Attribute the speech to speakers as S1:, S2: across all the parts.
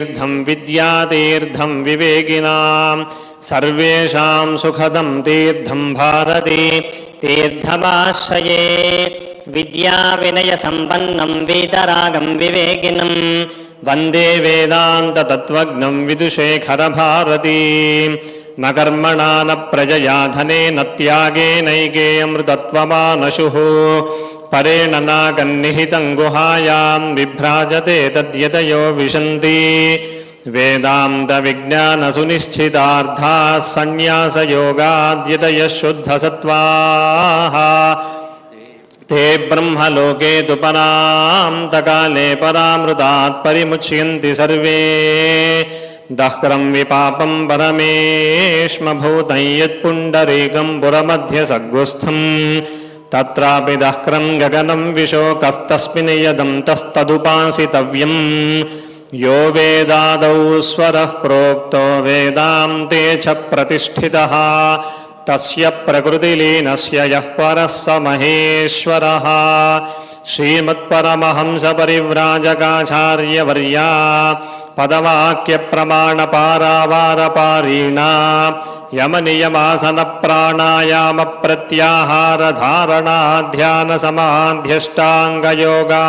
S1: తీర్థం విద్యాతీర్థం వివేకినాం. సర్వేషాం సుఖదం తీర్థం భారతి. తీర్థమాశ్రయే.
S2: విద్యా వినయ సంపన్నం
S1: వీతరాగం వివేకినం. వందే వేదాంత తత్వజ్ఞం విదుశేఖర భారతి. న ప్రజయా ధనే న త్యాగే నైకే అమృతత్వమానశు. धनेन त्यागेनैकेऽमृतत्वमानशुः परेण नागन्निहितं गुहायां विभ्राजते तद्यतयो विशन्ति वेदान्तविज्ञानसुनिश्चितार्थाः सन्न्यासयोगाद्यतयः शुद्धसत्त्वाः ते ब्रह्मलोके तु परान्तकाले परामृतात् परिमुच्यन्ति सर्वे दह्रं विपापं परमेष्मभूतं यत्पुण्डरीकं पुरमध्यसग्गुस्थम् తత్రాపి దహ్రం గగనం విశోకస్తస్మిన్ యదం తస్తదుపాసితవ్యం యో వేదాదౌ స్వర ప్రోక్తో వేదాంతే చ ప్రతిష్ఠిత. తస్య ప్రకృతిలీనస్య యః పరः స మహేశ్వర. శ్రీమత్పరమహంసపరివ్రాజకాచార్యవర్యా. పదవాక్యప్రమాణపారావారపారీణా.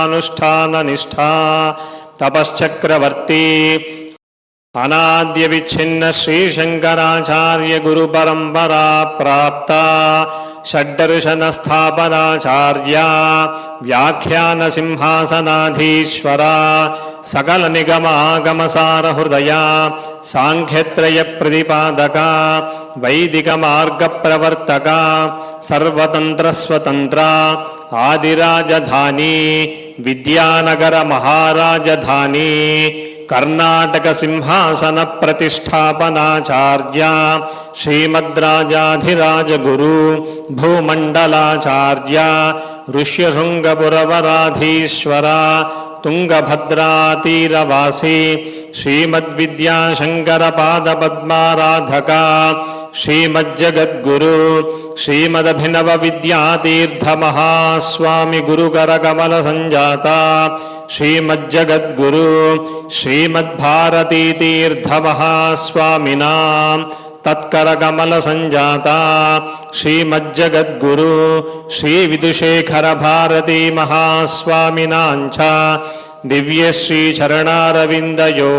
S1: यमनियमासनप्राणायामप्रत्याहारधारणाध्यानसमाध्यष्टाङ्गयोगानुष्ठाननिष्ठा तपश्चक्रवर्ती अनाद्यविच्छिन्न श्रीशङ्कराचार्य गुरुपरम्परा प्राप्ता षड्दर्शनस्थापनाचार्या व्याख्यानसिंहासनाधीश्वरा सकलनिगमागमसारहृदया साङ्ख्यत्रयप्रतिपादका वैदिकमार्गप्रवर्तका सर्वतन्त्रस्वतन्त्रा आदिराजधानी विद्यानगरमहाराजधानी कर्णाटकसिंहासनप्रतिष्ठापनाचार्या श्रीमद्राजाधिराजगुरु भूमण्डलाचार्या ऋष्यशृङ्गपुरवराधीश्वरा तुङ्गभद्रातीरवासी श्रीमद्विद्याशङ्करपादपद्माराधका श्रीमज्जगद्गुरु శ్రీమజ్జగద్గురు శ్రీమద్భారతీతీర్థమహాస్వామినా తత్కరకమల సంజాత శ్రీమజ్జగద్గురు శ్రీ విదుశేఖర భారతీ మహాస్వామినాంచ దివ్యశ్రీచరణారవిందయో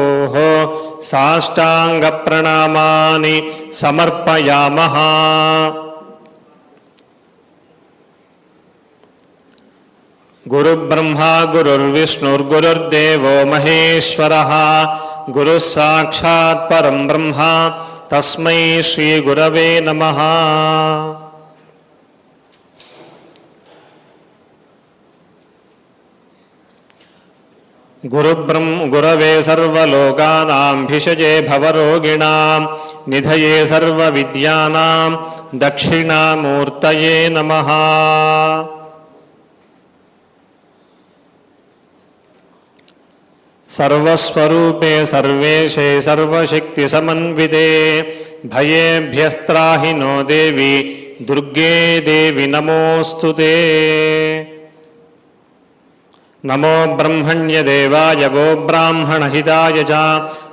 S1: సాష్టాంగ ప్రణామాని సమర్పయామహా गुरुब्रह्मा गुरुर्विष्णुर्गुरुर्देवो महेश्वरः। गुरुः साक्षात् परं ब्रह्मा, तस्मै श्रीगुरवे नमः। गुरुब्रह्म, गुरवे सर्वलोकानां, भिषजे भवरोगिणां, निधये सर्वविद्यानां, दक्षिणामूर्तये नमः। सर्वस्वरूपे सर्वेशे सर्वशक्तिसमन्विते। भयेभ्यस्त्राहि नो देवि, दुर्गे देवि नमोऽस्तु ते। नमो ब्रह्मण्यदेवाय गोब्राह्मणहिताय च,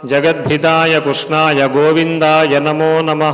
S1: जगद्धिताय, कृष्णाय, गोविन्दाय नमो नमः।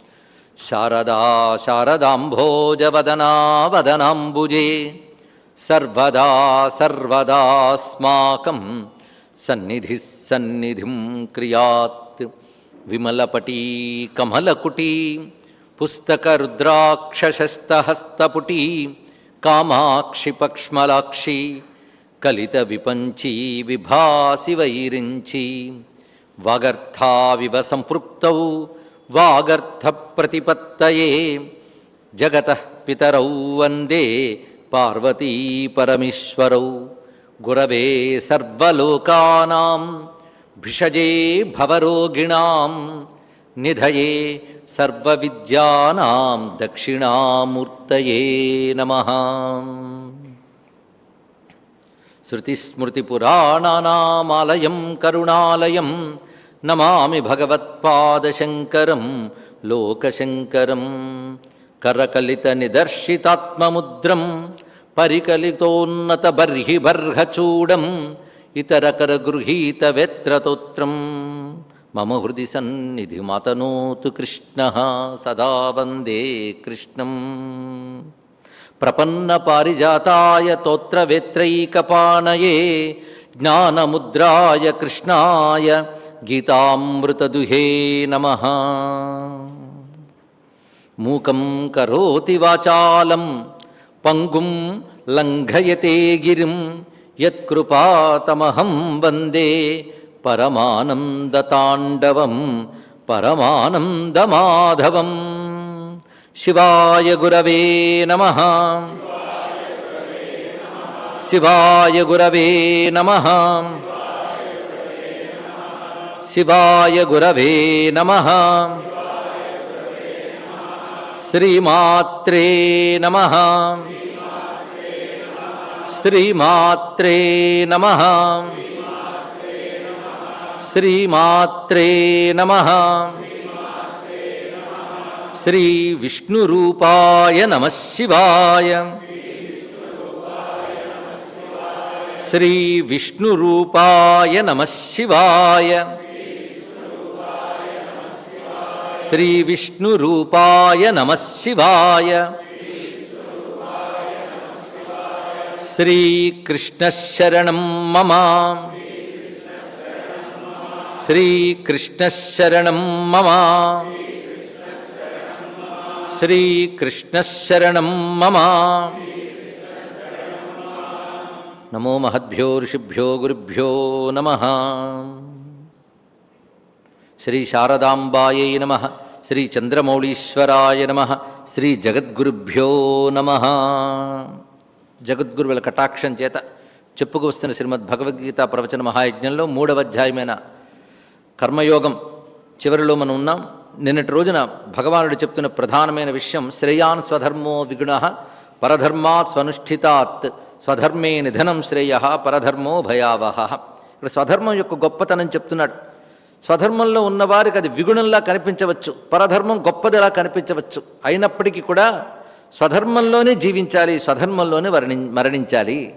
S3: శారదా శారదాంభోజవదనా వదనాంబుజే సర్వదా సర్వదాస్మాకం సన్నిధి సన్నిధిం క్రియాత్ విమలపటీ కమలకుటీ పుస్తకరుద్రాక్షశస్తహస్తపుటీ కామాక్షి పక్ష్మలాక్షి కలిత విపంచీ విభాసి వైరించి వాగర్థావివ సంపృక్తౌ వాగర్థ ప్రతిపత్తయే జగత పితరౌ వందే పార్వతీ పరమేశ్వరౌ. గురవే సర్వలోకానాం భిషజే భవరోగిణాం. నిధయే సర్వవిద్యానాం దక్షిణామూర్తయే నమ. శృతిస్మృతిపురాణానామాలయం కరుణాలయం నమామి భగవత్పాదశంకరం లోకశంకరం. కరకలిత నిదర్శితాత్మముద్రం పరికలితోన్నత బర్హి బర్హచూడం వేత్రతోత్రం మమ హృది సన్నిధి మతనోతు కృష్ణ సదా వందే కృష్ణం. ప్రపన్న పారిజాతాయ తోత్రవేత్రైకపాణయే జ్ఞానముద్రాయ కృష్ణాయ గీతామృతదుహే నమ మూకం కరోతి వాచాలం పంగుం లంఘయతే గిరిం యత్కృపాతమహం వందే పరమానందతాండవం పరమానందమాధవం శివాయ గురవే నమ శివాయ గురవే నమ శివాయ గురవే నమ శ్రీమాత్రే నమ. శ్రీమాత్రే నమ. శ్రీమాత్రే నమ. శ్రీ విష్ణురూపాయ నమ శివాయ. శ్రీ విష్ణురూపాయ నమ శివాయ. శ్రీ విష్ణురూపాయ నమ శివాయ. శ్రీకృష్ణశరణం మమ. శ్రీకృష్ణశరణం మమ. శ్రీకృష్ణశరణం మమ. నమో మహద్భ్యో ఋషిభ్యో గురుభ్యో నమ. శ్రీ శారదాంబాయై నమ శ్రీ చంద్రమౌళీశ్వరాయ నమ శ్రీ జగద్గురుభ్యో నమ. జగద్గురువుల కటాక్షం చేత చెప్పుకు వస్తున్న శ్రీమద్ భగవద్గీత ప్రవచన మహాయజ్ఞంలో మూడవ అధ్యాయమైన కర్మయోగం చివరిలో మనం ఉన్నాం. నిన్నటి రోజున భగవానుడు చెప్తున్న ప్రధానమైన విషయం శ్రేయాన్ స్వధర్మో విగుణ పరధర్మాత్ స్వనుష్ఠితాత్ స్వధర్మే నిధనం శ్రేయ పరధర్మో భయావహ. ఇక్కడ స్వధర్మం యొక్క గొప్పతనం చెప్తున్నాడు. స్వధర్మంలో ఉన్నవారికి అది విగుణంలా కనిపించవచ్చు పరధర్మం గొప్పదిలా కనిపించవచ్చు. అయినప్పటికీ కూడా స్వధర్మంలోనే జీవించాలి స్వధర్మంలోనే వర్ణి మరణించాలి.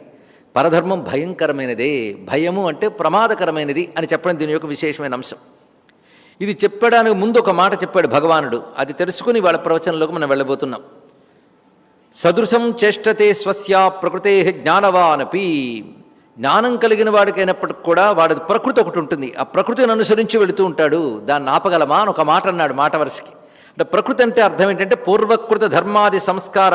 S3: పరధర్మం భయంకరమైనదే. భయము అంటే ప్రమాదకరమైనది అని చెప్పడం దీని యొక్క విశేషమైన అంశం. ఇది చెప్పడానికి ముందు ఒక మాట చెప్పాడు భగవానుడు. అది తెలుసుకుని వాళ్ళ ప్రవచనంలోకి మనం వెళ్ళబోతున్నాం. సదృశం చేష్టతే స్వస్య ప్రకృతే జ్ఞానవానపి. జ్ఞానం కలిగిన వాడికైనప్పటికి కూడా వాడి ప్రకృతి ఒకటి ఉంటుంది. ఆ ప్రకృతిని అనుసరించి వెళుతూ ఉంటాడు. దాన్ని ఆపగలమా అని ఒక మాట అన్నాడు మాట వరుసకి. అంటే ప్రకృతి అంటే అర్థం ఏంటంటే పూర్వకృత ధర్మాది సంస్కార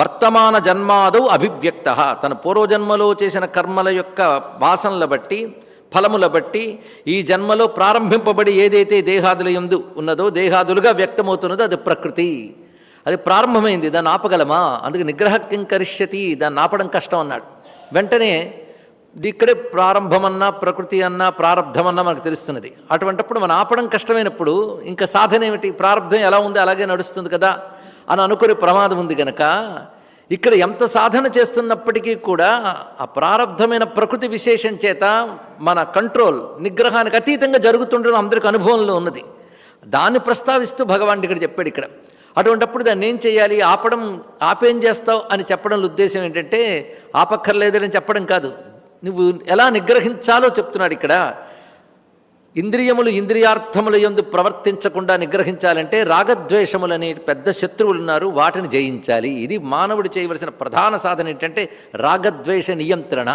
S3: వర్తమాన జన్మాదౌ అభివ్యక్త. తన పూర్వజన్మలో చేసిన కర్మల యొక్క వాసనల బట్టి ఫలముల బట్టి ఈ జన్మలో ప్రారంభింపబడి ఏదైతే దేహాదుల ఎందు ఉన్నదో దేహాదులుగా వ్యక్తమవుతున్నదో అది ప్రకృతి. అది ప్రారంభమైంది. దాన్ని ఆపగలమా? అందుకే నిగ్రహ కింకరిష్యతి దాన్ని ఆపడం కష్టం అన్నాడు. వెంటనే ఇక్కడే ప్రారంభమన్నా ప్రకృతి అన్నా ప్రారంధమన్నా మనకు తెలుస్తున్నది. అటువంటప్పుడు మనం ఆపడం కష్టమైనప్పుడు ఇంకా సాధన ఏమిటి? ప్రారంధం ఎలా ఉంది? అలాగే నడుస్తుంది కదా అని అనుకునే ప్రమాదం ఉంది గనక ఇక్కడ ఎంత సాధన చేస్తున్నప్పటికీ కూడా ఆ ప్రారంధమైన ప్రకృతి విశేషం చేత మన కంట్రోల్ నిగ్రహానికి అతీతంగా జరుగుతుండడం అందరికి అనుభవంలో ఉన్నది. దాన్ని ప్రస్తావిస్తూ భగవాన్ ఇక్కడ చెప్పాడు ఇక్కడ. అటువంటప్పుడు దాన్ని ఏం చేయాలి? ఆపడం ఆపేం చేస్తావు అని చెప్పడం ఉద్దేశం ఏంటంటే ఆపక్కర్లేదని చెప్పడం కాదు. నువ్వు ఎలా నిగ్రహించాలో చెప్తున్నాడు ఇక్కడ. ఇంద్రియములు ఇంద్రియార్థముల యందు ప్రవర్తించకుండా నిగ్రహించాలంటే రాగద్వేషములనే పెద్ద శత్రువులు ఉన్నారు వాటిని జయించాలి. ఇది మానవుడు చేయవలసిన ప్రధాన సాధన ఏంటంటే రాగద్వేష నియంత్రణ.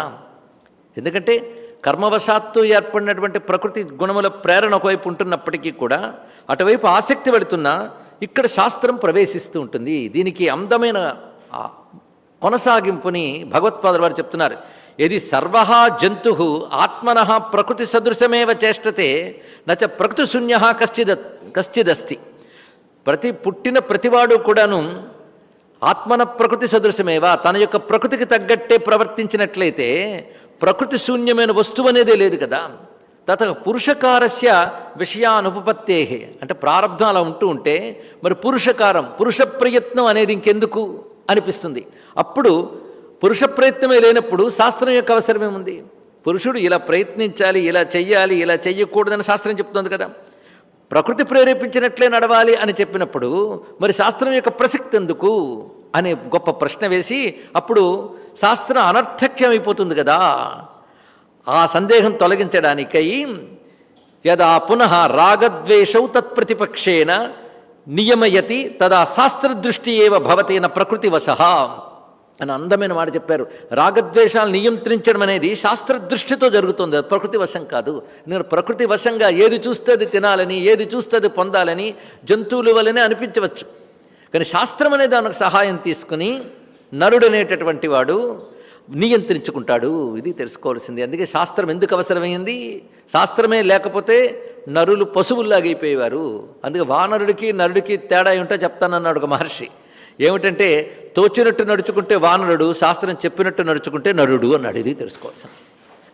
S3: ఎందుకంటే కర్మవశాత్తు ఏర్పడినటువంటి ప్రకృతి గుణముల ప్రేరణ ఒకవైపు ఉంటున్నప్పటికీ కూడా అటువైపు ఆసక్తి పెడుతున్నా ఇక్కడ శాస్త్రం ప్రవేశిస్తూ ఉంటుంది. దీనికి అందమైన కొనసాగింపుని భగవత్పాదులు వారు చెప్తున్నారు. ఇది సర్వ జంతు ఆత్మన ప్రకృతి సదృశమేవ చేష్టతే నచ ప్రకృతి శూన్య కశ్చిద కశ్చిదస్తి ప్రతి పుట్టిన ప్రతివాడు కూడాను ఆత్మన ప్రకృతి సదృశమేవ తన యొక్క ప్రకృతికి తగ్గట్టే ప్రవర్తించినట్లయితే ప్రకృతి శూన్యమైన వస్తువు అనేదే లేదు కదా। తత పురుషకారస్య విషయానుపపత్తే అంటే ప్రారంధం అలా ఉంటూ ఉంటే మరి పురుషకారం పురుష ప్రయత్నం అనేది ఇంకెందుకు అనిపిస్తుంది। అప్పుడు పురుష ప్రయత్నమే లేనప్పుడు శాస్త్రం యొక్క అవసరమేముంది పురుషుడు ఇలా ప్రయత్నించాలి ఇలా చెయ్యాలి ఇలా చెయ్యకూడదని శాస్త్రం చెప్తుంది కదా. ప్రకృతి ప్రేరేపించినట్లే నడవాలి అని చెప్పినప్పుడు మరి శాస్త్రం యొక్క ప్రసక్తి ఎందుకు? అనే గొప్ప ప్రశ్న వేసి అప్పుడు శాస్త్రం అనర్థక్యమైపోతుంది కదా. ఆ సందేహం తొలగించడానికై యదా పునః రాగద్వేషౌ తత్ప్రతిపక్షేన నియమయతి తదా శాస్త్రదృష్టి ఏవ భవతేన ప్రకృతి వశ అని అందమైన మాట చెప్పారు. రాగద్వేషాలు నియంత్రించడం అనేది శాస్త్రదృష్టితో జరుగుతుంది. ప్రకృతి వశం కాదు. నేను ప్రకృతి వశంగా ఏది చూస్తే అది తినాలని ఏది చూస్తే అది పొందాలని జంతువులు వలనే అనిపించవచ్చు. కానీ శాస్త్రం అనే దానికి సహాయం తీసుకుని నరుడు అనేటటువంటి వాడు నియంత్రించుకుంటాడు. ఇది తెలుసుకోవాల్సింది. అందుకే శాస్త్రం ఎందుకు అవసరమైంది? శాస్త్రమే లేకపోతే నరులు పశువుల్లాగా అయిపోయేవారు అందుకే వానరుడికి నరుడికి తేడా ఏమిటో చెప్తానన్నాడు ఒక మహర్షి. ఏమిటంటే తోచినట్టు నడుచుకుంటే వానరుడు శాస్త్రం చెప్పినట్టు నడుచుకుంటే నరుడు అన్నాడు. ఇది తెలుసుకోవాల్సింది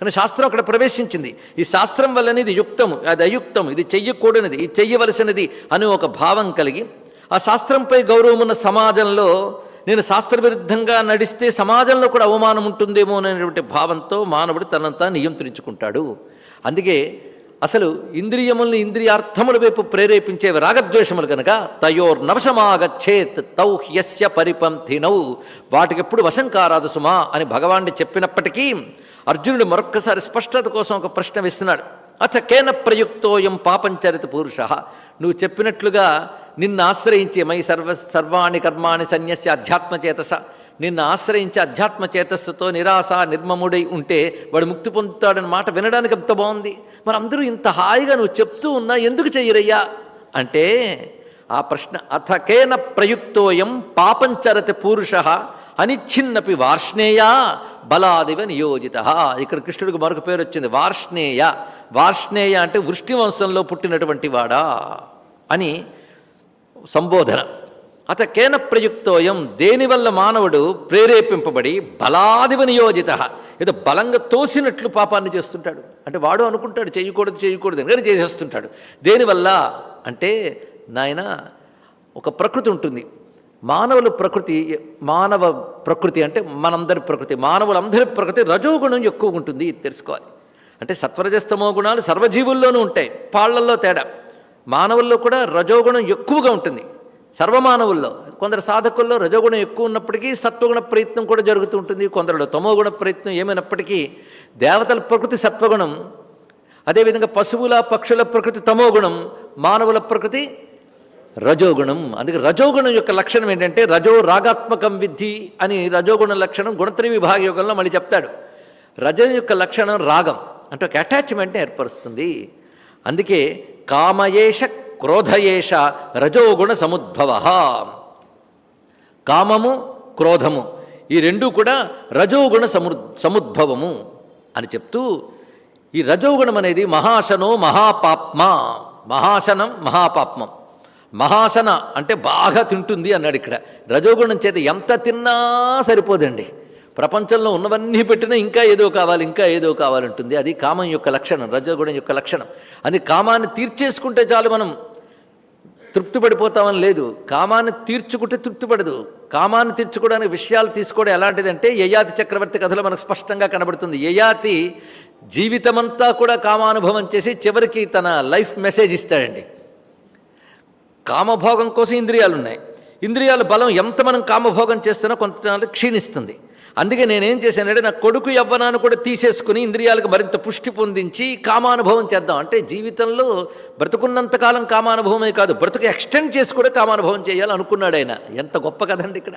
S3: కానీ శాస్త్రం అక్కడ ప్రవేశించింది. ఈ శాస్త్రం వల్లనే ఇది యుక్తము అది అయుక్తం ఇది చెయ్యకూడనిది ఇది చెయ్యవలసినది అని ఒక భావం కలిగి ఆ శాస్త్రంపై గౌరవం ఉన్న సమాజంలో నేను శాస్త్ర విరుద్ధంగా నడిస్తే సమాజంలో కూడా అవమానం ఉంటుందేమో అనేటువంటి భావంతో మానవుడు తనంతా నియంత్రించుకుంటాడు. అందుకే అసలు ఇంద్రియముల్ని ఇంద్రియార్థముల వైపు ప్రేరేపించేవి రాగద్వేషములు కనుక తయోర్ నవశమాగచ్చేత్ తౌ హ్యస్య పరిపంథినౌ. వాటికెప్పుడు వశం కారాదు సుమా అని భగవాన్ని చెప్పినప్పటికీ అర్జునుడు మరొక్కసారి స్పష్టత కోసం ఒక ప్రశ్న వేస్తున్నాడు. అథ కేన ప్రయుక్తోయం పాపంచరిత పురుష. నువ్వు చెప్పినట్లుగా నిన్ను ఆశ్రయించి మై సర్వ సర్వాణి కర్మాణి సన్యస్య అధ్యాత్మచేతస నిన్ను ఆశ్రయించి అధ్యాత్మ చేతస్సుతో నిరాశ నిర్మముడై ఉంటే వాడు ముక్తి పొందుతాడని మాట వినడానికి ఎంత బాగుంది. మరి అందరూ ఇంత హాయిగా నువ్వు చెప్తూ ఉన్నా ఎందుకు చెయ్యరయ్యా అంటే ఆ ప్రశ్న అథకేన ప్రయుక్తోయం పాపంచరతి పురుష అనిచ్ఛిన్నపి వార్ష్ణేయ బలాదివ నియోజిత. ఇక్కడ కృష్ణుడికి మరొక పేరు వచ్చింది వార్ష్ణేయ. వార్ష్ణేయ అంటే వృష్టి వంశంలో పుట్టినటువంటి వాడా అని సంబోధన. అత కేన ప్రయుక్తోయం దేనివల్ల మానవుడు ప్రేరేపింపబడి బలాదివ నియోజిత? ఏదో బలంగా తోసినట్లు పాపాన్ని చేస్తుంటాడు. అంటే వాడు అనుకుంటాడు చేయకూడదు చేయకూడదు అని చేసేస్తుంటాడు. దేనివల్ల అంటే నాయన ఒక ప్రకృతి ఉంటుంది. మానవుల ప్రకృతి మానవ ప్రకృతి అంటే మనందరి ప్రకృతి. మానవులందరి ప్రకృతి రజోగుణం ఎక్కువ ఉంటుంది ఇది తెలుసుకోవాలి. అంటే సత్వరజస్తమో గుణాలు సర్వజీవుల్లోనూ ఉంటాయి. పాళ్ళల్లో తేడా. మానవుల్లో కూడా రజోగుణం ఎక్కువగా ఉంటుంది. సర్వమానవుల్లో కొందరు సాధకుల్లో రజోగుణం ఎక్కువ ఉన్నప్పటికీ సత్వగుణ ప్రయత్నం కూడా జరుగుతూ ఉంటుంది. కొందరిలో తమోగుణ ప్రయత్నం ఏమైనప్పటికీ దేవతల ప్రకృతి సత్వగుణం అదేవిధంగా పశువుల పక్షుల ప్రకృతి తమోగుణం మానవుల ప్రకృతి రజోగుణం. అందుకే రజోగుణం యొక్క లక్షణం ఏంటంటే రజో రాగాత్మకం విద్ధి అని రజోగుణ లక్షణం గుణత్రి విభాగ యోగంలో మళ్ళీ చెప్తాడు. రజం యొక్క లక్షణం రాగం అంటే ఒక అటాచ్మెంట్ని ఏర్పరుస్తుంది. అందుకే కామయేష క్రోధయేష రజోగుణ సముద్భవ. కామము క్రోధము ఈ రెండూ కూడా రజోగుణ సము సముద్భవము అని చెప్తూ ఈ రజోగుణం అనేది మహాశనో మహాపాప్మ. మహాశనం మహాపాప్మం. మహాసన అంటే బాగా తింటుంది అన్నాడు ఇక్కడ. రజోగుణం చేత ఎంత తిన్నా సరిపోదండి. ప్రపంచంలో ఉన్నవన్నీ పెట్టినా ఇంకా ఏదో కావాలి ఇంకా ఏదో కావాలంటుంది. అది కామం యొక్క లక్షణం రజోగుణం యొక్క లక్షణం. అది కామాన్ని తీర్చేసుకుంటే చాలు మనం తృప్తి పడిపోతామని లేదు. కామాన్ని తీర్చుకుంటే తృప్తి పడదు కామాన్ని తీర్చుకోవడానికి విషయాలు తీసుకోవడం ఎలాంటిదంటే యయాతి చక్రవర్తి కథలో మనకు స్పష్టంగా కనబడుతుంది. యయాతి జీవితమంతా కూడా కామానుభవం చేసి చివరికి తన లైఫ్ మెసేజ్ ఇస్తాడండి. కామభోగం కోసం ఇంద్రియాలు ఉన్నాయి ఇంద్రియాల బలం ఎంత మనం కామభోగం చేస్తున్నా కొంత క్షీణిస్తుంది. అందుకే నేనేం చేశానంటే నా కొడుకు యవ్వనాన్ని కూడా తీసేసుకుని ఇంద్రియాలకు మరింత పుష్టి పొందించి కామానుభవం చేద్దాం. అంటే జీవితంలో బ్రతుకున్నంతకాలం కామానుభవమే కాదు బ్రతుకు ఎక్స్టెండ్ చేసి కూడా కామానుభవం చేయాలి అనుకున్నాడు ఆయన. ఎంత గొప్ప కదండి ఇక్కడ.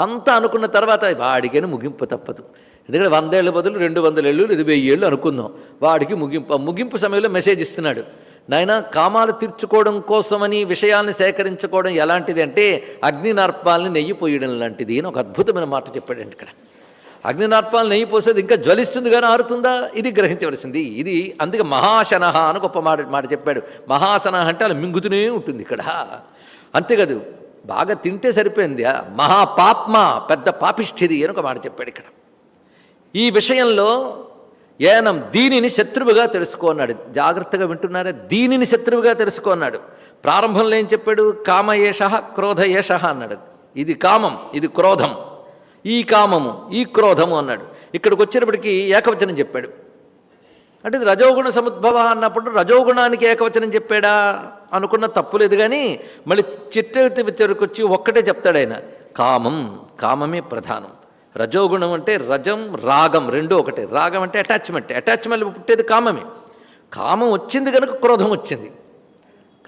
S3: అంతా అనుకున్న తర్వాత వాడికైనా ముగింపు తప్పదు. ఎందుకంటే వందేళ్ళ బదులు రెండు వందల ఏళ్ళు ఇది వెయ్యి ఏళ్ళు అనుకుందాం. వాడికి ముగింపు ముగింపు సమయంలో మెసేజ్ ఇస్తున్నాడు. నాయన కామాలు తీర్చుకోవడం కోసమని విషయాల్ని సేకరించుకోవడం ఎలాంటిది అంటే అగ్ని నర్పాలని నెయ్యి పోయడం లాంటిది అని ఒక అద్భుతమైన మాట చెప్పాడండి ఇక్కడ. అగ్ని నెయ్యి పోసేది ఇంకా జ్వలిస్తుంది కానీ ఆరుతుందా? ఇది గ్రహించవలసింది. ఇది అందుకే మహాశనహ అని గొప్ప మాట మాట చెప్పాడు. మహాశనహ అంటే అలా మింగుతూనే ఉంటుంది ఇక్కడ. అంతేకాదు బాగా తింటే సరిపోయింది. మహాపాప్మ పెద్ద పాపిష్ఠిది అని ఒక మాట చెప్పాడు ఇక్కడ. ఈ విషయంలో ఏనం దీనిని శత్రువుగా తెలుసుకున్నాడు జాగ్రత్తగా వింటున్నారా? దీనిని శత్రువుగా తెలుసుకున్నాడు ప్రారంభంలో ఏం చెప్పాడు? కామయేష క్రోధ అన్నాడు. ఇది కామం ఇది క్రోధం. ఈ కామము ఈ క్రోధము అన్నాడు. ఇక్కడికి వచ్చినప్పటికీ ఏకవచనం చెప్పాడు. అంటే రజోగుణ సముద్భవ అన్నప్పుడు రజోగుణానికి ఏకవచనం చెప్పాడా? అనుకున్న తప్పులేదు కానీ మళ్ళీ చిట్ట వచ్చి ఒక్కటే చెప్తాడు ఆయన. కామం కామమే ప్రధానం. రజోగుణం అంటే రజం రాగం రెండూ ఒకటే. రాగం అంటే అటాచ్మెంట్ అటాచ్మెంట్ పుట్టేది కామమే. కామం వచ్చింది కనుక క్రోధం వచ్చింది.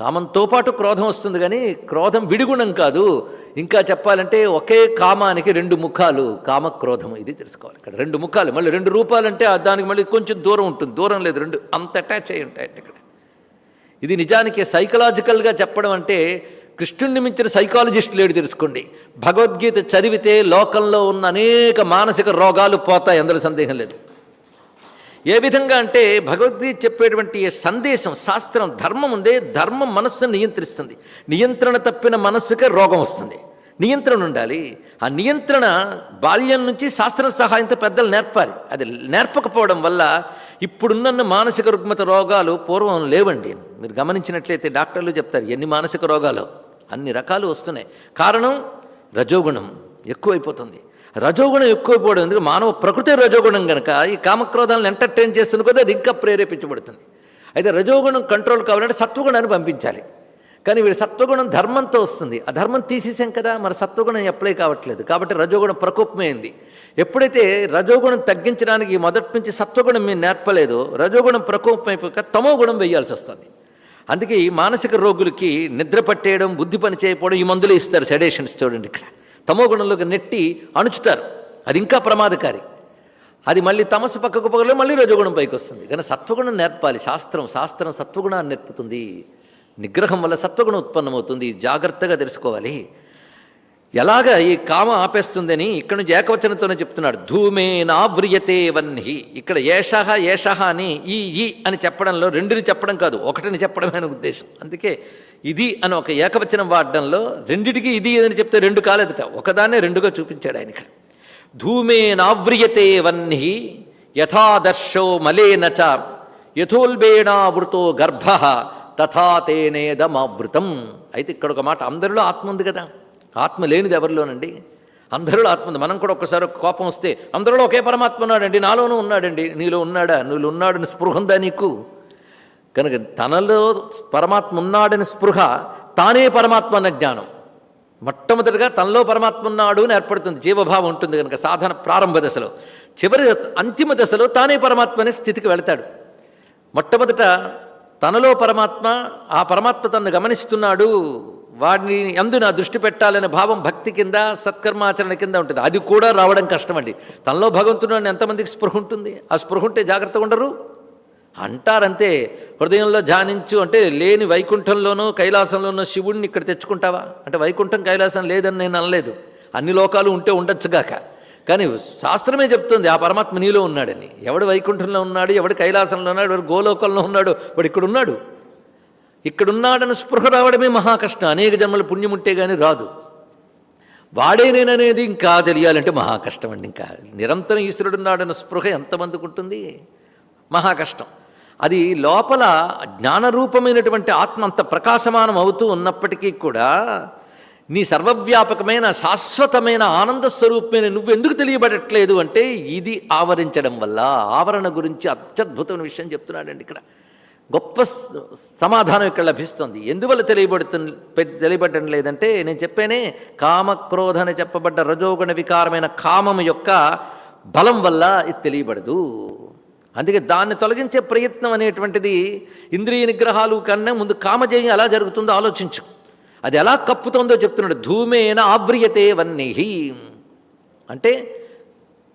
S3: కామంతో పాటు క్రోధం వస్తుంది కానీ క్రోధం విడిగుణం కాదు. ఇంకా చెప్పాలంటే ఒకే కామానికి రెండు ముఖాలు కామ క్రోధం ఇది తెలుసుకోవాలి ఇక్కడ. రెండు ముఖాలు. మళ్ళీ రెండు రూపాలంటే దానికి మళ్ళీ కొంచెం దూరం ఉంటుంది. దూరం లేదు. రెండు అంత అటాచ్ అయి ఉంటాయి ఇక్కడ. ఇది నిజానికి సైకలాజికల్గా చెప్పడం అంటే కృష్ణుణ్ణి మించిన సైకాలజిస్ట్ లేడు తెలుసుకోండి. భగవద్గీత చదివితే లోకంలో ఉన్న అనేక మానసిక రోగాలు పోతాయి. అందులో సందేహం లేదు. ఏ విధంగా అంటే భగవద్గీత చెప్పేటువంటి సందేశం శాస్త్రం ధర్మం ఉందే ధర్మం మనస్సును నియంత్రిస్తుంది. నియంత్రణ తప్పిన మనస్సుకే రోగం వస్తుంది. నియంత్రణ ఉండాలి. ఆ నియంత్రణ బాల్యం నుంచి శాస్త్రం సహాయంతో పెద్దలు నేర్పాలి. అది నేర్పకపోవడం వల్ల ఇప్పుడున్న మానసిక రుగ్మత రోగాలు పూర్వం లేవండి. మీరు గమనించినట్లయితే డాక్టర్లు చెప్తారు ఎన్ని మానసిక రోగాలు? అన్ని రకాలు వస్తున్నాయి. కారణం రజోగుణం ఎక్కువైపోతుంది. రజోగుణం ఎక్కువైపోవడం ఎందుకు? మానవ ప్రకృతి రజోగుణం కనుక ఈ కామక్రోధాలను ఎంటర్టైన్ చేస్తున్న కొద్దీ అది ఇంకా ప్రేరేపించబడుతుంది. అయితే రజోగుణం కంట్రోల్ కావాలంటే సత్వగుణాన్ని పంపించాలి. కానీ వీడి సత్వగుణం ధర్మంతో వస్తుంది. ఆ ధర్మం తీసేసాం కదా మన సత్వగుణం అప్లై కావట్లేదు. కాబట్టి రజోగుణం ప్రకోపమైంది ఎప్పుడైతే రజోగుణం తగ్గించడానికి మొదటి నుంచి సత్వగుణం మీరు నేర్పలేదో రజోగుణం ప్రకోపం అయిపోయాక తమో గుణం వేయాల్సి వస్తుంది. అందుకే ఈ మానసిక రోగులకి నిద్ర పట్టేయడం బుద్ధి పని చేయకపోవడం ఈ మందులు ఇస్తారు సెడేషన్స్ చూడండి ఇక్కడ. తమో గుణంలోకి నెట్టి అణుచుతారు. అది ఇంకా ప్రమాదకారి. అది మళ్ళీ తమస్సు పక్కకు పక్కలో మళ్ళీ రజోగుణం పైకి వస్తుంది. కానీ సత్వగుణం నేర్పాలి. శాస్త్రం శాస్త్రం సత్వగుణాన్ని నేర్పుతుంది. నిగ్రహం వల్ల సత్వగుణం ఉత్పన్నమవుతుంది. జాగ్రత్తగా తెలుసుకోవాలి. ఎలాగ ఈ కామ ఆపేస్తుందని ఇక్కడ నుంచి ఏకవచనంతోనే చెప్తున్నాడు. ధూమేనావ్రియతే వన్హి. ఇక్కడ ఏషహ ఏషహ అని ఈ ఈ అని చెప్పడంలో రెండుని చెప్పడం కాదు. ఒకటిని చెప్పడమే అని ఉద్దేశం. అందుకే ఇది అని ఒక ఏకవచనం వాడడంలో రెండిటికి ఇది అని చెప్తే రెండు కాలేదట. ఒకదాన్నే రెండుగా చూపించాడు ఆయన ఇక్కడ. ధూమేనావ్రియతే వన్హి యథాదర్శో మలేన చ యథోల్బేణావృతో గర్భ తథా తేనేదమావృతం. అయితే ఇక్కడ ఒక మాట అందరిలో ఆత్మ ఉంది కదా. ఆత్మ లేనిది ఎవరిలోనండి? అందరిలో ఆత్మ ఉంది. మనం కూడా ఒక్కసారి కోపం వస్తే అందరిలో ఒకే పరమాత్మ ఉన్నాడండి. నాలోనూ ఉన్నాడండి. నీలో ఉన్నాడా? నువ్వు ఉన్నాడని స్పృహ ఉందా నీకు? కనుక తనలో పరమాత్మ ఉన్నాడని స్పృహ తానే పరమాత్మ అన్న జ్ఞానం. మొట్టమొదటిగా తనలో పరమాత్మ ఉన్నాడు అని ఏర్పడుతుంది. జీవభావం ఉంటుంది కనుక సాధన ప్రారంభ దశలో. చివరి అంతిమ దశలో తానే పరమాత్మ అనే స్థితికి వెళతాడు. మొట్టమొదట తనలో పరమాత్మ ఆ పరమాత్మ తనను గమనిస్తున్నాడు. వాడిని అందు నా దృష్టి పెట్టాలనే భావం భక్తి కింద సత్కర్మాచరణ కింద ఉంటుంది. అది కూడా రావడం కష్టమండి. తనలో భగవంతుడు ఎంతమందికి స్పృహ ఉంటుంది? ఆ స్పృహ ఉంటే జాగ్రత్తగా ఉండరు. అంటారంతే. హృదయంలో ధ్యానించు అంటే లేని వైకుంఠంలోనూ కైలాసంలోనూ శివుడిని ఇక్కడ తెచ్చుకుంటావా? అంటే వైకుంఠం కైలాసం లేదని నేను అనలేదు. అన్ని లోకాలు ఉంటే ఉండొచ్చుగాక కానీ శాస్త్రమే చెప్తుంది ఆ పరమాత్మ నీలో ఉన్నాడని. ఎవడు వైకుంఠంలో ఉన్నాడు ఎవడు కైలాసంలో ఉన్నాడు ఎవడు గోలోకంలో ఉన్నాడు వాడు ఇక్కడున్నాడు ఇక్కడున్నాడని స్పృహ రావడమే మహాకష్టం. అనేక జన్మల పుణ్యం ఉంటే కానీ రాదు. వాడే నేననేది ఇంకా తెలియాలంటే మహాకష్టం అండి ఇంకా. నిరంతరం ఈశ్వరుడున్నాడన్న స్పృహ ఎంతమందికి ఉంటుంది? మహాకష్టం. అది లోపల జ్ఞానరూపమైనటువంటి ఆత్మ అంత ప్రకాశమానం అవుతూ ఉన్నప్పటికీ కూడా నీ సర్వవ్యాపకమైన శాశ్వతమైన ఆనంద స్వరూపమైన నువ్వు ఎందుకు తెలియబడట్లేదు అంటే ఇది ఆవరించడం వల్ల ఆవరణ గురించి అత్యద్భుతమైన విషయం చెప్తున్నాడండి ఇక్కడ. గొప్ప స- సమాధానం ఇక్కడ లభిస్తుంది. ఎందువల్ల తెలియబడుతు తెలియబడటం లేదంటే నేను చెప్పానే కామక్రోధన అని చెప్పబడ్డ రజోగుణ వికారమైన కామం యొక్క బలం వల్ల ఇది తెలియబడదు. అందుకే దాన్ని తొలగించే ప్రయత్నం అనేటువంటిది ఇంద్రియ నిగ్రహాలు కన్నా ముందు కామజయం ఎలా జరుగుతుందో ఆలోచించు. అది ఎలా కప్పుతుందో చెప్తున్నాడు. ధూమేన ఆవ్రియతే వన్నీహి. అంటే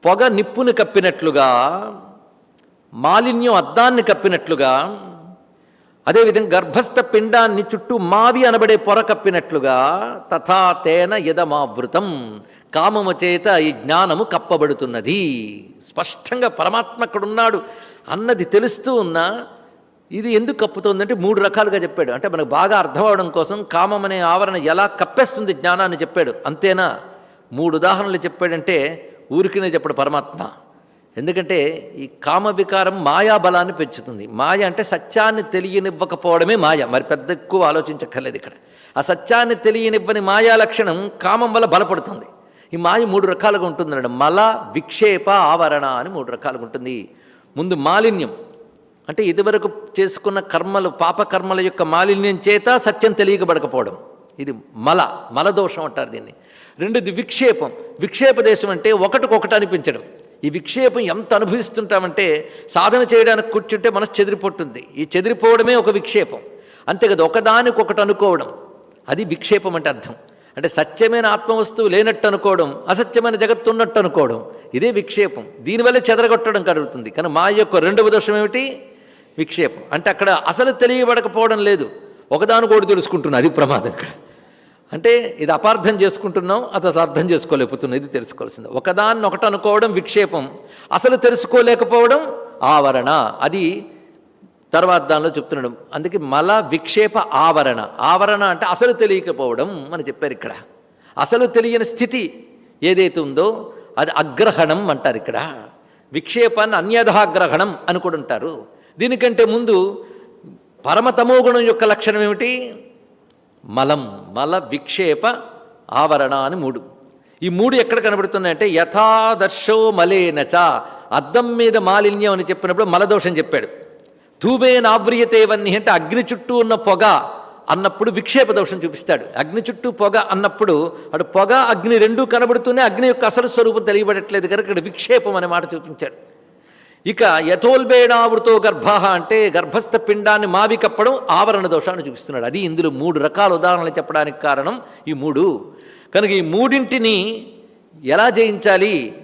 S3: పొగ నిప్పుని కప్పినట్లుగా మాలిన్యం అద్దాన్ని కప్పినట్లుగా అదేవిధంగా గర్భస్థ పిండాన్ని చుట్టూ మావి అనబడే పొర కప్పినట్లుగా తథా తేన యదమావృతం. కామము చేత ఈ జ్ఞానము కప్పబడుతున్నది. స్పష్టంగా పరమాత్మ అక్కడున్నాడు అన్నది తెలుస్తూ ఉన్నా ఇది ఎందుకు కప్పుతోందంటే మూడు రకాలుగా చెప్పాడు. అంటే మనకు బాగా అర్థం అవడం కోసం కామం అనే ఆవరణ ఎలా కప్పేస్తుంది జ్ఞానాన్ని చెప్పాడు. అంతేనా? మూడు ఉదాహరణలు చెప్పాడంటే ఊరికినే చెప్పాడు పరమాత్మ. ఎందుకంటే ఈ కామ వికారం మాయా బలాన్ని పెంచుతుంది. మాయ అంటే సత్యాన్ని తెలియనివ్వకపోవడమే మాయ. మరి పెద్ద ఎక్కువ ఆలోచించక్కర్లేదు ఇక్కడ. ఆ సత్యాన్ని తెలియనివ్వని మాయా లక్షణం కామం వల్ల బలపడుతుంది. ఈ మాయ మూడు రకాలుగా ఉంటుందన్నాడు మల విక్షేప ఆవరణ అని మూడు రకాలుగా ఉంటుంది. ముందు మాలిన్యం. అంటే ఇదివరకు చేసుకున్న కర్మలు పాపకర్మల యొక్క మాలిన్యం చేత సత్యం తెలియకబడకపోవడం. ఇది మల మలదోషం అంటారు దీన్ని. రెండోది విక్షేపం. విక్షేప దేశం అంటే ఒకటికొకటి అనిపించడం. ఈ విక్షేపం ఎంత అనుభవిస్తుంటామంటే సాధన చేయడానికి కూర్చుంటే మనసు చెదిరిపోతుంది. ఈ చెదిరిపోవడమే ఒక విక్షేపం. అంతే కదా ఒకదానికొకటి అనుకోవడం. అది విక్షేపం అంటే అర్థం. అంటే సత్యమైన ఆత్మవస్తువు లేనట్టు అనుకోవడం అసత్యమైన జగత్తు ఉన్నట్టు అనుకోవడం ఇదే విక్షేపం. దీనివల్ల చెదరగొట్టడం కలుగుతుంది. కానీ మా యొక్క రెండవ దోషం ఏమిటి? విక్షేపం. అంటే అక్కడ అసలు తెలియబడకపోవడం లేదు. ఒకదానికోటి తెలుసుకుంటున్నా అది ప్రమాదం ఇక్కడ. అంటే ఇది అపార్థం చేసుకుంటున్నాం అది అర్థం చేసుకోలేకపోతున్నాం ఇది తెలుసుకోవాల్సింది. ఒకదాన్ని ఒకటి అనుకోవడం విక్షేపం. అసలు తెలుసుకోలేకపోవడం ఆవరణ. అది తర్వాత దానిలో చెప్తున్నాడు అందుకే మల విక్షేప ఆవరణ. ఆవరణ అంటే అసలు తెలియకపోవడం అని చెప్పారు ఇక్కడ. అసలు తెలియని స్థితి ఏదైతే ఉందో అది అగ్రహణం అంటారు ఇక్కడ. విక్షేపాన్ని అన్యథాగ్రహణం అని కూడా ఉంటారు దీనికంటే ముందు పరమతమోగుణం యొక్క లక్షణం ఏమిటి? మలం మల విక్షేప ఆవరణ అని మూడు. ఈ మూడు ఎక్కడ కనబడుతున్నాయంటే యథాదర్శో మలేనచ అద్దం మీద మాలిన్యం అని చెప్పినప్పుడు మలదోషం చెప్పాడు. ధూమేనావ్రియతేవన్నీ అంటే అగ్ని చుట్టూ ఉన్న పొగ అన్నప్పుడు విక్షేప దోషం చూపిస్తాడు. అగ్ని చుట్టూ పొగ అన్నప్పుడు అటు పొగ అగ్ని రెండూ కనబడుతూనే అగ్ని యొక్క అసలు స్వరూపం తెలియబడట్లేదు కనుక ఇక్కడ విక్షేపం అనే మాట చూపించాడు. ఇక యథోల్బేణావృతో గర్భ అంటే గర్భస్థ పిండాన్ని మావి కప్పడం ఆవరణ దోషాన్ని చూపిస్తున్నాడు. అది ఇందులో మూడు రకాల ఉదాహరణలు చెప్పడానికి కారణం ఈ మూడు. కనుక ఈ మూడింటిని ఎలా జయించాలి?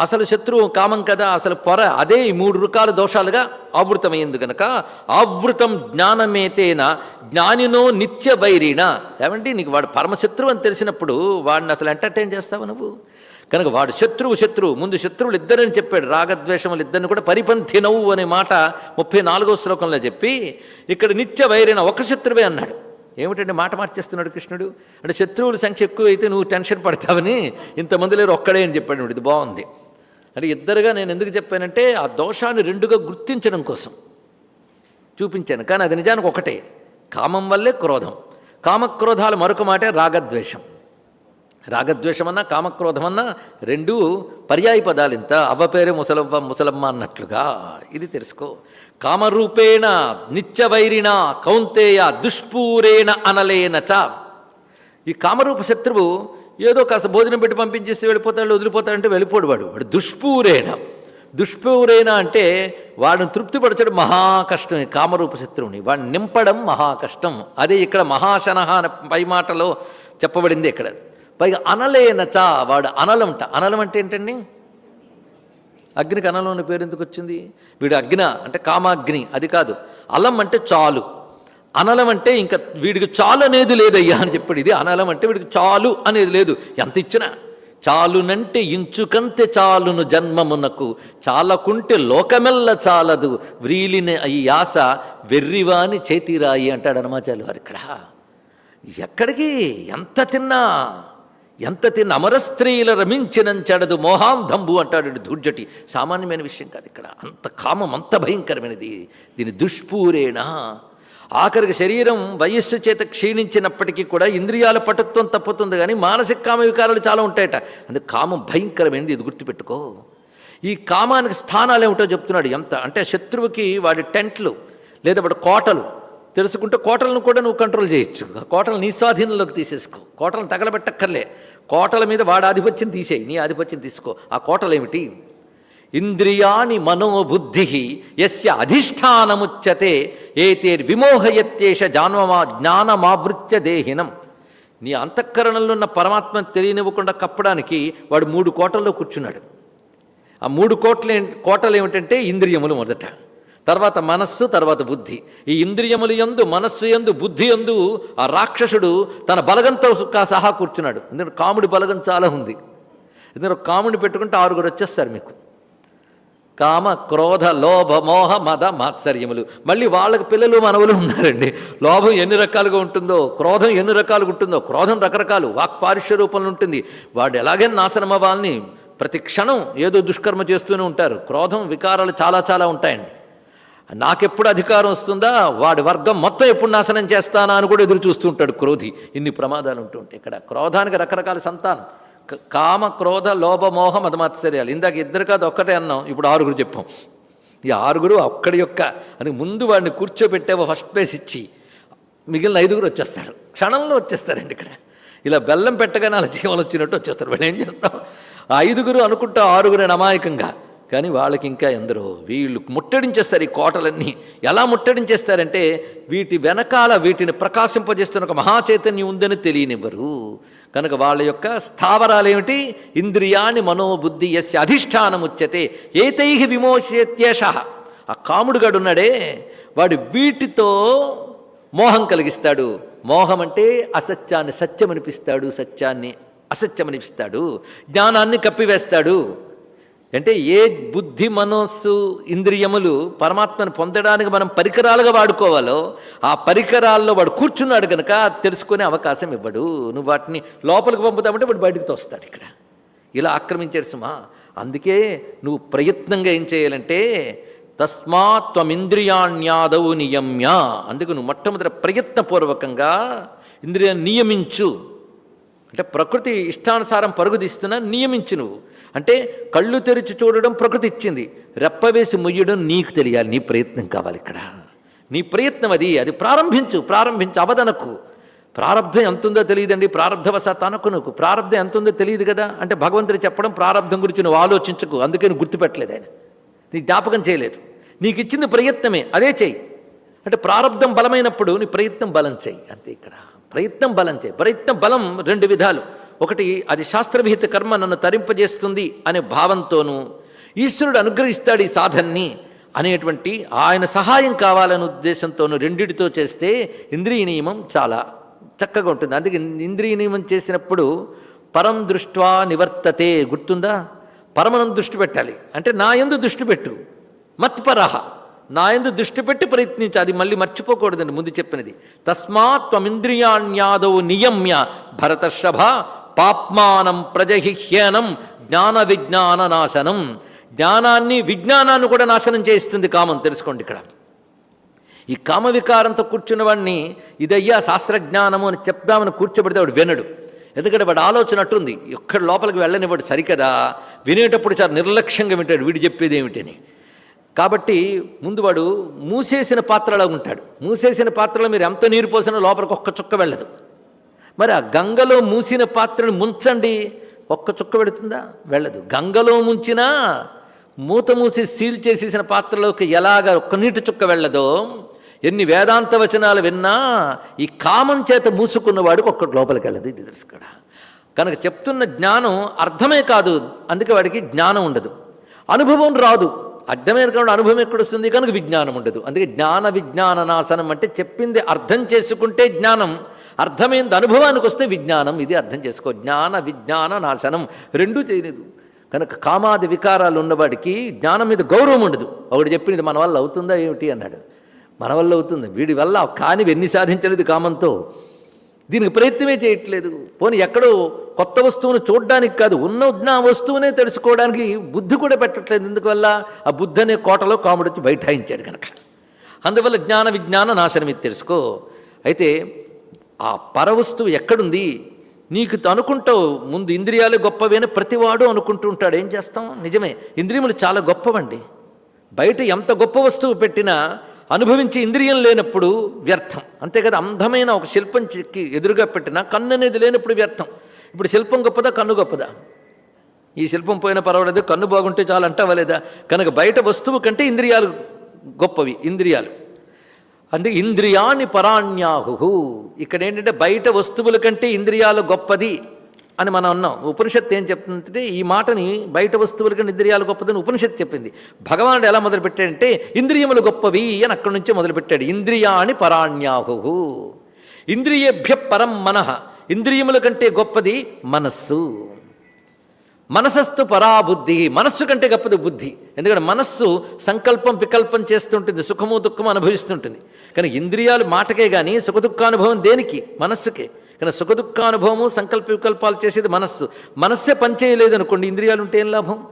S3: అసలు శత్రువు కామం కదా అసలు పొర అదే ఈ మూడు రకాల దోషాలుగా ఆవృతమైంది కనుక ఆవృతం జ్ఞానమేతేన జ్ఞానినో నిత్య వైరిణ. ఏమంటే నీకు వాడు పరమశత్రువు అని తెలిసినప్పుడు వాడిని అసలు ఎంటర్టైన్ చేస్తావు నువ్వు? కనుక వాడు శత్రువు శత్రువు ముందు శత్రువులు ఇద్దరని చెప్పాడు రాగద్వేషములు ఇద్దరిని కూడా పరిపంథినవు అనే మాట ముప్పై నాలుగో శ్లోకంలో చెప్పి ఇక్కడ నిత్య వైరిన ఒక శత్రువే అన్నాడు. ఏమిటంటే మాట మార్చేస్తున్నాడు కృష్ణుడు? అంటే శత్రువుల సంఖ్య ఎక్కువ అయితే నువ్వు టెన్షన్ పడతావని ఇంతమంది లేరు ఒక్కడే అని చెప్పాడు ఇది బాగుంది. అంటే ఇద్దరుగా నేను ఎందుకు చెప్పానంటే ఆ దోషాన్ని రెండుగా గుర్తించడం కోసం. చూపించాను. కానీ అది నిజానికి ఒకటే. కామం వల్లే క్రోధం. కామక్రోధాలు మరొక మాటే రాగద్వేషం. రాగద్వేషమన్నా కామక్రోధమన్నా రెండు పర్యాయ పదాలు ఇంత. అవ్వపేరే ముసలవ్వ ముసలమ్మ అన్నట్లుగా. ఇది తెలుసుకో. కామరూపేణ నిత్యవైరిణ కౌంతేయ దుష్పూరేణ అనలేన చ. ఈ కామరూప శత్రువు ఏదో కాస్త భోజనం పెట్టి పంపించేసి వెళ్ళిపోతాడు వదిలిపోతాడంటే వెళ్ళిపోడు వాడు. వాడు దుష్పూరేణ. దుష్పూరేణ అంటే వాడిని తృప్తిపరచడం మహా కష్టం కామరూప శత్రువుని. వాడిని నింపడం మహా కష్టం అదే ఇక్కడ మహాశనహ అనే పై మాటలో చెప్పబడింది ఇక్కడ. పైగా అనలేనచ వాడు అనలంట. అనలం అంటే ఏంటండి? అగ్నికి అనలం అనే పేరు ఎందుకు వచ్చింది? వీడు అగ్న అంటే కామాగ్ని అది కాదు. అలం అంటే చాలు. అనలం అంటే ఇంకా వీడికి చాలు అనేది లేదయ్యా అని చెప్పాడు. ఇది అనలం అంటే వీడికి చాలు అనేది లేదు. ఎంత ఇచ్చినా? చాలునంటే ఇంచుకంతే చాలును జన్మమునకు. చాలకుంటే లోకమెల్ల చాలదు. వ్రీలిన ఈ ఆశ వెర్రివాని చేతిరాయి అంటాడు హనుమాచార్యులు వారు ఇక్కడ. ఎక్కడికి? ఎంత తిన్నా? ఎంత తిన్న? అమరస్త్రీల రమించినంచెడదు మోహాంధంబు అంటాడు ధూర్జటి సామాన్యమైన విషయం కాదు ఇక్కడ. అంత కామం అంత భయంకరమైనది. దీని దుష్పూరేణ ఆఖరికి శరీరం వయస్సు చేత క్షీణించినప్పటికీ కూడా ఇంద్రియాల పటుత్వం తప్పుతుంది కానీ మానసిక కామ వికారాలు చాలా ఉంటాయట. అందుకే కామం భయంకరమైనది ఇది గుర్తుపెట్టుకో. ఈ కామానికి స్థానాలు ఏమిటో చెప్తున్నాడు ఎంత? అంటే శత్రువుకి వాడి టెంట్లు లేదా వాడి కోటలు. తెలుసుకుంటే కోటలను కూడా నువ్వు కంట్రోల్ చేయొచ్చు. ఆ కోటలు నీ స్వాధీనంలోకి తీసేసుకో. కోటలను తగలబెట్టక్కర్లే. కోటల మీద వాడి ఆధిపత్యం తీసేయి. నీ ఆధిపత్యం తీసుకో. ఆ కోటలు ఏమిటి ఇంద్రియాణి మనోబుద్ధి యస్య అధిష్టానముచ్యతే ఏతేర్ విమోహయత్యేష జాన్మమా జ్ఞానమావృత్య దేహినం. నీ అంతఃకరణలో ఉన్న పరమాత్మను తెలియనివ్వకుండా కప్పడానికి వాడు మూడు కోటల్లో కూర్చున్నాడు. ఆ మూడు కోట్ల కోటలు ఏమిటంటే ఇంద్రియములు మొదట. తర్వాత మనస్సు తర్వాత బుద్ధి. ఈ ఇంద్రియములు యందు మనస్సు యందు బుద్ధి యందు ఆ రాక్షసుడు తన బలగంతో సుఖా సహా కూర్చున్నాడు. ఎందుకంటే కాముడి బలగం చాలా ఉంది. ఎందుకంటే ఒక కాముడిని పెట్టుకుంటే ఆరుగురు వచ్చేస్తారు మీకు. కామ క్రోధ లోభ మోహ మద మాత్సర్యములు. మళ్ళీ వాళ్ళకి పిల్లలు మనవులు ఉన్నారండి. లోభం ఎన్ని రకాలుగా ఉంటుందో క్రోధం ఎన్ని రకాలుగా ఉంటుందో క్రోధం రకరకాలు వాక్పారుష్య రూపంలో ఉంటుంది. వాడు ఎలాగైనా నాశనం అవ్వాలని ప్రతి క్షణం ఏదో దుష్కర్మ చేస్తూనే ఉంటారు. క్రోధం వికారాలు చాలా చాలా ఉంటాయండి. నాకెప్పుడు అధికారం వస్తుందా? వాడి వర్గం మొత్తం ఎప్పుడు నాశనం చేస్తానా అని కూడా ఎదురు చూస్తుంటాడు క్రోధి. ఇన్ని ప్రమాదాలు ఉంటుంటాయి ఇక్కడ క్రోధానికి రకరకాల సంతానం. కామ క్రోధ లోభ మోహ మదమాత్సర్యాలు ఇందాక ఇద్దరు కాదు ఒక్కటే అన్నాం. ఇప్పుడు ఆరుగురు చెప్పాం. ఈ ఆరుగురు ఒక్కడి యొక్క అని ముందు వాడిని కూర్చోబెట్టేవో ఫస్ట్ ప్లేస్ ఇచ్చి మిగిలిన ఐదుగురు వచ్చేస్తారు. క్షణంలో వచ్చేస్తారండి ఇక్కడ. ఇలా బెల్లం పెట్టగానే అలా జీవనం వచ్చినట్టు వచ్చేస్తారు. వాళ్ళు ఏం చేస్తాం? ఆ ఐదుగురు అనుకుంటా ఆరుగురు అమాయకంగా. కానీ వాళ్ళకి ఇంకా ఎందరో వీళ్ళు ముట్టడించేస్తారు ఈ కోటలన్నీ. ఎలా ముట్టడించేస్తారంటే వీటి వెనకాల వీటిని ప్రకాశింపజేస్తున్న ఒక మహాచైతన్యం ఉందని తెలియనివ్వరు. కనుక వాళ్ళ యొక్క స్థావరాలేమిటి? ఇంద్రియాన్ని మనోబుద్ధి ఎస్ అధిష్టానముచ్యతే ఏతై విమోచేత్యేష ఆ కాముడుగాడు ఉన్నాడే వాడు వీటితో మోహం కలిగిస్తాడు. మోహం అంటే అసత్యాన్ని సత్యమనిపిస్తాడు సత్యాన్ని అసత్యమనిపిస్తాడు. జ్ఞానాన్ని కప్పివేస్తాడు. అంటే ఏ బుద్ధి మనస్సు ఇంద్రియములు పరమాత్మను పొందడానికి మనం పరికరాలుగా వాడుకోవాలో ఆ పరికరాల్లో వాడు కూర్చున్నాడు కనుక తెలుసుకునే అవకాశం ఇవ్వడు. నువ్వు వాటిని లోపలికి పంపుతామంటే వాడు బయటకు తోస్తాడు ఇక్కడ. ఇలా ఆక్రమించాడు సుమా. అందుకే నువ్వు ప్రయత్నంగా ఏం చేయాలంటే తస్మాత్ త్వమింద్రియాణ్యాదవు నియమ్య. అందుకు నువ్వు మొట్టమొదటి ప్రయత్నపూర్వకంగా ఇంద్రియాన్ని నియమించు. అంటే ప్రకృతి ఇష్టానుసారం పరుగుదీస్తున్నా నియమించు నువ్వు. అంటే కళ్ళు తెరిచి చూడడం ప్రకృతి ఇచ్చింది. రెప్పవేసి ముయ్యడం నీకు తెలియాలి. నీ ప్రయత్నం కావాలి ఇక్కడ. నీ ప్రయత్నం అది. అది ప్రారంభించు. ప్రారంభించు. అవదనకు. ప్రారంధం ఎంతుందో తెలియదండి. ప్రారంధవశాత్ అనకు నువ్వు. ప్రారంధం ఎంతుందో తెలియదు కదా. అంటే భగవంతుడు చెప్పడం ప్రారంధం గురించి నువ్వు ఆలోచించకు. అందుకే నువ్వు గుర్తుపెట్టలేదు ఆయన. నీ జ్ఞాపకం చేయలేదు. నీకు ఇచ్చింది ప్రయత్నమే. అదే చెయ్యి. అంటే ప్రారంధం బలమైనప్పుడు నీ ప్రయత్నం బలం చెయ్యి. అంతే ఇక్కడ. ప్రయత్నం బలం చేయి ప్రయత్నం బలం రెండు విధాలు. ఒకటి అది శాస్త్రవిహిత కర్మ నన్ను తరింపజేస్తుంది అనే భావంతోనూ ఈశ్వరుడు అనుగ్రహిస్తాడు ఈ సాధన్ని అనేటువంటి ఆయన సహాయం కావాలనే ఉద్దేశంతోనూ రెండిటితో చేస్తే ఇంద్రియ నియమం చాలా చక్కగా ఉంటుంది. అందుకే ఇంద్రియ నియమం చేసినప్పుడు పరం దృష్ట్వా నివర్తతే గుర్తుందా? పరమనం దృష్టి పెట్టాలి. అంటే నా ఎందు దృష్టి పెట్టు. మత్పరహ నా ఎందు దృష్టి పెట్టి ప్రయత్నించి. అది మళ్ళీ మర్చిపోకూడదండి ముందు చెప్పినది. తస్మాత్ త్వమింద్రియాణ్యాదౌ నియమ్య భరతర్షభ పాప్మానం ప్రజహిహ్యనం జ్ఞాన విజ్ఞాన నాశనం. జ్ఞానాన్ని విజ్ఞానాన్ని కూడా నాశనం చేయిస్తుంది కామం. తెలుసుకోండి ఇక్కడ. ఈ కామ వికారంతో కూర్చున్న వాడిని ఇదయ్యా శాస్త్రజ్ఞానము అని చెప్దామని కూర్చోబెడితే వాడు వినడు. ఎందుకంటే వాడు ఆలోచన అట్టుంది. ఎక్కడ లోపలికి వెళ్ళనివాడు సరికదా? వినేటప్పుడు చాలా నిర్లక్ష్యంగా వింటాడు వీడు చెప్పేది ఏమిటని. కాబట్టి ముందు వాడు మూసేసిన పాత్రలా ఉంటాడు. మూసేసిన పాత్రలో మీరు ఎంత నీరు పోసినా లోపలికి ఒక్క చుక్క వెళ్ళదు. మరి ఆ గంగలో మూసిన పాత్రను ముంచండి ఒక్క చుక్క పెడుతుందా వెళ్ళదు. గంగలో ముంచినా మూత మూసి సీల్ చేసేసిన పాత్రలోకి ఎలాగ ఒక్క నీటి చుక్క వెళ్ళదో ఎన్ని వేదాంత వచనాలు విన్నా ఈ కామం చేత మూసుకున్నవాడికి ఒక్కటి లోపలికి వెళ్ళదు. ఇది తెలుసు ఇక్కడ కనుక చెప్తున్న జ్ఞానం అర్థమే కాదు. అందుకే వాడికి జ్ఞానం ఉండదు. అనుభవం రాదు. అర్థమైనటువంటి అనుభవం ఎక్కడొస్తుంది కనుక విజ్ఞానం ఉండదు. అందుకే జ్ఞాన విజ్ఞాన నాశనం అంటే చెప్పింది అర్థం చేసుకుంటే జ్ఞానం. అర్థమైంది అనుభవానికి వస్తే విజ్ఞానం. ఇది అర్థం చేసుకో. జ్ఞాన విజ్ఞాన నాశనం రెండూ చేయలేదు. కనుక కామాది వికారాలు ఉన్నవాడికి జ్ఞానం మీద గౌరవం ఉండదు. ఒకటి చెప్పింది మన వల్ల అవుతుందా ఏమిటి అన్నాడు. మన వల్ల అవుతుంది. వీడి వల్ల కానివి ఎన్ని సాధించలేదు కామంతో. దీనికి ప్రయత్నమే చేయట్లేదు. పోనీ ఎక్కడో కొత్త వస్తువును చూడడానికి కాదు ఉన్న ఉన్న వస్తువునే తెలుసుకోవడానికి బుద్ధి కూడా పెట్టట్లేదు. ఎందువల్ల? ఆ బుద్ధి అనే కోటలో కాముడొచ్చి బైఠాయించాడు కనుక అందువల్ల జ్ఞాన విజ్ఞాన నాశనం ఇది తెలుసుకో. అయితే ఆ పరవస్తువు ఎక్కడుంది? నీకు అనుకుంటావు ముందు ఇంద్రియాలు గొప్పవి అని ప్రతివాడు అనుకుంటూ ఉంటాడు. ఏం చేస్తాం? నిజమే ఇంద్రియములు చాలా గొప్పవండి. బయట ఎంత గొప్ప వస్తువు పెట్టినా అనుభవించే ఇంద్రియం లేనప్పుడు వ్యర్థం. అంతే కదా అందమైన ఒక శిల్పం ఎదురుగా పెట్టినా కన్ను అనేది లేనప్పుడు వ్యర్థం. ఇప్పుడు శిల్పం గొప్పదా కన్ను గొప్పదా? ఈ శిల్పం పోయినా పర్వాలేదు కన్ను బాగుంటే చాలు అంటావలేదా కనుక బయట వస్తువు కంటే ఇంద్రియాలు గొప్పవి ఇంద్రియాలు. అందుకే ఇంద్రియాన్ని పరాణ్యాహు ఇక్కడ ఏంటంటే బయట వస్తువుల కంటే ఇంద్రియాలు గొప్పది. అని మనం అన్నాం. ఉపనిషత్తు ఏం చెప్తుందంటే ఈ మాటని బయట వస్తువులకి ఇంద్రియాలు గొప్పదని ఉపనిషత్తు చెప్పింది. భగవానుడు ఎలా మొదలుపెట్టాడంటే ఇంద్రియములు గొప్పవి అని అక్కడి నుంచే మొదలుపెట్టాడు. ఇంద్రియాని పరాణ్యాహు. ఇంద్రియభ్య పరం మనః. ఇంద్రియముల కంటే గొప్పది మనస్సు. మనసస్తు పరాబుద్ధి. మనస్సు కంటే గొప్పది బుద్ధి. ఎందుకంటే మనస్సు సంకల్పం వికల్పం చేస్తుంటుంది. సుఖము దుఃఖము అనుభవిస్తుంటుంది. కానీ ఇంద్రియాలు మాటకే కానీ సుఖదుఖానుభవం దేనికి? మనస్సుకే. కానీ సుఖదుఖానుభవము సంకల్ప వికల్పాలు చేసేది మనస్సు. మనస్సే పనిచేయలేదు అనుకోండి ఇంద్రియాలు ఉంటే ఏం లాభం?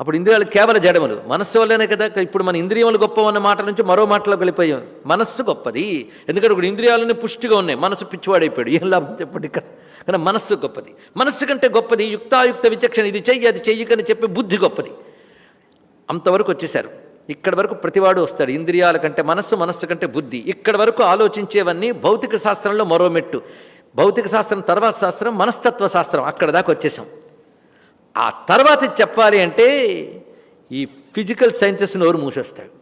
S3: అప్పుడు ఇంద్రియాలు కేవల జడములు. మనస్సు వల్లనే కదా ఇప్పుడు మన ఇంద్రియములు గొప్ప అన్న మాట నుంచి మరో మాటలో వెళ్ళిపోయాం. మనస్సు గొప్పది. ఎందుకంటే ఇప్పుడు ఇంద్రియాలన్నీ పుష్టిగా ఉన్నాయి. మనసు పిచ్చివాడైపోయాడు. ఏం లాభం చెప్పండి ఇక్కడ? కానీ మనస్సు గొప్పది. మనస్సు కంటే గొప్పది యుక్తాయుక్త విచక్షణ. ఇది చెయ్యి అది చెయ్యకని చెప్పి బుద్ధి గొప్పది. అంతవరకు వచ్చేసారు. ఇక్కడ వరకు ప్రతివాడు వస్తాడు. ఇంద్రియాల కంటే మనస్సు మనస్సు కంటే బుద్ధి. ఇక్కడ వరకు ఆలోచించేవన్నీ భౌతిక శాస్త్రంలో మరో మెట్టు. భౌతిక శాస్త్రం తర్వాత శాస్త్రం మనస్తత్వ శాస్త్రం. అక్కడ దాకా వచ్చేసాం. ఆ తర్వాత చెప్పాలి అంటే ఈ ఫిజికల్ సైన్సెస్ నోరు మూసేస్తాడు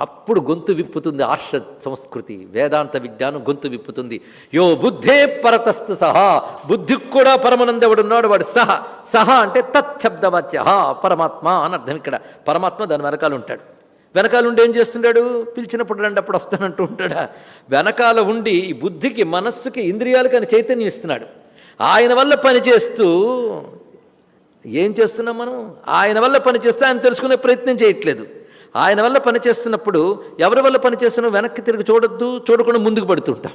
S3: అప్పుడు గొంతు విప్పుతుంది ఆర్ష సంస్కృతి వేదాంత విజ్ఞానం గొంతు విప్పుతుంది. యో బుద్ధే పరతస్తు సహా బుద్ధికి కూడా పరమనందవుడున్నాడు వాడు సహ. సహ అంటే తచ్చబ్దవాచ్య పరమాత్మ అని అర్థం ఇక్కడ. పరమాత్మ దాని వెనకాల ఉంటాడు. వెనకాల ఉండి ఏం చేస్తున్నాడు? పిలిచినప్పుడు రండి అప్పుడు వస్తానంటూ ఉంటాడా? వెనకాల ఉండి ఈ బుద్ధికి మనస్సుకి ఇంద్రియాలకు అని చైతన్యం ఇస్తున్నాడు. ఆయన వల్ల పనిచేస్తూ ఏం చేస్తున్నాం మనం? ఆయన వల్ల పనిచేస్తే ఆయన తెలుసుకునే ప్రయత్నం చేయట్లేదు. ఆయన వల్ల పనిచేస్తున్నప్పుడు ఎవరి వల్ల పనిచేస్తున్నా వెనక్కి తిరిగి చూడొద్దు చూడకుండా ముందుకు పడుతుంటాం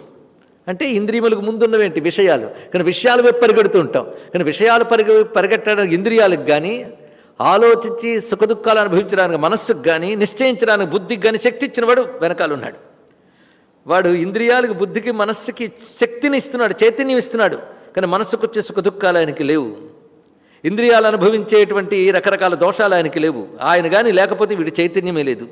S3: అంటే ఇంద్రియములకు ముందున్నవేంటి విషయాలు. కానీ విషయాలు వైపు పరిగెడుతూ ఉంటాం. కానీ విషయాలు పరిగె పరిగెట్టడానికి ఇంద్రియాలకు కానీ ఆలోచించి సుఖదుఖాలు అనుభవించడానికి మనస్సుకు కానీ నిశ్చయించడానికి బుద్ధికి కానీ శక్తి ఇచ్చినవాడు వెనకాల ఉన్నాడు. వాడు ఇంద్రియాలకు బుద్ధికి మనస్సుకి శక్తిని ఇస్తున్నాడు చైతన్యం ఇస్తున్నాడు. కానీ మనస్సుకు వచ్చే సుఖ దుఃఖాలు ఆయనకి లేవు. ఇంద్రియాలు అనుభవించేటువంటి రకరకాల దోషాలు ఆయనకి లేవు. ఆయన కానీ లేకపోతే వీడి చైతన్యమే లేదు.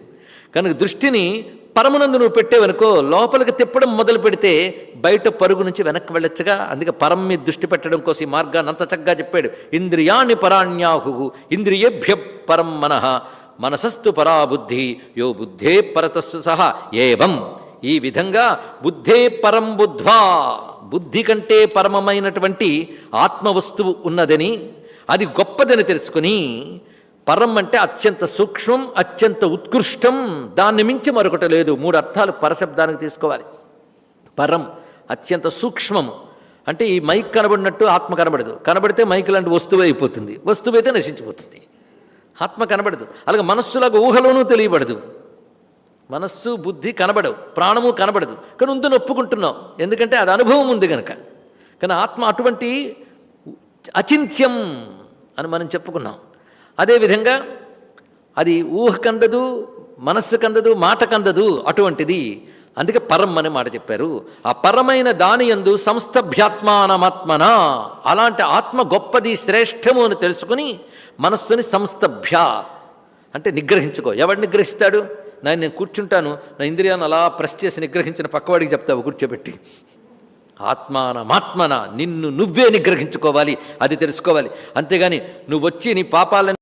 S3: కనుక దృష్టిని పరమనందు నువ్వు పెట్టేవనుకో లోపలికి తిప్పడం మొదలు పెడితే బయట పరుగు నుంచి వెనక్కి వెళ్ళొచ్చుగా. అందుకే పరం మీద దృష్టి పెట్టడం కోసం ఈ మార్గాన్ని అంత చక్కగా చెప్పాడు. ఇంద్రియాణి పరాణ్యాహు ఇంద్రియభ్య పరం మనః మనసస్తు పరాబుద్ధి యో బుద్ధే పరతస్సు సహా ఏవం. ఈ విధంగా బుద్ధే పరం బుద్ధ్వా బుద్ధి కంటే పరమమైనటువంటి ఆత్మవస్తువు ఉన్నదని అది గొప్పదని తెలుసుకుని పరం అంటే అత్యంత సూక్ష్మం అత్యంత ఉత్కృష్టం. దాన్ని మించి మరొకటి లేదు. మూడు అర్థాలు పరశబ్దానికి తీసుకోవాలి. పరం అత్యంత సూక్ష్మము. అంటే ఈ మైక్ కనబడినట్టు ఆత్మ కనబడదు. కనబడితే మైక్ లాంటి వస్తువు అయిపోతుంది. వస్తువు అయితే నశించిపోతుంది. ఆత్మ కనబడదు. అలాగే మనస్సులాగా ఊహలోనూ తెలియబడదు. మనస్సు బుద్ధి కనబడవు. ప్రాణము కనబడదు. కానీ ఉందని ఒప్పుకుంటున్నాం. ఎందుకంటే అది అనుభవం ఉంది కనుక కానీ ఆత్మ అటువంటి అచింత్యం అని మనం చెప్పుకున్నాం. అదేవిధంగా అది ఊహకందదు మనస్సు కందదు మాట కందదు అటువంటిది. అందుకే పరం అనే మాట చెప్పారు. ఆ పరమైన దాని యందు సంస్థభ్యాత్మానమాత్మన అలాంటి ఆత్మ గొప్పది శ్రేష్టము అని తెలుసుకుని మనస్సుని సంస్థభ్య అంటే నిగ్రహించుకో. ఎవడు నిగ్రహిస్తాడు? నేను కూర్చుంటాను. నా ఇంద్రియాన్ని అలా ప్రెస్ చేసి నిగ్రహించిన పక్కవాడికి చెప్తావు కూర్చోబెట్టి. ఆత్మానమాత్మన నిన్ను నువ్వే నిగ్రహించుకోవాలి. అది తెలుసుకోవాలి. అంతేగాని నువ్వు వచ్చి నీ పాపాలని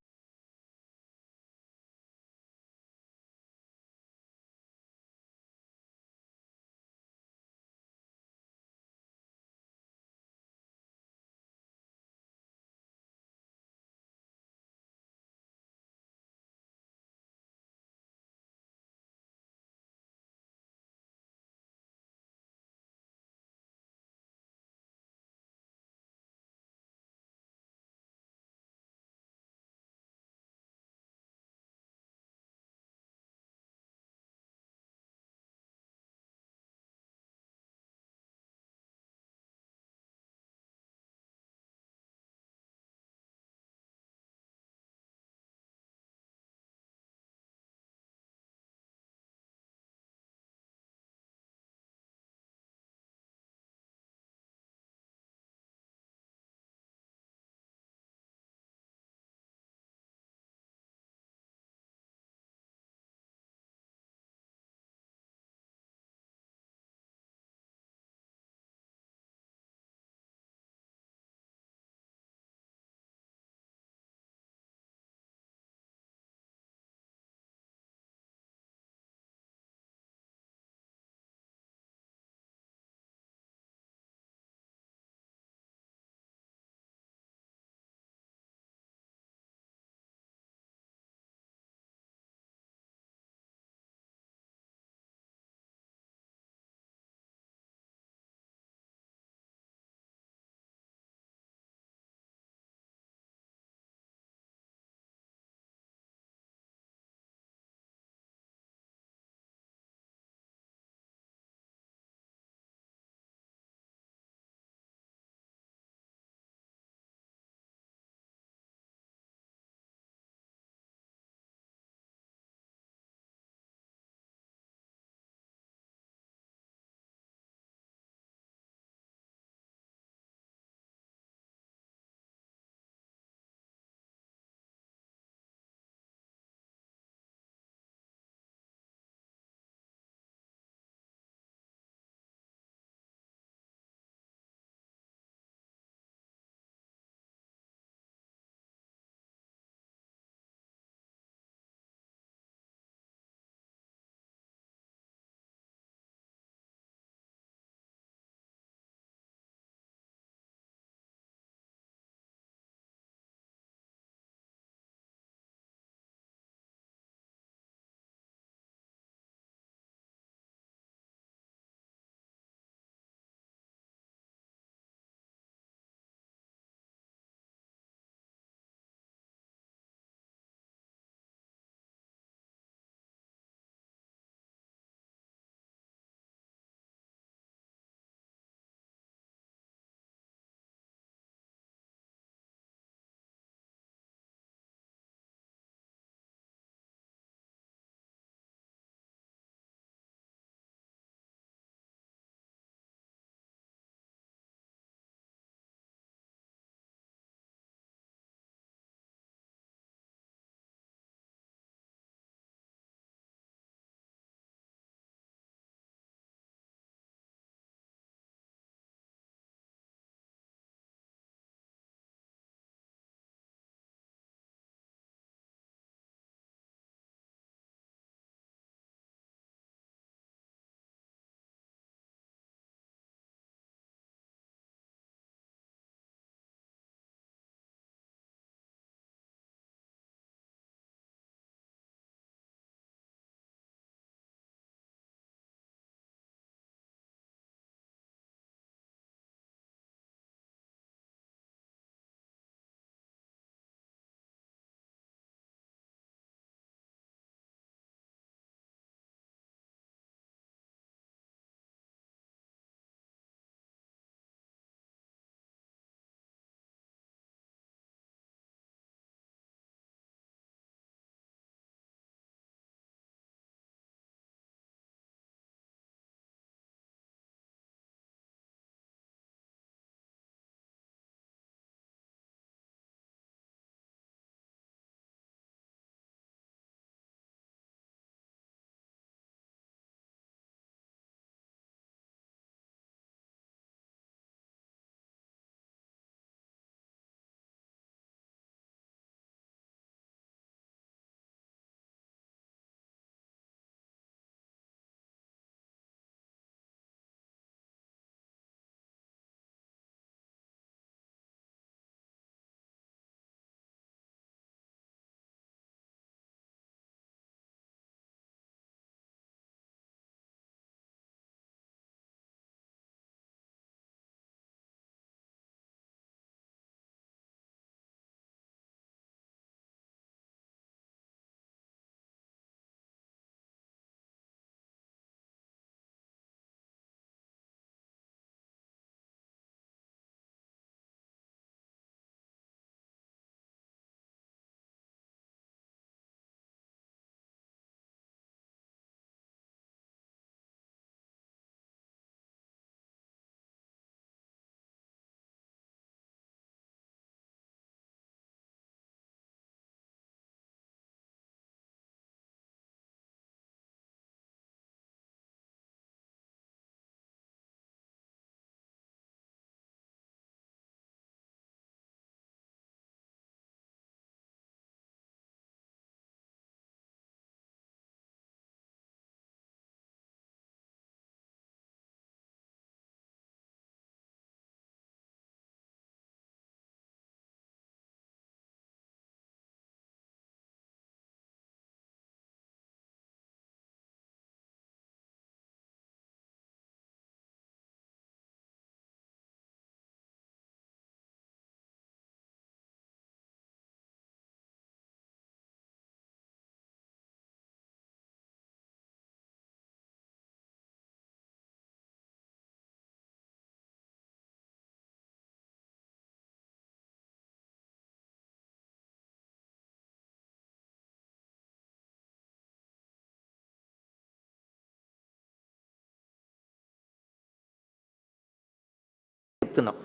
S3: చెప్తున్నాం.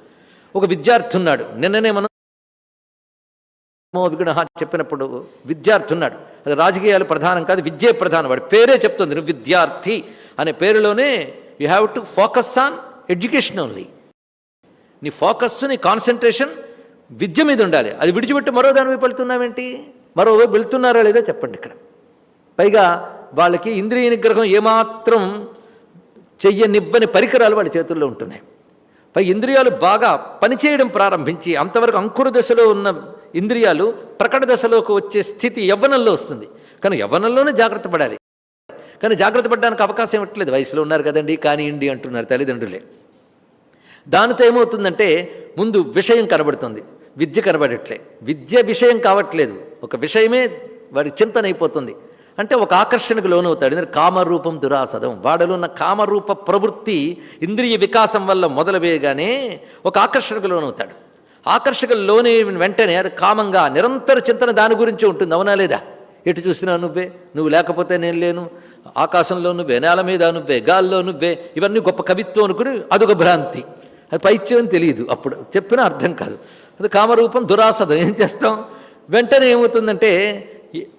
S3: ఒక విద్యార్థి ఉన్నాడు. నిన్ననే మనం విగ్రహ చెప్పినప్పుడు విద్యార్థి ఉన్నాడు. అది రాజకీయాలు ప్రధానం కాదు విద్యే ప్రధానం. వాడు పేరే చెప్తుంది నువ్వు విద్యార్థి అనే పేరులోనే you have to focus on education only నీ ఫోకస్ నీ కాన్సన్ట్రేషన్ విద్య మీద ఉండాలి. అది విడిచిపెట్టి మరో దాని వైపు వెళ్తున్నావేంటి? మరో వైపు వెళ్తున్నారా లేదో చెప్పండి ఇక్కడ. పైగా వాళ్ళకి ఇంద్రియ నిగ్రహం ఏమాత్రం చెయ్యనివ్వని పరికరాలు వాళ్ళ చేతుల్లో ఉంటున్నాయి. పై ఇంద్రియాలు బాగా పనిచేయడం ప్రారంభించి అంతవరకు అంకుర దశలో ఉన్న ఇంద్రియాలు ప్రకట దశలోకి వచ్చే స్థితి యవ్వనంలో వస్తుంది. కానీ యవ్వనంలోనే జాగ్రత్త పడాలి. కానీ జాగ్రత్త పడడానికి అవకాశం ఇవ్వట్లేదు. వయసులో ఉన్నారు కదండి కానివ్వండి అంటున్నారు తల్లిదండ్రులే. దానితో ఏమవుతుందంటే ముందు విషయం కనబడుతుంది. విద్య కనబడట్లే. విద్య విషయం కావట్లేదు. ఒక విషయమే వాడి చింతన అయిపోతుంది. అంటే ఒక ఆకర్షణకు లోనవుతాడు. ఎందుకంటే కామరూపం దురాసదం. వాడలో ఉన్న కామరూప ప్రవృత్తి ఇంద్రియ వికాసం వల్ల మొదలవేయగానే ఒక ఆకర్షణకు లోనవుతాడు. ఆకర్షక లోనే వెంటనే అది కామంగా నిరంతర చింతన దాని గురించి ఉంటుంది. అవునా లేదా? ఎటు చూసినా నువ్వే. నువ్వు లేకపోతే నేను లేను. ఆకాశంలో నువ్వే నేల మీద నువ్వే గాల్లో నువ్వే. ఇవన్నీ గొప్ప కవిత్వం అనుకుని అదొక భ్రాంతి. అది పైత్యం తెలియదు అప్పుడు. చెప్పినా అర్థం కాదు. అది కామరూపం దురాసదం. ఏం చేస్తాం? వెంటనే ఏమవుతుందంటే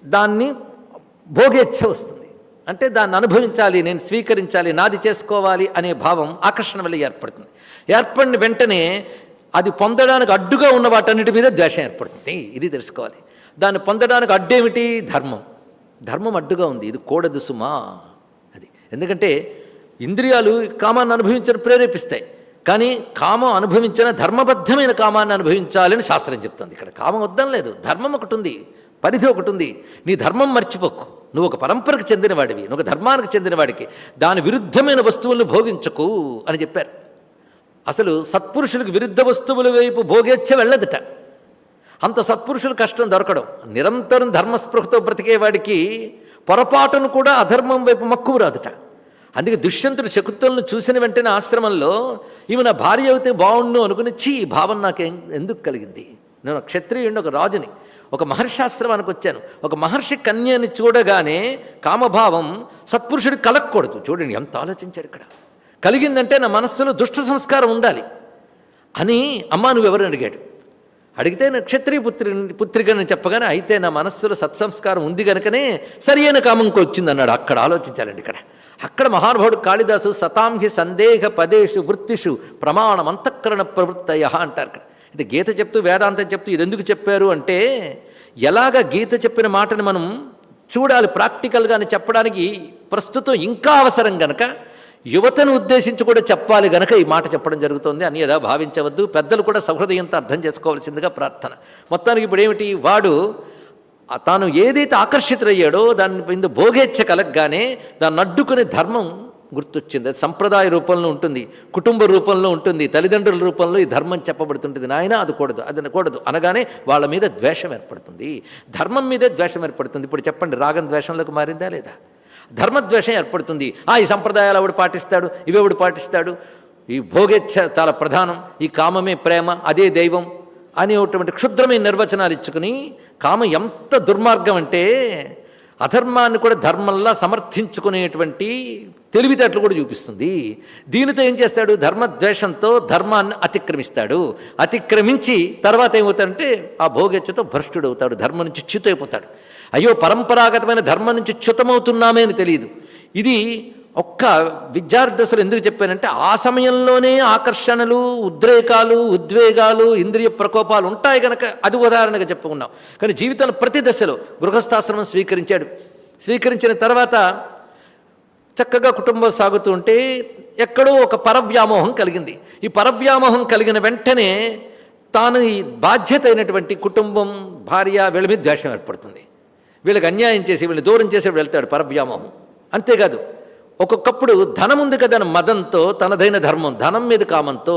S3: దాన్ని భోగేచ్ఛ వస్తుంది. అంటే దాన్ని అనుభవించాలి నేను స్వీకరించాలి నాది చేసుకోవాలి అనే భావం ఆకర్షణ వల్ల ఏర్పడుతుంది. ఏర్పడిన వెంటనే అది పొందడానికి అడ్డుగా ఉన్న వాటన్నిటి మీద ద్వేషం ఏర్పడుతుంది. ఇది తెలుసుకోవాలి. దాన్ని పొందడానికి అడ్డేమిటి? ధర్మం. ధర్మం అడ్డుగా ఉంది. ఇది కూడదు సుమా అది. ఎందుకంటే ఇంద్రియాలు కామాన్ని అనుభవించడం ప్రేరేపిస్తాయి. కానీ కామం అనుభవించిన ధర్మబద్ధమైన కామాన్ని అనుభవించాలని శాస్త్రం చెప్తుంది. ఇక్కడ కామం వద్దం లేదు ధర్మం ఒకటి ఉంది. పరిధి ఒకటి ఉంది. నీ ధర్మం మర్చిపోకు. నువ్వు ఒక పరంపరకు చెందినవాడివి నువ్వు ఒక ధర్మానికి చెందినవాడికి. దాని విరుద్ధమైన వస్తువులను భోగించకు అని చెప్పారు. అసలు సత్పురుషులకు విరుద్ధ వస్తువుల వైపు భోగేచ్ఛ వెళ్ళదట. అంత సత్పురుషులు కష్టం దొరకడం. నిరంతరం ధర్మస్పృహతో బ్రతికేవాడికి పొరపాటును కూడా అధర్మం వైపు మక్కువ రాదుట. అందుకే దుష్యంతుడు శకుంతలను చూసిన వెంటనే ఆశ్రమంలో ఈమె నా భార్య అయితే బాగుండు అనుకుని చీ ఈ భావం నాకు ఎం- ఎందుకు కలిగింది? నేను క్షత్రియుడిని ఒక రాజుని. ఒక మహర్షాశ్రమానికి వచ్చాను ఒక మహర్షి కన్యని చూడగానే కామభావం సత్పురుషుడు కలగకూడదు చూడండి ఎంత ఆలోచించాడు ఇక్కడ. కలిగిందంటే నా మనస్సులో దుష్ట సంస్కారం ఉండాలి అని అమ్మా నువ్వెవరు అడిగాడు. అడిగితే నేను క్షత్రియ పుత్రి పుత్రికని చెప్పగానే అయితే నా మనస్సులో సత్సంస్కారం ఉంది కనుకనే సరి అయిన కామంకి వచ్చింది అన్నాడు అక్కడ ఆలోచించాలండి ఇక్కడ. అక్కడ మహానుభావుడు కాళిదాసు సతాంహి సందేహ పదేషు వృత్తిషు ప్రమాణం అంతఃకరణ ప్రవృత్తయ అంటారు ఇక్కడ. అయితే గీత చెప్తూ వేదాంతం చెప్తూ ఇది ఎందుకు చెప్పారు అంటే ఎలాగ గీత చెప్పిన మాటని మనం చూడాలి ప్రాక్టికల్గానే చెప్పడానికి ప్రస్తుతం ఇంకా అవసరం గనక యువతను ఉద్దేశించి కూడా చెప్పాలి గనక ఈ మాట చెప్పడం జరుగుతుంది అని ఏదో భావించవద్దు. పెద్దలు కూడా సహృదయంతో అర్థం చేసుకోవాల్సిందిగా ప్రార్థన. మొత్తానికి ఇప్పుడు ఏమిటి? వాడు తాను ఏదైతే ఆకర్షితులయ్యాడో దాని మీద భోగేచ్ఛ కలగగానే దాన్ని అడ్డుకునే ధర్మం గుర్తొచ్చింది. అది సంప్రదాయ రూపంలో ఉంటుంది కుటుంబ రూపంలో ఉంటుంది తల్లిదండ్రుల రూపంలో ఈ ధర్మం చెప్పబడుతుంటుంది. నాయన అది కూడదు అది కూడదు అనగానే వాళ్ళ మీద ద్వేషం ఏర్పడుతుంది. ధర్మం మీదే ద్వేషం ఏర్పడుతుంది. ఇప్పుడు చెప్పండి రాగం ద్వేషంలోకి మారిందా లేదా? ధర్మద్వేషం ఏర్పడుతుంది. ఆ ఈ సంప్రదాయాలు ఎవడు పాటిస్తాడు? ఇవెవడు పాటిస్తాడు? ఈ భోగేచ్ఛ చాలా ప్రధానం ఈ కామమే ప్రేమ అదే దైవం అనేటువంటి క్షుద్రమైన నిర్వచనాలు ఇచ్చుకుని కామం ఎంత దుర్మార్గం అంటే అధర్మాన్ని కూడా ధర్మంలా సమర్థించుకునేటువంటి తెలివితేటలు కూడా చూపిస్తుంది. దీనితో ఏం చేస్తాడు? ధర్మద్వేషంతో ధర్మాన్ని అతిక్రమిస్తాడు. అతిక్రమించి తర్వాత ఏమవుతాడంటే ఆ భోగెచ్చతో భ్రష్టుడవుతాడు ధర్మం నుంచి చ్యుతైపోతాడు అయ్యో పరంపరాగతమైన ధర్మం నుంచి చ్యుతమవుతున్నామే అని తెలియదు. ఇది ఒక్క విద్యార్థి దశలో ఎందుకు చెప్పానంటే ఆ సమయంలోనే ఆకర్షణలు ఉద్రేకాలు ఉద్వేగాలు ఇంద్రియ ప్రకోపాలు ఉంటాయి కనుక అది ఉదాహరణగా చెప్పుకున్నాం. కానీ జీవితంలో ప్రతి దశలో గృహస్థాశ్రమం స్వీకరించాడు. స్వీకరించిన తర్వాత చక్కగా కుటుంబం సాగుతూ ఉంటే ఎక్కడో ఒక పరవ్యామోహం కలిగింది. ఈ పరవ్యామోహం కలిగిన వెంటనే తాను ఈ బాధ్యత అయినటువంటి కుటుంబం భార్య వీళ్ళ మీద ద్వేషం ఏర్పడుతుంది. వీళ్ళకి అన్యాయం చేసి వీళ్ళు దూరం చేసి వెళ్తాడు పరవ్యామోహం. అంతేకాదు ఒక్కొక్కప్పుడు ధనం ఉంది కదా మదంతో తనదైన ధర్మం ధనం మీద కామంతో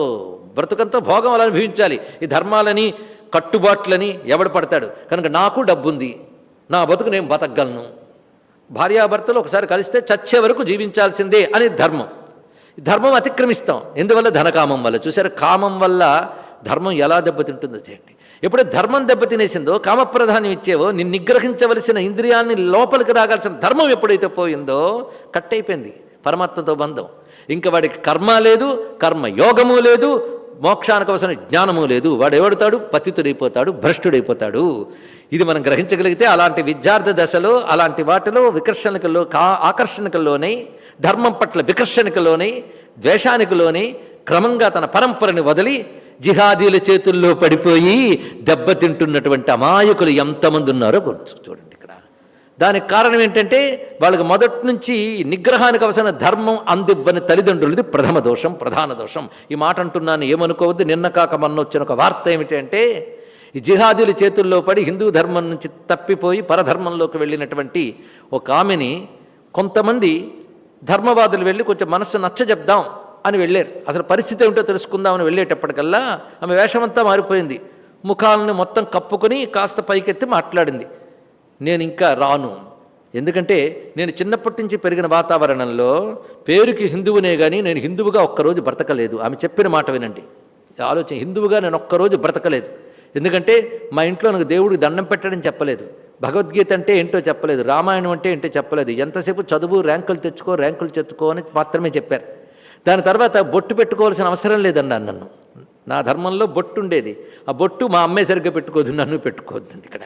S3: బ్రతుకంతో భోగం అలా అనుభవించాలి. ఈ ధర్మాలని కట్టుబాట్లని ఎవడు పడతాడు? కనుక నాకు డబ్బుంది నా బతుకు నేను బతకగలను. భార్యాభర్తలు ఒకసారి కలిస్తే చచ్చే వరకు జీవించాల్సిందే అని ధర్మం. ఈ ధర్మం అతిక్రమిస్తాం. ఎందువల్ల? ధనకామం వల్ల. చూసారు? కామం వల్ల ధర్మం ఎలా దెబ్బతింటుందో చేయండి ఎప్పుడు ధర్మం దెబ్బతినేసిందో కామప్రధానం ఇచ్చేవో నిన్ను నిగ్రహించవలసిన ఇంద్రియాన్ని లోపలికి రాగాల్సిన ధర్మం ఎప్పుడైతే పోయిందో కట్ అయిపోయింది పరమాత్మతో బంధం. ఇంకా వాడికి కర్మ లేదు కర్మ యోగము లేదు మోక్షానికి అవసరం జ్ఞానము లేదు. వాడు ఎవడతాడు? పతితుడైపోతాడు భ్రష్టుడైపోతాడు. ఇది మనం గ్రహించగలిగితే అలాంటి విద్యార్థి దశలో అలాంటి వాటిలో వికర్షణకల్లో కా ఆకర్షణకల్లోనే ధర్మం పట్ల వికర్షణకలోనై ద్వేషానికిలోని క్రమంగా తన పరంపరని వదిలి జిహాదీల చేతుల్లో పడిపోయి దెబ్బతింటున్నటువంటి అమాయకులు ఎంతమంది ఉన్నారో చూడండి ఇక్కడ. దానికి కారణం ఏంటంటే వాళ్ళకి మొదటి నుంచి నిగ్రహానికి అవసరమైన ధర్మం అందివ్వని తల్లిదండ్రులది ప్రథమ దోషం ప్రధాన దోషం. ఈ మాట అంటున్నాను ఏమనుకోవద్దు. నిన్న కాక మొన్న వచ్చిన ఒక వార్త ఏమిటంటే ఈ జిహాదుల చేతుల్లో పడి హిందూ ధర్మం నుంచి తప్పిపోయి పరధర్మంలోకి వెళ్ళినటువంటి ఒక ఆమెని కొంతమంది ధర్మవాదులు వెళ్ళి కొంచెం మనస్సు నచ్చజెప్దాం అని వెళ్ళారు. అసలు పరిస్థితి ఏమిటో తెలుసుకుందామని వెళ్ళేటప్పటికల్లా ఆమె వేషమంతా మారిపోయింది. ముఖాలను మొత్తం కప్పుకొని కాస్త పైకెత్తి మాట్లాడింది. నేను ఇంకా రాను. ఎందుకంటే నేను చిన్నప్పటి నుంచి పెరిగిన వాతావరణంలో పేరుకి హిందువునే కానీ నేను హిందువుగా ఒక్కరోజు బ్రతకలేదు. ఆమె చెప్పిన మాట వినండి. ఆలోచన హిందువుగా నేను ఒక్కరోజు బ్రతకలేదు. ఎందుకంటే మా ఇంట్లో నాకు దేవుడికి దండం పెట్టడం చెప్పలేదు. భగవద్గీత అంటే ఏంటో చెప్పలేదు. రామాయణం అంటే ఏంటో చెప్పలేదు. ఎంతసేపు చదువు ర్యాంకులు తెచ్చుకో ర్యాంకులు తెచ్చుకో అని మాత్రమే చెప్పారు. దాని తర్వాత బొట్టు పెట్టుకోవాల్సిన అవసరం లేదన్నాను నన్ను. నా ధర్మంలో బొట్టు ఉండేది. ఆ బొట్టు మా అమ్మే సరిగ్గా పెట్టుకోదు నన్ను పెట్టుకోవద్దు ఇక్కడ.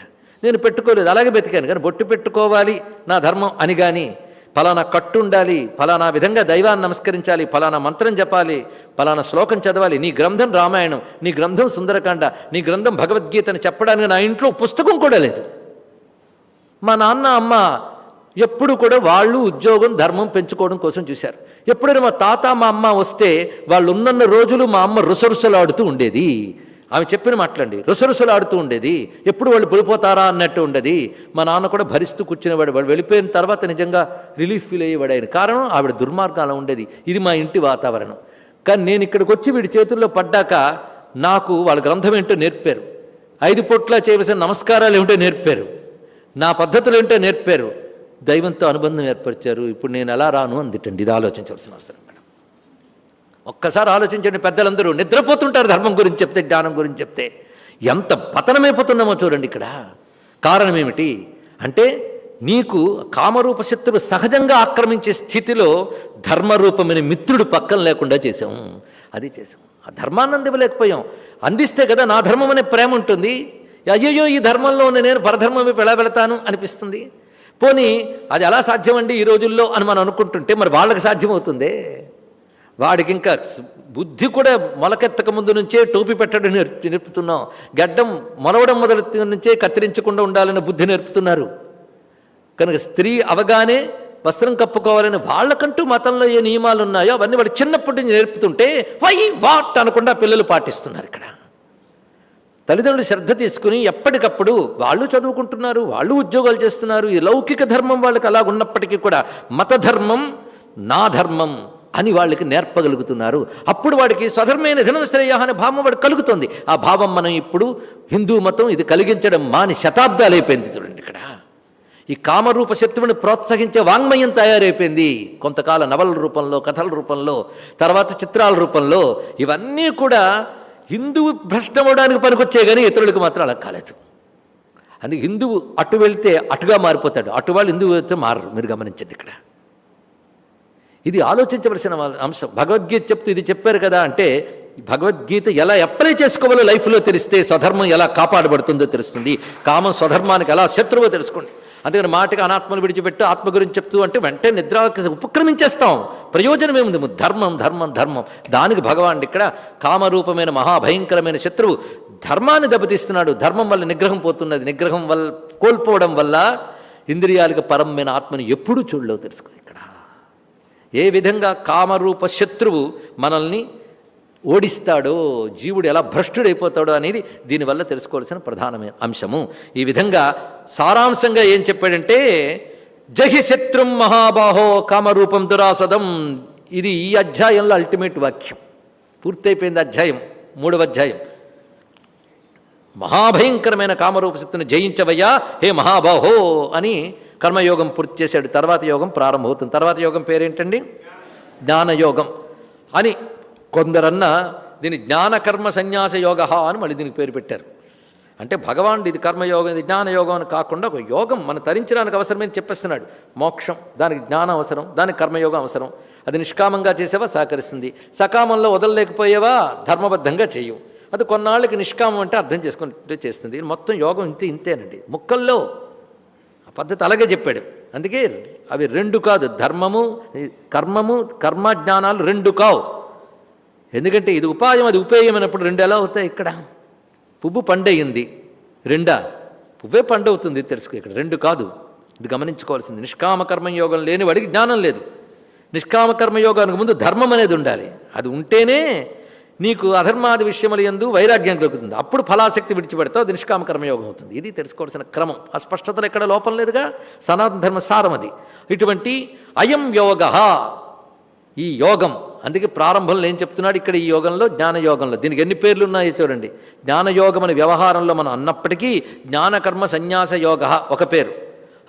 S3: నేను పెట్టుకోలేదు అలాగే బతికాను. కానీ బొట్టు పెట్టుకోవాలి నా ధర్మం అని కానీ ఫలానా కట్టు ఉండాలి ఫలానా విధంగా దైవాన్ని నమస్కరించాలి ఫలానా మంత్రం చెప్పాలి ఫలానా శ్లోకం చదవాలి. నీ గ్రంథం రామాయణం నీ గ్రంథం సుందరకాండ నీ గ్రంథం భగవద్గీతని చెప్పడానికి నా ఇంట్లో పుస్తకం కూడా లేదు. మా నాన్న అమ్మ ఎప్పుడు కూడా వాళ్ళు ఉద్యోగం ధర్మం పెంచుకోవడం కోసం చూశారు. ఎప్పుడైనా మా తాత మా అమ్మ వస్తే వాళ్ళు ఉన్నన్న రోజులు మా అమ్మ రుసరుసలాడుతూ ఉండేది. ఆమె చెప్పిన మాట్లాడి. రుసరుసలాడుతూ ఉండేది. ఎప్పుడు వాళ్ళు పడిపోతారా అన్నట్టు ఉండేది. మా నాన్న కూడా భరిస్తూ కూర్చునేవాడు వాడు. వెళ్ళిపోయిన తర్వాత నిజంగా రిలీఫ్ ఫీల్ అయ్యేవాడు ఆయన కారణం ఆవిడ దుర్మార్గాలు ఉండేది. ఇది మా ఇంటి వాతావరణం. కానీ నేను ఇక్కడికి వచ్చి వీడి చేతుల్లో పడ్డాక నాకు వాళ్ళ గ్రంథం ఏంటో నేర్పారు. ఐదు పొట్ల చేయవలసిన నమస్కారాలు ఏమిటో నేర్పారు. నా పద్ధతులు ఏంటో నేర్పారు. దైవంతో అనుబంధం ఏర్పరిచారు. ఇప్పుడు నేను ఎలా రాను అందిటండి. ఇది ఆలోచించవలసిన అవసరం. ఒక్కసారి ఆలోచించండి పెద్దలందరూ నిద్రపోతుంటారు ధర్మం గురించి చెప్తే జ్ఞానం గురించి చెప్తే. ఎంత పతనమైపోతున్నామో చూడండి ఇక్కడ. కారణం ఏమిటి? అంటే నీకు కామరూప శత్రువు సహజంగా ఆక్రమించే స్థితిలో ధర్మరూపమైన మిత్రుడు పక్కన లేకుండా చేసాం అది చేసాం ఆ ధర్మాన్ని అందివ్వలేకపోయాం. అందిస్తే కదా నా ధర్మం అనే ప్రేమ ఉంటుంది. అయ్యయ్యో ఈ ధర్మంలో ఉన్న నేను పరధర్మం వైపు ఎలా వెళతాను అనిపిస్తుంది. పోనీ అది ఎలా సాధ్యమండి ఈ రోజుల్లో అని మనం అనుకుంటుంటే మరి వాళ్ళకి సాధ్యమవుతుందే? వాడికి ఇంకా బుద్ధి కూడా మొలకెత్తక ముందు నుంచే టోపీ పెట్టడం నేర్పు నేర్పుతున్నాం. గడ్డం మొలవడం మొదలు నుంచే కత్తిరించకుండా ఉండాలనే బుద్ధి నేర్పుతున్నారు. కనుక స్త్రీ అవగానే వస్త్రం కప్పుకోవాలని వాళ్ళకంటూ మతంలో ఏ నియమాలు ఉన్నాయో అవన్నీ వాడు చిన్నప్పటి నుంచి నేర్పుతుంటే వై వాట్? అనకుండా పిల్లలు పాటిస్తున్నారు ఇక్కడ. తల్లిదండ్రులు శ్రద్ధ తీసుకుని ఎప్పటికప్పుడు వాళ్ళు చదువుకుంటున్నారు వాళ్ళు ఉద్యోగాలు చేస్తున్నారు. ఈ లౌకిక ధర్మం వాళ్ళకి అలా ఉన్నప్పటికీ కూడా మత ధర్మం నా ధర్మం అని వాళ్ళకి నేర్పగలుగుతున్నారు. అప్పుడు వాడికి స్వధర్మైన ధనం శ్రేయ అనే భావం వాడు కలుగుతుంది. ఆ భావం మనం ఇప్పుడు హిందూ మతం ఇది కలిగించడం మాని శతాబ్దాలు అయిపోయింది చూడండి ఇక్కడ. ఈ కామరూప శత్రువుని ప్రోత్సహించే వాంగ్మయం తయారైపోయింది. కొంతకాల నవల రూపంలో కథల రూపంలో తర్వాత చిత్రాల రూపంలో ఇవన్నీ కూడా హిందువు భ్రష్టమవడానికి పనికొచ్చే కానీ ఇతరులకు మాత్రం అలా కాలేదు. అందుకే హిందువు అటు వెళ్తే అటుగా మారిపోతాడు. అటు వాళ్ళు హిందువు వెళ్తే మారరు. మీరు గమనించండి ఇక్కడ. ఇది ఆలోచించవలసిన వాళ్ళ అంశం. భగవద్గీత చెప్తూ ఇది చెప్పారు కదా అంటే భగవద్గీత ఎలా అప్లై చేసుకోవాలో లైఫ్లో తెలిస్తే స్వధర్మం ఎలా కాపాడబడుతుందో తెలుస్తుంది. కామం స్వధర్మానికి ఎలా శత్రువో తెలుసుకోండి. అందుకని మాటగా అనాత్మను విడిచిపెట్టు ఆత్మ గురించి చెప్తూ అంటే వెంటనే నిద్రకి ఉపక్రమించేస్తాం. ప్రయోజనం ఏముంది? ధర్మం ధర్మం ధర్మం. దానికి భగవాన్ ఇక్కడ కామరూపమైన మహాభయంకరమైన శత్రువు ధర్మాన్ని దెబ్బతీస్తున్నాడు. ధర్మం వల్ల నిగ్రహం పోతున్నది. నిగ్రహం వల్ల కోల్పోవడం వల్ల ఇంద్రియాలకు పరమైన ఆత్మని ఎప్పుడూ చూడలేవు తెలుసుకో ఏ విధంగా కామరూప శత్రువు మనల్ని ఓడిస్తాడో జీవుడు ఎలా భ్రష్టుడైపోతాడో అనేది దీనివల్ల తెలుసుకోవాల్సిన ప్రధానమైన అంశము. ఈ విధంగా సారాంశంగా ఏం చెప్పాడంటే జహి శత్రుం మహాబాహో కామరూపం దురాసదం. ఇది ఈ అధ్యాయంలో అల్టిమేట్ వాక్యం. పూర్తయిపోయింది అధ్యాయం మూడవ అధ్యాయం. మహాభయంకరమైన కామరూపశక్తిని జయించవయ్యా హే మహాబాహో అని కర్మయోగం పూర్తి చేశాడు తర్వాత యోగం ప్రారంభమవుతుంది. తర్వాత యోగం పేరేంటండి? జ్ఞానయోగం. అని కొందరన్న దీని జ్ఞానకర్మ సన్యాస యోగ అని మళ్ళీ దీనికి పేరు పెట్టారు. అంటే భగవానుడు ఇది కర్మయోగం ఇది జ్ఞానయోగం అని కాకుండా ఒక యోగం మనం తరించడానికి అవసరమని చెప్పేస్తున్నాడు. మోక్షం దానికి జ్ఞానం అవసరం దానికి కర్మయోగం అవసరం. అది నిష్కామంగా చేసేవా? సహకరిస్తుంది. సకామంలో వదలలేకపోయేవా? ధర్మబద్ధంగా చేయవు అది కొన్నాళ్ళకి నిష్కామం అంటే అర్థం చేసుకుంటే చేస్తుంది. మొత్తం యోగం ఇంతే ఇంతేనండి. ముక్కల్లో పద్ధతి అలాగే చెప్పాడు. అందుకే అవి రెండు కాదు ధర్మము కర్మము కర్మ జ్ఞానాలు రెండు కావు. ఎందుకంటే ఇది ఉపాయం అది ఉపేయమైనప్పుడు రెండు ఎలా అవుతాయి ఇక్కడ? పువ్వు పండయింది రెండా? పువ్వే పండవుతుంది తెలుసుకో ఇక్కడ రెండు కాదు. ఇది గమనించుకోవాల్సింది. నిష్కామ కర్మయోగం లేని వాడికి జ్ఞానం లేదు. నిష్కామ కర్మయోగానికి ముందు ధర్మం అనేది ఉండాలి. అది ఉంటేనే నీకు అధర్మాది విషయముల యందు వైరాగ్యం కలుగుతుంది అప్పుడు ఫలాశక్తి విడిచిపెడతావు అది నిష్కామ కర్మయోగం అవుతుంది ఇది తెలుసుకోవాల్సిన క్రమం. ఆ స్పష్టతలు ఎక్కడ లోపం లేదుగా? సనాతన ధర్మ సారం అది ఇటువంటి అయం యోగ ఈ యోగం. అందుకే ప్రారంభంలో ఏం చెప్తున్నాడు ఇక్కడ ఈ యోగంలో? జ్ఞానయోగంలో. దీనికి ఎన్ని పేర్లు ఉన్నాయో చూడండి. జ్ఞానయోగం అనే వ్యవహారంలో మనం అన్నప్పటికీ జ్ఞానకర్మ సన్యాస యోగ ఒక పేరు.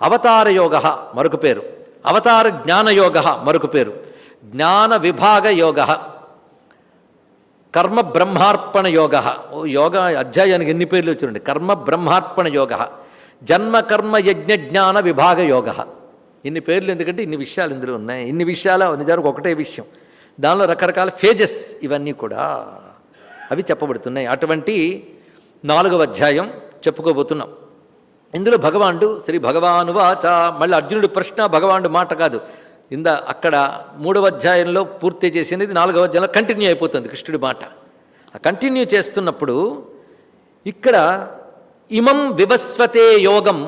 S3: అవతార యోగ మరొక పేరు. అవతార జ్ఞానయోగ మరొక పేరు. జ్ఞాన విభాగ యోగ కర్మ బ్రహ్మార్పణ యోగ. ఓ యోగ అధ్యాయానికి ఎన్ని పేర్లు వచ్చినండి కర్మ బ్రహ్మార్పణ యోగ. జన్మ కర్మ యజ్ఞ జ్ఞాన విభాగ యోగ. ఇన్ని పేర్లు ఎందుకంటే ఇన్ని విషయాలు ఇందులో ఉన్నాయి. ఇన్ని విషయాలు నిజానికి ఒకటే విషయం. దానిలో రకరకాల ఫేజెస్ ఇవన్నీ కూడా అవి చెప్పబడుతున్నాయి. అటువంటి నాలుగవ అధ్యాయం చెప్పుకోబోతున్నాం. ఇందులో భగవానుడు శ్రీ భగవానువాచ. మళ్ళీ అర్జునుడి ప్రశ్న భగవానుడు మాట కాదు. ఇంద అక్కడ మూడవ అధ్యాయంలో పూర్తి చేసినది నాలుగవ అధ్యాయంలో కంటిన్యూ అయిపోతుంది కృష్ణుడి మాట. ఆ కంటిన్యూ చేస్తున్నప్పుడు ఇక్కడ ఇమం వివస్వతే యోగం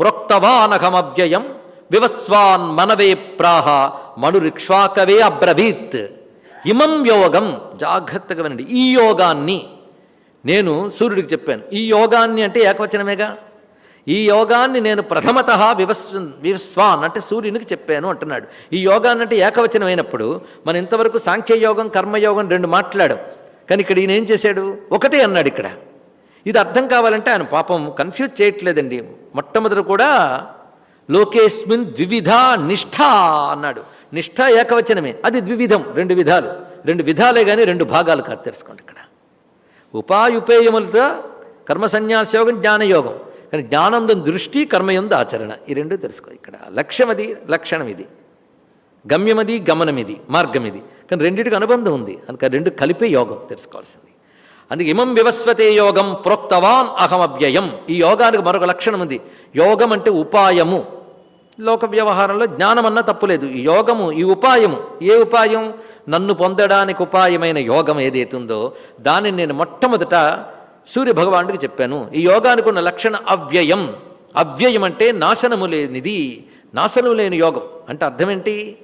S3: ప్రోక్తవానఘమవ్యయం వివస్వాన్ మనవే ప్రాహ మనురిక్ష్వాకవే అబ్రవీత్. ఇమం యోగం జాగ్రత్తగా వినండి ఈ యోగాన్ని నేను సూర్యుడికి చెప్పాను. ఈ యోగాన్ని అంటే ఏకవచనమేగా? ఈ యోగాన్ని నేను ప్రథమత వివస్ వివస్వాన్ అంటే సూర్యునికి చెప్పాను అంటున్నాడు. ఈ యోగాన్ని అంటే ఏకవచనం అయినప్పుడు మనం ఇంతవరకు సాంఖ్యయోగం కర్మయోగం రెండు మాట్లాడాం. కానీ ఇక్కడ ఈయన ఏం చేశాడు? ఒకటే అన్నాడు ఇక్కడ. ఇది అర్థం కావాలంటే ఆయన పాపం కన్ఫ్యూజ్ చేయట్లేదండి. మొట్టమొదట కూడా లోకేస్మిన్ ద్వివిధ నిష్ఠ అన్నాడు. నిష్ఠ ఏకవచనమే. అది ద్వివిధం రెండు విధాలు. రెండు విధాలే కానీ రెండు భాగాలు కాదు తెలుసుకోండి ఇక్కడ. ఉపాయుపేయములతో కర్మ సన్యాసయోగం జ్ఞానయోగం కానీ జ్ఞానందం దృష్టి కర్మయందు ఆచరణ. ఈ రెండు తెలుసుకో ఇక్కడ. లక్ష్యం అది లక్షణం ఇది గమ్యమది గమనం ఇది మార్గం ఇది కానీ రెండింటికి అనుబంధం ఉంది. అందుకే రెండు కలిపే యోగం తెలుసుకోవాల్సింది. అందుకే ఇమం వివస్వతే యోగం ప్రోక్తవాన్ అహమవ్యయం. ఈ యోగానికి మరొక లక్షణం ఉంది. యోగం అంటే ఉపాయము. లోక వ్యవహారంలో జ్ఞానం అన్నా తప్పులేదు ఈ యోగము ఈ ఉపాయము. ఏ ఉపాయం? నన్ను పొందడానికి ఉపాయమైన యోగం ఏదైతుందో దానిని నేను మొట్టమొదట సూర్య భగవానుడికి చెప్పాను ఈ యోగానికి ఉన్న లక్షణ అవ్యయం. అవ్యయం అంటే నాశనము లేనిది నాశనము లేని యోగం. అంటే అర్థం ఏంటి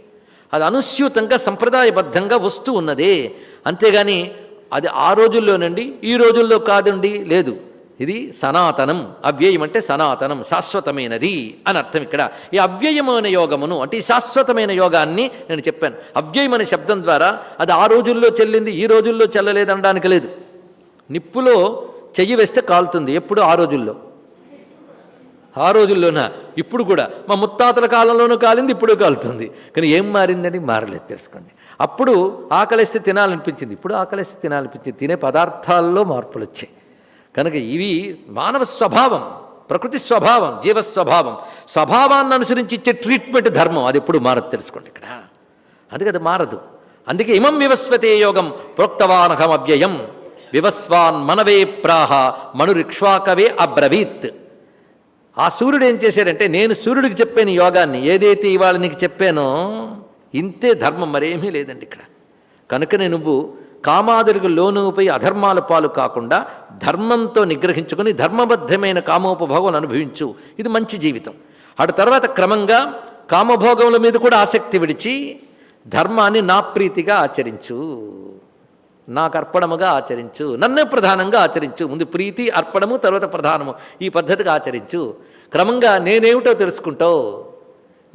S3: అది అనుస్యూతంగా సంప్రదాయబద్ధంగా వస్తూ ఉన్నదే. అంతేగాని అది ఆ రోజుల్లోనండి ఈ రోజుల్లో కాదండి లేదు. ఇది సనాతనం. అవ్యయం అంటే సనాతనం శాశ్వతమైనది అని అర్థం ఇక్కడ. ఈ అవ్యయమైన యోగమును అంటే ఈ శాశ్వతమైన యోగాన్ని నేను చెప్పాను. అవ్యయమనే శబ్దం ద్వారా అది ఆ రోజుల్లో చెల్లింది ఈ రోజుల్లో చెల్లలేదు అనడానికి లేదు. నిప్పులో చెయ్యి వేస్తే కాలుతుంది ఎప్పుడు? ఆ రోజుల్లో. ఆ రోజుల్లోన ఇప్పుడు కూడా. మా ముత్తాతల కాలంలోనూ కాలింది ఇప్పుడు కాలుతుంది. కానీ ఏం మారిందని మారలేదు తెలుసుకోండి. అప్పుడు ఆకలిస్తే తినాలనిపించింది ఇప్పుడు ఆకలిస్తే తినాలనిపించింది. తినే పదార్థాల్లో మార్పులు వచ్చాయి. కనుక ఇవి మానవ స్వభావం ప్రకృతి స్వభావం జీవ స్వభావం స్వభావాన్ని అనుసరించి ఇచ్చే ట్రీట్మెంట్ ధర్మం అది ఎప్పుడు మారదు తెలుసుకోండి ఇక్కడ. అందుకే అది మారదు. అందుకే ఇమం వివస్వతే యోగం ప్రోక్తవానహం అవ్యయం వివస్వాన్ మనవే ప్రాహ మనురిక్ష్వాకవే అబ్రవీత్. ఆ సూర్యుడు ఏం చేశాడంటే నేను సూర్యుడికి చెప్పాను యోగాన్ని ఏదైతే ఇవాళ నీకు చెప్పానో ఇంతే ధర్మం మరేమీ లేదండి ఇక్కడ. కనుకనే నువ్వు కామాదులకు లోనుపై అధర్మాల పాలు కాకుండా ధర్మంతో నిగ్రహించుకొని ధర్మబద్ధమైన కామోపభోగం అనుభవించు. ఇది మంచి జీవితం. అటు తర్వాత క్రమంగా కామభోగముల మీద కూడా ఆసక్తి విడిచి ధర్మాన్ని నా ప్రీతిగా ఆచరించు. నాకు అర్పణముగా ఆచరించు నన్నే ప్రధానంగా ఆచరించు. ముందు ప్రీతి అర్పణము తర్వాత ప్రధానము. ఈ పద్ధతిగా ఆచరించు. క్రమంగా నేనేమిటో తెలుసుకుంటావు?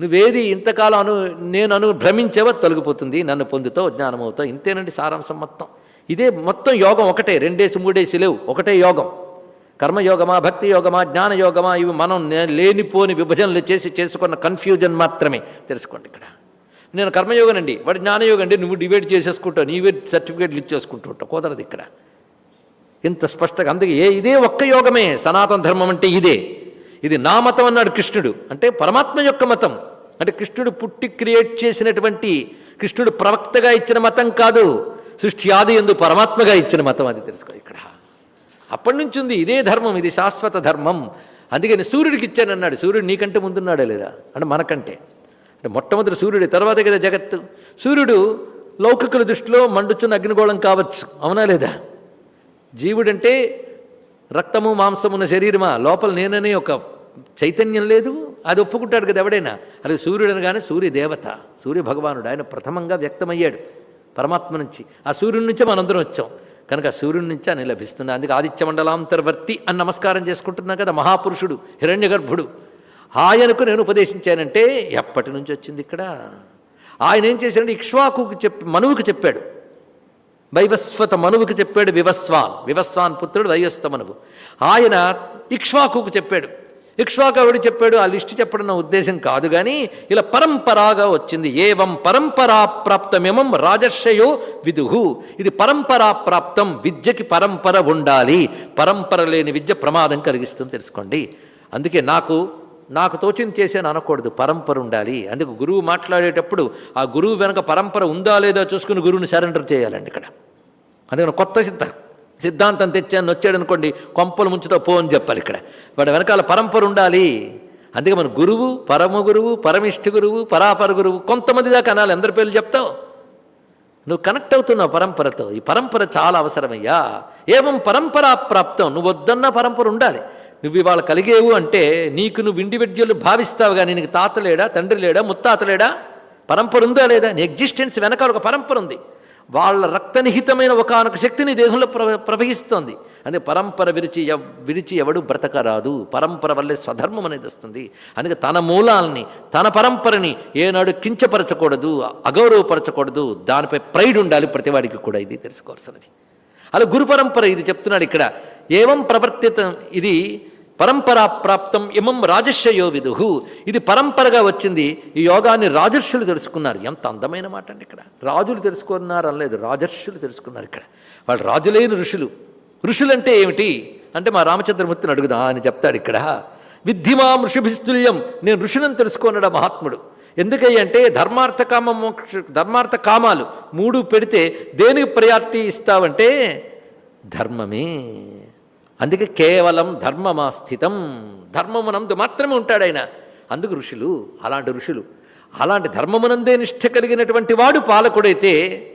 S3: నువ్వేది ఇంతకాలం అను నేను అను భ్రమించేవో తొలగిపోతుంది నన్ను పొందుతావు జ్ఞానమవుతావు ఇంతేనండి సారాంశం మొత్తం. ఇదే మొత్తం యోగం ఒకటే రెండేసి మూడేసి లేవు. ఒకటే యోగం. కర్మయోగమా భక్తి యోగమా జ్ఞానయోగమా ఇవి మనం లేనిపోని విభజనలు చేసి చేసుకున్న కన్ఫ్యూజన్ మాత్రమే. తెలుసుకోండి ఇక్కడ. నేను కర్మయోగం అండి వాడు జ్ఞానయోగం అండి నువ్వు డివైడ్ చేసేసుకుంటావు నీవే సర్టిఫికేట్లు ఇచ్చేసుకుంటూ ఉంటావు కుదరదు ఇక్కడ. ఇంత స్పష్టంగా అందుకే ఏ ఇదే ఒక్క యోగమే. సనాతన ధర్మం అంటే ఇదే. ఇది నా మతం అన్నాడు కృష్ణుడు. అంటే పరమాత్మ యొక్క మతం. అంటే కృష్ణుడు పుట్టి క్రియేట్ చేసినటువంటి కృష్ణుడు ప్రవక్తగా ఇచ్చిన మతం కాదు. సృష్టి ఆది ఎందు పరమాత్మగా ఇచ్చిన మతం అది తెలుసుకో ఇక్కడ. అప్పటి నుంచి ఉంది ఇదే ధర్మం ఇది శాశ్వత ధర్మం. అందుకని సూర్యుడికి ఇచ్చానన్నాడు. సూర్యుడు నీకంటే ముందున్నాడా లేదా? అంటే మనకంటే. అంటే మొట్టమొదటి సూర్యుడి తర్వాత కదా జగత్తు సూర్యుడు లౌకికుల దృష్టిలో మండుచున్న అగ్నిగోళం కావచ్చు అవునా లేదా? జీవుడంటే రక్తము మాంసమున్న శరీరమా? లోపల నేననే ఒక చైతన్యం లేదు అది ఒప్పుకుంటాడు కదా ఎవడైనా. అది సూర్యుడు అనగానే సూర్యదేవత సూర్యభగవానుడు. సూర్య భగవానుడు ఆయన ప్రథమంగా వ్యక్తమయ్యాడు పరమాత్మ నుంచి. ఆ సూర్యుడి నుంచే మనందరం వచ్చాం. కనుక సూర్యుడి నుంచి అని లభిస్తుంది. అందుకే ఆదిత్య మండలాంతర్వర్తి అని నమస్కారం చేసుకుంటున్నా కదా మహాపురుషుడు హిరణ్యగర్భుడు. ఆయనకు నేను ఉపదేశించానంటే ఎప్పటి నుంచి వచ్చింది ఇక్కడ? ఆయన ఏం చేశాడంటే ఇక్ష్వాకుకు చెప్పి మనువుకి చెప్పాడు. వైవస్వత మనువుకి చెప్పాడు వివస్వాన్. వివస్వాన్ పుత్రుడు వైవస్వ మనువు. ఆయన ఇక్ష్వాకుకు చెప్పాడు. ఇక్ష్వాకు ఎవడు చెప్పాడు? ఆ లిస్టు చెప్పడం నా ఉద్దేశం కాదు కానీ ఇలా పరంపరాగా వచ్చింది. ఏవం పరంపరా ప్రాప్తమేమం రాజర్షయో విదుహు. ఇది పరంపరా ప్రాప్తం విద్యకి పరంపర ఉండాలి. పరంపర లేని విద్య ప్రమాదం కలిగిస్తుంది తెలుసుకోండి. అందుకే నాకు నాకు తోచింది చేశాను అనకూడదు పరంపర ఉండాలి. అందుకు గురువు మాట్లాడేటప్పుడు ఆ గురువు వెనక పరంపర ఉందా లేదా చూసుకుని గురువుని సరెండర్ చేయాలండి ఇక్కడ. అందుకని కొత్త సిద్ధ సిద్ధాంతం తెచ్చాను వచ్చాడు అనుకోండి కొంపలు ముంచుతో పో అని చెప్పాలి ఇక్కడ. వాడి వెనకాల పరంపర ఉండాలి. అందుకే మన గురువు పరమ గురువు పరమిష్ఠ గురువు పరాపర గురువు కొంతమంది దాకా అనాలి. అందరి పేర్లు చెప్తావు. నువ్వు కనెక్ట్ అవుతున్నావు పరంపరతో. ఈ పరంపర చాలా అవసరమయ్యా. ఏవం పరంపరా ప్రాప్తం నువ్వు వద్దన్న పరంపర ఉండాలి. నువ్వు ఇవాళ కలిగేవు అంటే నీకు నువ్వు ఇండివిజువల్ భావిస్తావు కానీ నీకు తాత లేడా తండ్రి లేడా ముత్తాత లేడా? పరంపర ఉందా లేదా? నీ ఎగ్జిస్టెన్స్ వెనకాల ఒక పరంపర ఉంది. వాళ్ళ రక్తనిహితమైన ఒకనొక శక్తిని దేహంలో ప్ర ప్రవహిస్తోంది. అందుకే పరంపర విరిచి ఎవ్- విరిచి ఎవడు బ్రతకరాదు. పరంపర వల్లే స్వధర్మం అనేది వస్తుంది. అందుకే తన మూలాల్ని తన పరంపరని ఏనాడు కించపరచకూడదు అగౌరవపరచకూడదు. దానిపై ప్రైడ్ ఉండాలి ప్రతివాడికి కూడా ఇది తెలుసుకోవాల్సినది. అలా గురు పరంపర ఇది చెప్తున్నాడు ఇక్కడ. ఏవం ప్రవర్తిత ఇది పరంపరా ప్రాప్తం ఇమం రాజర్షయో విదుహు. ఇది పరంపరగా వచ్చింది. ఈ యోగాన్ని రాజర్షులు తెలుసుకున్నారు. ఎంత అందమైన మాట అండి ఇక్కడ. రాజులు తెలుసుకున్నారు అనలేదు రాజర్షులు తెలుసుకున్నారు ఇక్కడ. వాళ్ళు రాజులేని ఋషులు. ఋషులంటే ఏమిటి? అంటే మా రామచంద్రమూర్తిని అడుగుదా అని చెప్తాడు ఇక్కడ. విద్ధిమాం ఋషిభిస్తుల్యం. నేను ఋషులను తెలుసుకున్నాడు మహాత్ముడు. ఎందుకంటే ధర్మార్థ కామ మోక్ష ధర్మార్థ కామాలు మూడు పెడితే దేనికి ప్రయారిటీ ఇస్తావంటే ధర్మమే. అందుకే కేవలం ధర్మమా స్థితం ధర్మమునందు మాత్రమే ఉంటాడు ఆయన అందుకు ఋషులు అలాంటి ఋషులు అలాంటి ధర్మమునందే నిష్ఠ కలిగినటువంటి వాడు పాలకుడైతే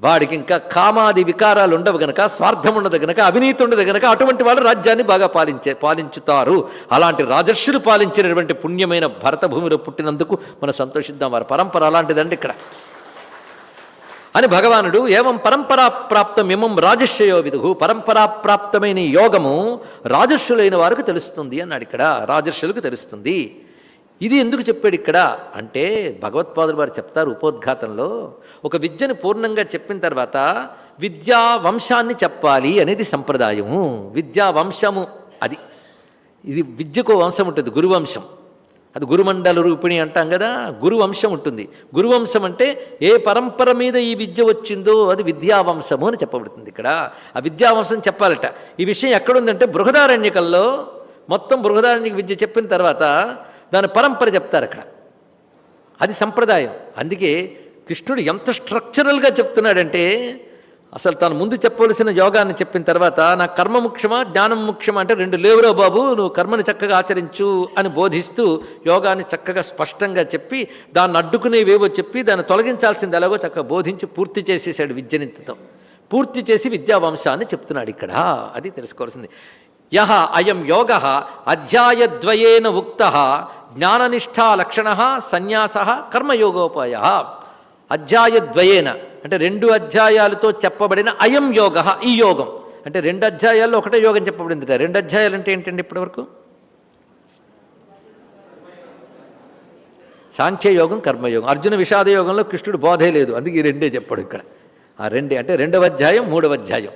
S3: వాడికి ఇంకా కామాది వికారాలు ఉండవు గనక స్వార్థం ఉండదు గనక అవినీతి ఉండదు గనక అటువంటి వాళ్ళు రాజ్యాన్ని బాగా పాలించే పాలించుతారు. అలాంటి రాజర్షులు పాలించినటువంటి పుణ్యమైన భరత భూమిలో పుట్టినందుకు మనం సంతోషిద్దాం. వారి పరంపర అలాంటిదండి ఇక్కడ. అని భగవానుడు ఏవం పరంపరా ప్రాప్తం ఇమం రాజశ్యయో విధు పరంపరా ప్రాప్తమైన యోగము రాజర్షులైన వారికి తెలుస్తుంది అన్నాడు ఇక్కడ రాజర్షులకు తెలుస్తుంది. ఇది ఎందుకు చెప్పాడు ఇక్కడ అంటే భగవత్పాదులు వారు చెప్తారు ఉపోద్ఘాతంలో ఒక విద్యను పూర్ణంగా చెప్పిన తర్వాత విద్యా వంశాన్ని చెప్పాలి అనేది సంప్రదాయము. విద్యా వంశము అది ఇది విద్యకు వంశం ఉంటుంది గురువంశం. అది గురుమండల రూపిణి అంటాం కదా గురువంశం ఉంటుంది. గురువంశం అంటే ఏ పరంపర మీద ఈ విద్య వచ్చిందో అది విద్యావంశము అని చెప్పబడుతుంది ఇక్కడ. ఆ విద్యావంశం చెప్పాలట. ఈ విషయం ఎక్కడుందంటే బృహదారణ్యకంలో మొత్తం బృహదారణ్యక విద్య చెప్పిన తర్వాత దాని పరంపర చెప్తారు అక్కడ. అది సంప్రదాయం. అందుకే కృష్ణుడు ఎంత స్ట్రక్చరల్గా చెప్తున్నాడంటే అసలు తాను ముందు చెప్పవలసిన యోగాన్ని చెప్పిన తర్వాత నా కర్మ ముఖ్యమా జ్ఞానం ముఖ్యమా అంటే రెండు లేవురా బాబు నువ్వు కర్మని చక్కగా ఆచరించు అని బోధిస్తూ యోగాన్ని చక్కగా స్పష్టంగా చెప్పి దాన్ని అడ్డుకునేవేవో చెప్పి దాన్ని తొలగించాల్సింది ఎలాగో చక్కగా బోధించి పూర్తి చేసేసాడు విద్యనింతతో. పూర్తి చేసి విద్యావంశాన్ని చెప్తున్నాడు ఇక్కడ. అది తెలుసుకోవాల్సింది. యహ అయం యోగ అధ్యాయద్వయేన ఉక్త జ్ఞాననిష్ఠా లక్షణ సన్యాస కర్మయోగోపాయ. అధ్యాయద్వయేన అంటే రెండు అధ్యాయాలతో చెప్పబడిన అయం యోగ ఈ యోగం. అంటే రెండు అధ్యాయాల్లో ఒకటే యోగం చెప్పబడింది రెండు అధ్యాయాలు అంటే ఏంటండి ఇప్పటివరకు? సాంఖ్యయోగం కర్మయోగం అర్జున విషాద యోగంలో కృష్ణుడు బోధే లేదు. అందుకే ఈ రెండే చెప్పాడు ఇక్కడ. ఆ రెండే. అంటే రెండవ అధ్యాయం మూడవ అధ్యాయం.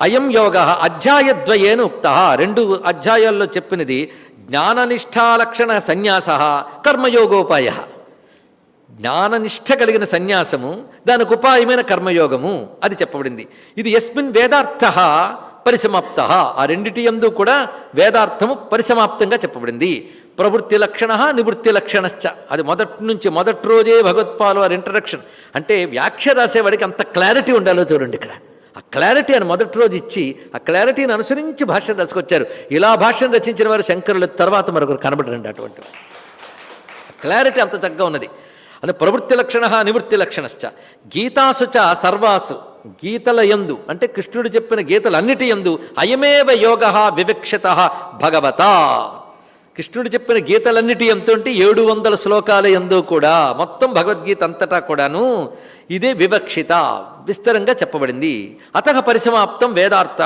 S3: అయం యోగ అధ్యాయద్వయేన ఉక్త. రెండు అధ్యాయాల్లో చెప్పినది జ్ఞాననిష్టాలక్షణ సన్యాస కర్మయోగోపాయ జ్ఞాననిష్ట కలిగిన సన్యాసము దానికి ఉపాయమైన కర్మయోగము అది చెప్పబడింది. ఇది ఎస్మిన్ వేదార్థ పరిసమాప్త. ఆ రెండిటి యందు కూడా వేదార్థము పరిసమాప్తంగా చెప్పబడింది. ప్రవృత్తి లక్షణ నివృత్తి లక్షణశ్చ. అది మొదటి నుంచి మొదటి రోజే భగవత్పాలు వారి ఇంట్రడక్షన్. అంటే వ్యాఖ్య రాసేవాడికి అంత క్లారిటీ ఉండాలో చూడండి ఇక్కడ. ఆ క్లారిటీ అని మొదటి రోజు ఇచ్చి ఆ క్లారిటీని అనుసరించి భాషను రాసుకొచ్చారు. ఇలా భాష్యం రచించిన వారు శంకరుల తర్వాత మరొకరు కనబడరండి అటువంటి క్లారిటీ అంత చక్కగా ఉన్నది. అది ప్రవృత్తి లక్షణ నివృత్తి లక్షణశ్చ. గీతాసుచ సర్వాసు. గీతల యందు అంటే కృష్ణుడు చెప్పిన గీతలన్నిటి యందు అయమేవ యోగ వివక్షిత భగవత. కృష్ణుడు చెప్పిన గీతలన్నిటి ఎంతో అంటే ఏడు వందల శ్లోకాల ఎందు కూడా మొత్తం భగవద్గీత అంతటా కూడాను ఇదే వివక్షిత విస్తరంగా చెప్పబడింది. అత పరిసమాప్తం వేదార్థ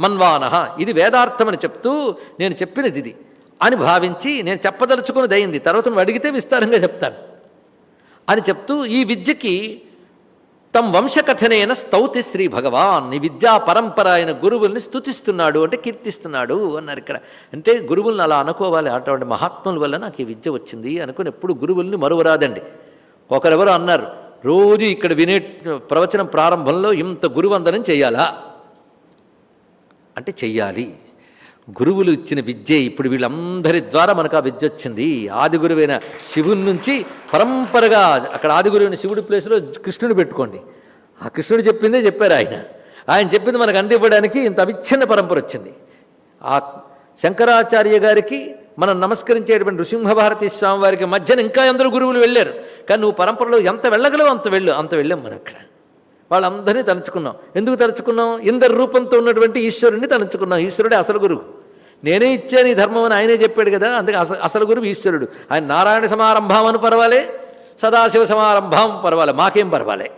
S3: మన్వాన. ఇది వేదార్థం అని చెప్తూ నేను చెప్పినది ఇది అని భావించి నేను చెప్పదలుచుకున్నది అయింది. తర్వాత నువ్వు అడిగితే విస్తారంగా చెప్తాను. అని చెప్తూ ఈ విద్యకి తమ వంశకథనైన స్తౌతి శ్రీ భగవాన్. ఈ విద్యా పరంపర అయిన గురువుల్ని స్తుతిస్తున్నాడు అంటే కీర్తిస్తున్నాడు అన్నారు ఇక్కడ. అంటే గురువుల్ని అలా అనుకోవాలి. అటువంటి మహాత్ముల వల్ల నాకు ఈ విద్య వచ్చింది అనుకుని ఎప్పుడు గురువుల్ని మరువరాదండి. ఒకరెవరు అన్నారు రోజు ఇక్కడ వినే ప్రవచనం ప్రారంభంలో ఇంత గురువందనం చేయాలా? అంటే చెయ్యాలి. గురువులు ఇచ్చిన విద్య ఇప్పుడు వీళ్ళందరి ద్వారా మనకు ఆ విద్య వచ్చింది. ఆది గురువైన శివుని నుంచి పరంపరగా అక్కడ ఆది గురువైన శివుడి ప్లేస్లో కృష్ణుడు పెట్టుకోండి. ఆ కృష్ణుడు చెప్పిందే చెప్పారు ఆయన. ఆయన చెప్పింది మనకు అందివ్వడానికి ఇంత అవిచ్ఛిన్న పరంపర వచ్చింది. ఆ శంకరాచార్య గారికి మనం నమస్కరించేటువంటి నృసింహభారతి స్వామి వారికి మధ్యన ఇంకా ఎందరో గురువులు వెళ్ళారు. కానీ నువ్వు పరంపరలో ఎంత వెళ్ళగలవు అంత వెళ్ళు అంత వెళ్ళాం మనం అక్కడ. వాళ్ళందరినీ తలుచుకున్నాం. ఎందుకు తలుచుకున్నాం? ఇందరి రూపంతో ఉన్నటువంటి ఈశ్వరుణ్ణి తలుచుకున్నాం. ఈశ్వరుడే అసలు గురువు. నేనే ఇచ్చాను ఈ ధర్మం అని ఆయనే చెప్పాడు కదా అందుకే అసలు అసలు గురువు ఈశ్వరుడు. ఆయన నారాయణ సమారంభం అని పర్వాలే సదాశివ సమారంభం పర్వాలే మాకేం పర్వాలే.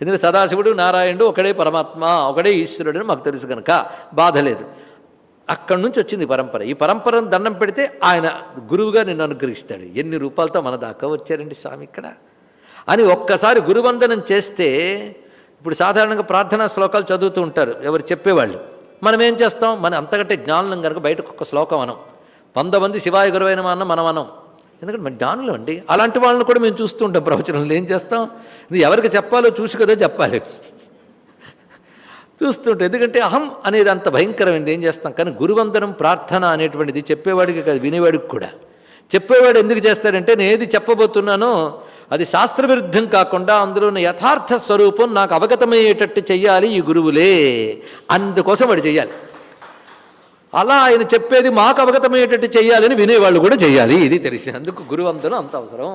S3: ఎందుకంటే సదాశివుడు నారాయణుడు ఒకడే పరమాత్మ ఒకడే ఈశ్వరుడు అని మాకు తెలుసు కనుక బాధ లేదు. అక్కడి నుంచి వచ్చింది ఈ పరంపర. ఈ పరంపరను దండం పెడితే ఆయన గురువుగా నిన్ను అనుగ్రహిస్తాడు. ఎన్ని రూపాలతో మన దాకా వచ్చారండి స్వామి ఇక్కడ? అని ఒక్కసారి గురువందనం చేస్తే ఇప్పుడు సాధారణంగా ప్రార్థనా శ్లోకాలు చదువుతూ ఉంటారు. ఎవరు చెప్పేవాళ్ళు. మనం ఏం చేస్తాం? మన అంతకంటే జ్ఞానం కనుక బయటకు ఒక శ్లోకం అనం. వంద మంది శివాయ గురువైన అన్న మనం అనం. ఎందుకంటే మన జ్ఞానులు అండి. అలాంటి వాళ్ళని కూడా మేము చూస్తూ ఉంటాం ప్రవచనంలో. ఏం చేస్తాం? ఇది ఎవరికి చెప్పాలో చూసి కదా చెప్పాలి. చూస్తుంటే ఎందుకంటే అహం అనేది అంత భయంకరమైనది ఏం చేస్తాం? కానీ గురువందనం ప్రార్థన అనేటువంటిది చెప్పేవాడికి కాదు వినేవాడికి కూడా. చెప్పేవాడు ఎందుకు చేస్తారంటే నేను ఏది చెప్పబోతున్నానో అది శాస్త్ర విరుద్ధం కాకుండా అందులో ఉన్న యథార్థ స్వరూపం నాకు అవగతమయ్యేటట్టు చెయ్యాలి ఈ గురువులే అందుకోసం వాడు చెయ్యాలి. అలా ఆయన చెప్పేది మాకు అవగతమయ్యేటట్టు చేయాలని వినేవాళ్ళు కూడా చేయాలి ఇది తెలిసింది అందుకు గురువందనం అంత అవసరం.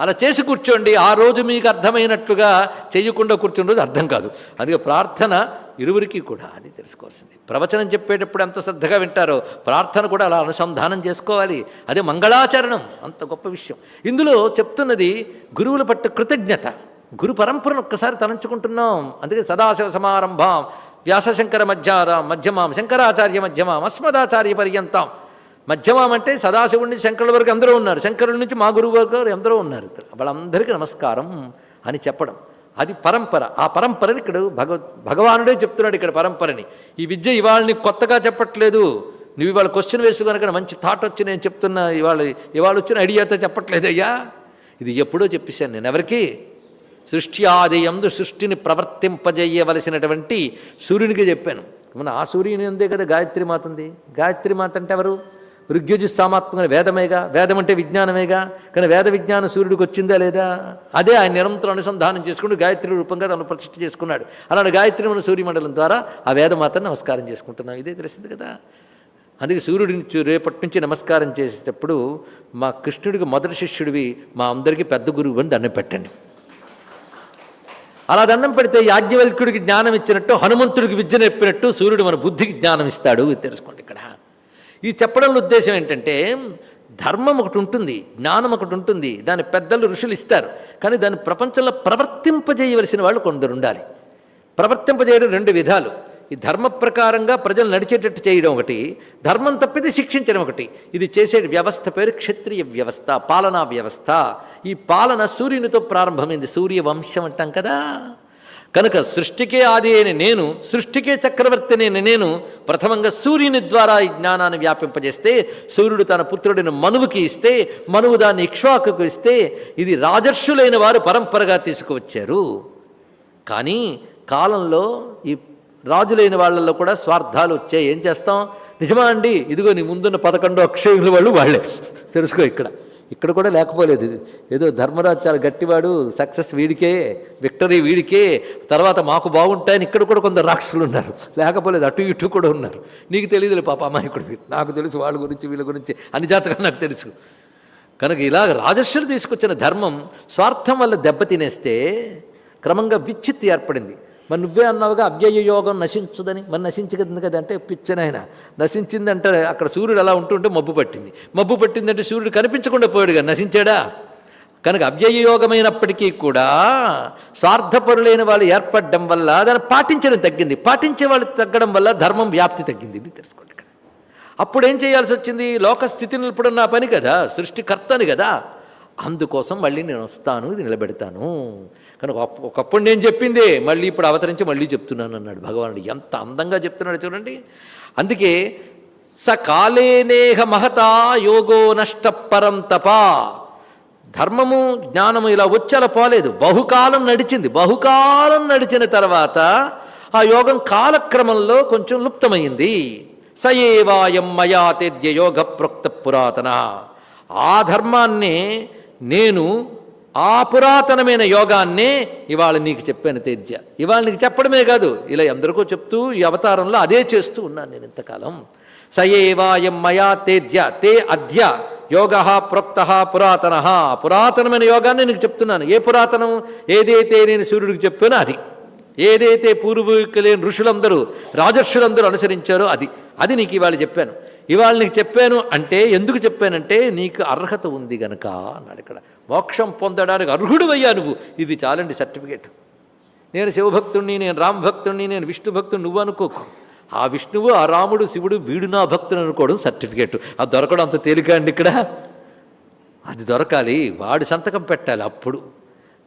S3: అలా చేసి కూర్చోండి ఆ రోజు మీకు అర్థమైనట్లుగా చేయకుండా కూర్చుండదు అర్థం కాదు. అందుకే ప్రార్థన ఇరువురికి కూడా అది తెలుసుకోవాల్సింది. ప్రవచనం చెప్పేటప్పుడు ఎంత శ్రద్ధగా వింటారో ప్రార్థన కూడా అలా అనుసంధానం చేసుకోవాలి. అదే మంగళాచరణం అంత గొప్ప విషయం. ఇందులో చెప్తున్నది గురువుల పట్టు కృతజ్ఞత. గురు పరంపరను ఒక్కసారి తలంచుకుంటున్నాం. అందుకే సదాశివ సమారంభం వ్యాసశంకర మధ్యారాం మధ్యమాం శంకరాచార్య మధ్యమాం అస్మదాచార్య పర్యంతం. మధ్యమం అంటే సదాశివుడి శంకరుల వరకు అందరూ ఉన్నారు. శంకరుల నుంచి మా గురువు గారు ఎందరో ఉన్నారు ఇక్కడ. వాళ్ళందరికీ నమస్కారం అని చెప్పడం. అది పరంపర. ఆ పరంపరని ఇక్కడ భగవ భగవానుడే చెప్తున్నాడు ఇక్కడ పరంపరని. ఈ విద్య ఇవాళ నీకు కొత్తగా చెప్పట్లేదు. నువ్వు ఇవాళ క్వశ్చన్ వేసు కనుక మంచి థాట్ వచ్చి నేను చెప్తున్నా ఇవాళ ఇవాళ వచ్చిన ఐడియాతో చెప్పట్లేదు అయ్యా. ఇది ఎప్పుడో చెప్పేశాను నేను ఎవరికి? సృష్టి ఆదయందు సృష్టిని ప్రవర్తింపజేయవలసినటువంటి సూర్యునికి చెప్పాను. మన ఆ సూర్యుని ఉందే కదా గాయత్రి మాత ఉంది గాయత్రి మాత అంటే ఎవరు? ఋగ్యుజు సామాత్మక వేదమేగా? వేదం అంటే విజ్ఞానమేగా? కానీ వేద విజ్ఞానం సూర్యుడికి వచ్చిందా లేదా? అదే ఆయన నిరంతరం అనుసంధానం చేసుకుంటూ గాయత్రి రూపంగా తను ప్రతిష్ఠ చేసుకున్నాడు. అలాంటి గాయత్రి మన సూర్యమండలం ద్వారా ఆ వేదమాతను నమస్కారం చేసుకుంటున్నాం. ఇదే తెలిసింది కదా? అందుకే సూర్యుడి నుంచి రేపటి నుంచి నమస్కారం చేసేటప్పుడు మా కృష్ణుడికి మొదటి శిష్యుడివి మా అందరికీ పెద్ద గురువు అని దండం పెట్టండి. అలా దండం పెడితే యాజ్ఞవల్క్యుడికి జ్ఞానం ఇచ్చినట్టు హనుమంతుడికి విద్య నేర్పినట్టు సూర్యుడు మన బుద్ధికి జ్ఞానం ఇస్తాడు. తెలుసుకోండి ఇక్కడ. ఈ చెప్పడంలో ఉద్దేశం ఏంటంటే ధర్మం ఒకటి ఉంటుంది జ్ఞానం ఒకటి ఉంటుంది దాని పెద్దలు ఋషులు ఇస్తారు కానీ దాన్ని ప్రపంచంలో ప్రవర్తింపజేయవలసిన వాళ్ళు కొందరు ఉండాలి. ప్రవర్తింపజేయడం రెండు విధాలు. ఈ ధర్మ ప్రకారంగా ప్రజలు నడిచేటట్టు చేయడం ఒకటి ధర్మం తప్పితే శిక్షించడం ఒకటి. ఇది చేసే వ్యవస్థ పేరు క్షత్రియ వ్యవస్థ పాలనా వ్యవస్థ. ఈ పాలన సూర్యునితో ప్రారంభమైంది సూర్యవంశం అంటాం కదా. కనుక సృష్టికే ఆది అయిన నేను సృష్టికే చక్రవర్తి అయిన నేను ప్రథమంగా సూర్యుని ద్వారా ఈ జ్ఞానాన్ని వ్యాపింపజేస్తే సూర్యుడు తన పుత్రుడిని మనువుకి ఇస్తే మనువు దాన్ని ఇక్ష్వాకుకు ఇస్తే ఇది రాజర్షులైన వారు పరంపరగా తీసుకువచ్చారు. కానీ కాలంలో ఈ రాజులైన వాళ్ళల్లో కూడా స్వార్థాలు వచ్చాయి. ఏం చేస్తాం? నిజమా అండి? ఇదిగో నీ ముందున్న పదకొండు అక్షయుల వాళ్ళు వాళ్ళే. తెలుసుకో ఇక్కడ. ఇక్కడ కూడా లేకపోలేదు. ఏదో ధర్మరాజు చాలా గట్టివాడు సక్సెస్ వీడికే విక్టరీ వీడికే తర్వాత మాకు బాగుంటాయని ఇక్కడ కూడా కొందరు రాక్షసులు ఉన్నారు. లేకపోలేదు అటు ఇటు కూడా ఉన్నారు. నీకు తెలియదులే పాప అమాయకుడు నాకు తెలుసు వాళ్ళ గురించి వీళ్ళ గురించి. అన్ని జాతకాలు నాకు తెలుసు. కనుక ఇలాగ రాజర్షులు తీసుకొచ్చిన ధర్మం స్వార్థం వల్ల దెబ్బతినేస్తే క్రమంగా విచ్చిత్తి ఏర్పడింది. మరి నువ్వే అన్నావుగా అవ్యయ యోగం నశించదని. మరి నశించగదు కదా అంటే పిచ్చనైనా నశించిందంటే అక్కడ సూర్యుడు అలా ఉంటుంటే మబ్బు పట్టింది. మబ్బు పట్టిందంటే సూర్యుడు కనిపించకుండా పోయాడుగా నశించాడా? కనుక అవ్యయ యోగమైనప్పటికీ కూడా స్వార్థపరులైన వాళ్ళు ఏర్పడడం వల్ల దాన్ని పాటించడం తగ్గింది. పాటించే వాళ్ళు తగ్గడం వల్ల ధర్మం వ్యాప్తి తగ్గింది. ఇది తెలుసుకోండి ఇక్కడ. అప్పుడు ఏం చేయాల్సి వచ్చింది? లోక ఇప్పుడు నా పని కదా సృష్టికర్తని కదా. అందుకోసం మళ్ళీ నేను వస్తాను ఇది నిలబెడతాను. కనుక ఒకప్పుడు నేను చెప్పిందే మళ్ళీ ఇప్పుడు అవతరించి మళ్ళీ చెప్తున్నాను అన్నాడు భగవానుడు. ఎంత అందంగా చెప్తున్నాడు చూడండి. అందుకే స కాలేనేహ మహతా యోగో నష్ట పరం ధర్మము జ్ఞానము ఇలా వచ్చేలా పోలేదు. బహుకాలం నడిచింది. బహుకాలం నడిచిన తర్వాత ఆ యోగం కాలక్రమంలో కొంచెం లుప్తమైంది. సయేవాయం మయా తేద్య యోగ ప్రోక్త పురాతన. ఆ ధర్మాన్నే నేను ఆ పురాతనమైన యోగాన్నే ఇవాళ నీకు చెప్పాను తేజ్య. ఇవాళ నీకు చెప్పడమే కాదు. ఇలా ఎందరికో చెప్తూ ఈ అవతారంలో అదే చేస్తూ ఉన్నాను నేను ఇంతకాలం. సయేవాయం మయా తేజ్య తే అద్య యోగ ప్రోక్త పురాతన. పురాతనమైన యోగాన్ని నీకు చెప్తున్నాను. ఏ పురాతనం? ఏదైతే నేను సూర్యుడికి చెప్పానో అది. ఏదైతే పూర్వీకులైన ఋషులందరూ రాజర్షులందరూ అనుసరించారో అది. అది నీకు ఇవాళ చెప్పాను. ఇవాళ నీకు చెప్పాను అంటే ఎందుకు చెప్పానంటే నీకు అర్హత ఉంది గనక అన్నాడు ఇక్కడ. మోక్షం పొందడానికి అర్హుడు అయ్యా నువ్వు. ఇది చాలండి సర్టిఫికేట్. నేను శివభక్తుణ్ణి నేను రామభక్తుణ్ణి నేను విష్ణు భక్తుడు నువ్వు అనుకోకు. ఆ విష్ణువు ఆ రాముడు శివుడు వీడు నా భక్తుడు అనుకోవడం సర్టిఫికేట్. అది దొరకడం అంత తేలిక అండి ఇక్కడ. అది దొరకాలి వాడి సంతకం పెట్టాలి అప్పుడు.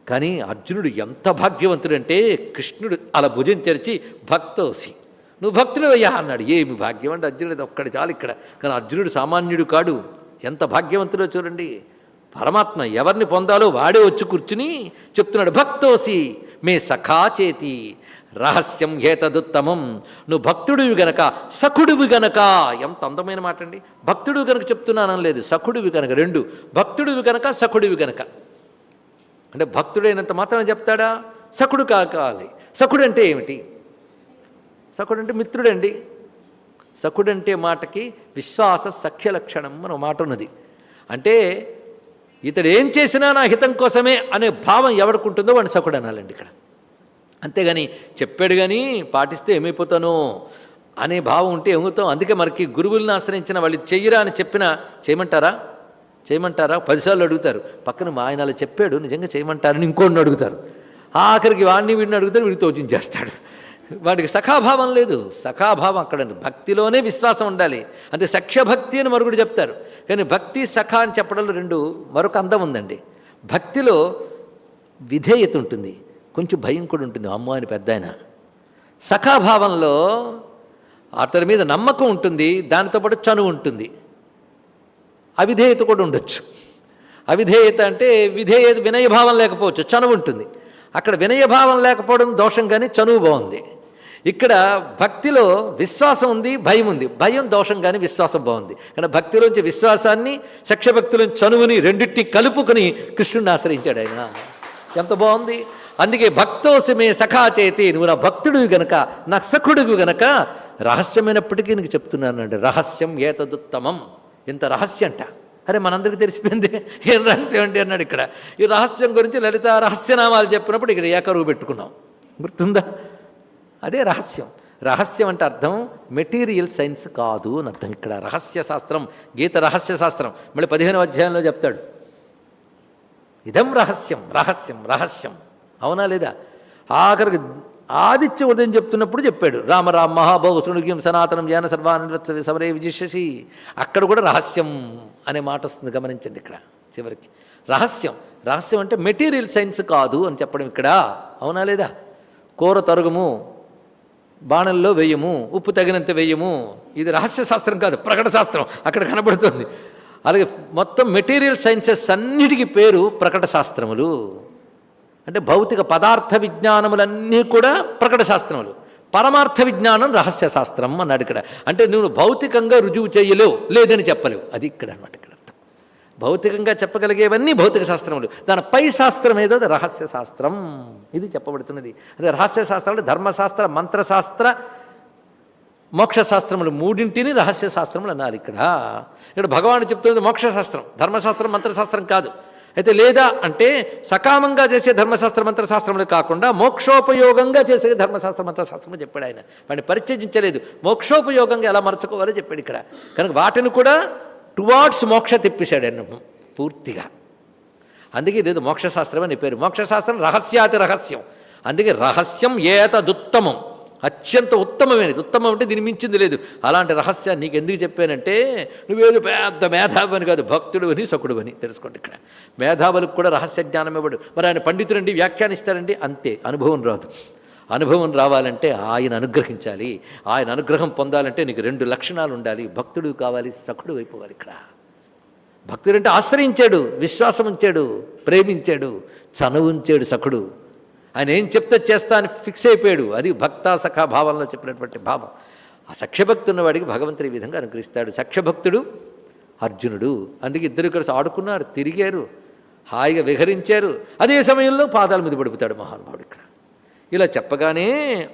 S3: కానీ అర్జునుడు ఎంత భాగ్యవంతుడంటే కృష్ణుడు అలా భుజం తెరిచి భక్తోసి నువ్వు భక్తుడు అయ్యా అన్నాడు. ఏమి భాగ్యం అంటే అర్జునుడు ఒక్కడ చాలు ఇక్కడ. కానీ అర్జునుడు సామాన్యుడు కాడు. ఎంత భాగ్యవంతుడో చూడండి. పరమాత్మ ఎవరిని పొందాలో వాడే వచ్చి కూర్చుని చెప్తున్నాడు భక్తోసి మే సఖా చేతి. రహస్యం హేతదుత్తమం. నువ్వు భక్తుడివి గనక సఖుడివి గనక. ఎంత అందమైన మాట అండి. భక్తుడివి గనక చెప్తున్నానని లేదు. సఖుడివి గనక రెండు. భక్తుడివి గనక సఖుడివి గనక. అంటే భక్తుడైనంత మాత్రం చెప్తాడా? సఖుడు కాకాలి సఖుడు అంటే ఏమిటి? సఖుడు అంటే మిత్రుడండి. సఖుడంటే మాటకి విశ్వాస సఖ్య లక్షణం అని మాట ఉన్నది. అంటే ఇతడు ఏం చేసినా నా హితం కోసమే అనే భావం ఎవరికుంటుందో వాడిని సఖుడు అనాలండి ఇక్కడ. అంతేగాని చెప్పాడు కానీ పాటిస్తే ఏమైపోతాను అనే భావం ఉంటే ఏమవుతాం అందుకే మనకి గురువులను ఆశ్రయించిన వాళ్ళు చెయ్యరా అని చెప్పినా చేయమంటారా? చేయమంటారా? పదిసార్లు అడుగుతారు. పక్కన మా ఆయన అలా చెప్పాడు నిజంగా చేయమంటారని ఇంకోడిని అడుగుతారు. ఆఖరికి వాడిని వీడిని అడుగుతారు వీడితో తోచించేస్తాడు. వాడికి సఖాభావం లేదు. సఖాభావం అక్కడ భక్తిలోనే విశ్వాసం ఉండాలి. అంటే సఖ్యభక్తి అని మరుగుడు చెప్తారు. కానీ భక్తి సఖ అని చెప్పడంలో రెండు మరొక అందం ఉందండి. భక్తిలో విధేయత ఉంటుంది. కొంచెం భయం కూడా ఉంటుంది. అమ్మ అని పెద్ద ఆయన. సఖాభావంలో అతని మీద నమ్మకం ఉంటుంది. దానితో పాటు చనువు ఉంటుంది. అవిధేయత కూడా ఉండొచ్చు. అవిధేయత అంటే విధేయత వినయభావం లేకపోవచ్చు. చనువు ఉంటుంది. అక్కడ వినయభావం లేకపోవడం దోషం కానీ చనువు బాగుంది. ఇక్కడ భక్తిలో విశ్వాసం ఉంది భయం ఉంది. భయం దోషం కానీ విశ్వాసం బాగుంది. కానీ భక్తిలోంచి విశ్వాసాన్ని సఖ్యభక్తిలోంచి చనువుని రెండింటిని కలుపుకొని కృష్ణుడిని ఆశ్రయించాడు ఆయన. ఎంత బాగుంది. అందుకే భక్తోసమే సఖా చేతి నువ్వు నా భక్తుడు గనక నా సఖుడివి గనక రహస్యమైనప్పటికీ నీకు చెప్తున్నానండి రహస్యం ఏతదుత్తమం. ఇంత రహస్యంట అరే మనందరికీ తెలిసిపోయింది. ఏం రహస్యం అంటే అన్నాడు ఇక్కడ. ఈ రహస్యం గురించి లలిత రహస్యనామాలు చెప్పినప్పుడు ఇక్కడ ఏకరువు పెట్టుకున్నాం. గుర్తుందా? అదే రహస్యం. రహస్యం అంటే అర్థం మెటీరియల్ సైన్స్ కాదు అని అర్థం. ఇక్కడ రహస్య శాస్త్రం గీత రహస్య శాస్త్రం. మళ్ళీ పదిహేను అధ్యాయంలో చెప్తాడు. ఇదం రహస్యం రహస్యం రహస్యం. అవునా లేదా? ఆఖరికి ఆదిత్య ఉదయం చెప్తున్నప్పుడు చెప్పాడు. రామరామ రామ శృణుగ్యం సనాతనం జ్ఞాన సర్వానంద సమరే విజిషసి అక్కడ కూడా రహస్యం అనే మాట వస్తుంది. గమనించండి ఇక్కడ చివరికి. రహస్యం. రహస్యం అంటే మెటీరియల్ సైన్స్ కాదు అని చెప్పడం ఇక్కడ. అవునా లేదా? కూర తరుగుము. బాణంలో వేయము ఉప్పు తగినంత వేయము. ఇది రహస్య శాస్త్రం కాదు ప్రకట శాస్త్రం. అక్కడ కనబడుతుంది. అలాగే మొత్తం మెటీరియల్ సైన్సెస్ అన్నిటికీ పేరు ప్రకట శాస్త్రములు. అంటే భౌతిక పదార్థ విజ్ఞానములన్నీ కూడా ప్రకట శాస్త్రములు. పరమార్థ విజ్ఞానం రహస్య శాస్త్రం అన్నాడు ఇక్కడ. అంటే నువ్వు భౌతికంగా రుజువు చేయలేవు లేదని చెప్పలేవు. అది ఇక్కడ అన్నమాట భౌతికంగా చెప్పగలిగేవన్నీ భౌతిక శాస్త్రములు. దాని పై శాస్త్రం ఏదో అది రహస్య శాస్త్రం. ఇది చెప్పబడుతున్నది. అదే రహస్య శాస్త్రం అంటే ధర్మశాస్త్ర మంత్రశాస్త్ర మోక్షశాస్త్రములు మూడింటిని రహస్య శాస్త్రములు అన్నారు ఇక్కడ. ఇక్కడ భగవాను చెప్తుంది మోక్షశాస్త్రం. ధర్మశాస్త్రం మంత్రశాస్త్రం కాదు. అయితే లేదా అంటే సకామంగా చేసే ధర్మశాస్త్ర మంత్రశాస్త్రములు కాకుండా మోక్షోపయోగంగా చేసే ధర్మశాస్త్ర మంత్రశాస్త్రము చెప్పాడు ఆయన. వాడిని పరిచయించలేదు మోక్షోపయోగంగా ఎలా మరచుకోవాలో చెప్పాడు ఇక్కడ. కనుక వాటిని కూడా టువార్డ్స్ మోక్ష తిప్పేశాడు అన్న పూర్తిగా. అందుకే ఇదేదో మోక్షశాస్త్రం అని పేరు. మోక్షశాస్త్రం రహస్యాతి రహస్యం. అందుకే రహస్యం ఏతదుత్తమం. అత్యంత ఉత్తమమైనది. ఉత్తమం అంటే దీని మించింది లేదు. అలాంటి రహస్యాన్ని నీకు ఎందుకు చెప్పానంటే నువ్వేదో పెద్ద మేధావి అని కాదు భక్తుడు అని సకుడు అని. తెలుసుకోండి ఇక్కడ. మేధావులకు కూడా రహస్య జ్ఞానం ఇవ్వడు. మరి ఆయన పండితుడండి వ్యాఖ్యానిస్తారండి అంతే. అనుభవం రాదు. అనుభవం రావాలంటే ఆయన అనుగ్రహించాలి. ఆయన అనుగ్రహం పొందాలంటే నీకు రెండు లక్షణాలు ఉండాలి. భక్తుడు కావాలి సఖుడు అయిపోవాలి ఇక్కడ. భక్తుడంటే ఆశ్రయించాడు విశ్వాసం ఉంచాడు ప్రేమించాడు చనువు ఉంచాడు సఖుడు. ఆయన ఏం చెప్తే చేస్తా అని ఫిక్స్ అయిపోయాడు. అది భక్త సఖా భావంలో చెప్పినటువంటి భావం. ఆ సఖ్యభక్తి ఉన్నవాడికి భగవంతుడు ఈ విధంగా అనుగ్రహిస్తాడు. సఖ్యభక్తుడు అర్జునుడు. అందుకే ఇద్దరు కలిసి ఆడుకున్నారు తిరిగారు హాయిగా విహరించారు. అదే సమయంలో పాదాల మీద పడిపోతాడు మహానుభావుడు ఇక్కడ. ఇలా చెప్పగానే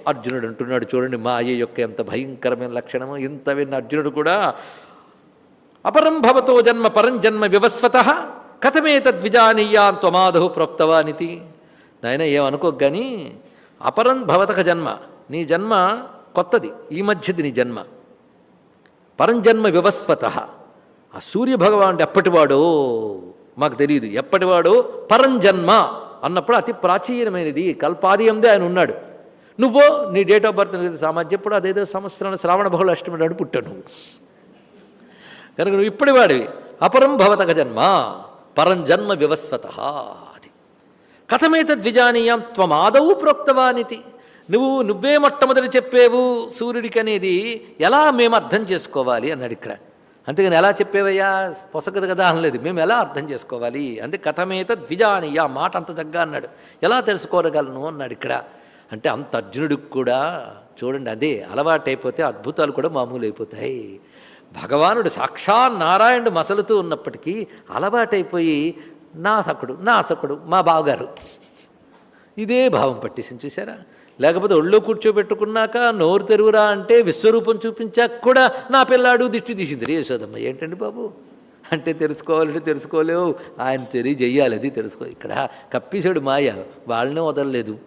S3: అర్జునుడు అంటున్నాడు చూడండి మాయ యొక్క ఎంత భయంకరమైన లక్షణము ఇంత విన్న అర్జునుడు కూడా అపరం భవతో జన్మ పరం జన్మ వివస్వత కథమే తద్విజానీయాన్ త్వమాదహు ప్రోక్తవానితి. నాయన ఏమనుకోకు కానీ అపరం భవతక జన్మ నీ జన్మ కొత్తది ఈ మధ్యది నీ జన్మ. పరంజన్మ వివస్వత. ఆ సూర్యభగవానుడు ఎప్పటివాడో మాకు తెలియదు ఎప్పటివాడో పరంజన్మ అన్నప్పుడు అతి ప్రాచీనమైనది కల్పాదియందే ఆయన ఉన్నాడు. నువ్వో నీ డేట్ ఆఫ్ బర్త్ సామాజ్యం ఎప్పుడు అదేదో సంవత్సరం శ్రావణ బహుళ అష్టమి నాడు పుట్టావు నువ్వు. కనుక నువ్వు ఇప్పుడు వాడివి. అపరం భవతక జన్మ పరం జన్మ వివస్వత అది. కథమేత ద్విజానీయం త్వమాదవు ప్రోక్తవానితి. నువ్వు నువ్వే మొట్టమొదటి చెప్పేవు సూర్యుడికి అనేది ఎలా మేము అర్థం చేసుకోవాలి అన్నాడు ఇక్కడ. అంతేగాని ఎలా చెప్పేవయ్యా? పొసగదు కదా అనలేదు. మేము ఎలా అర్థం చేసుకోవాలి? అంతే కథమేత ద్విజానీయ మాట అంత జగ్గా అన్నాడు. ఎలా తెలుసుకోగలను అన్నాడు ఇక్కడ. అంటే అంత అర్జునుడికి కూడా చూడండి అదే అలవాటైపోతే అద్భుతాలు కూడా మామూలు అయిపోతాయి. భగవానుడు సాక్షా నారాయణుడు మసలుతూ ఉన్నప్పటికీ అలవాటైపోయి నా సకుడు నా సకుడు మా బావగారు. ఇదే భావం పట్టేసింది చూసారా లేకపోతే ఒళ్ళో కూర్చోబెట్టుకున్నాక నోరు తెరువురా అంటే విశ్వరూపం చూపించాక కూడా నా పిల్లాడు దిష్టి తీసింది. రే యశోదమ్మ ఏంటండి బాబు? అంటే తెలుసుకోవాలంటే తెలుసుకోలేవు. ఆయన తెలియజేయాలి అది తెలుసుకో. ఇక్కడ కప్పేశాడు మాయ వాళ్ళనే వదలలేదు.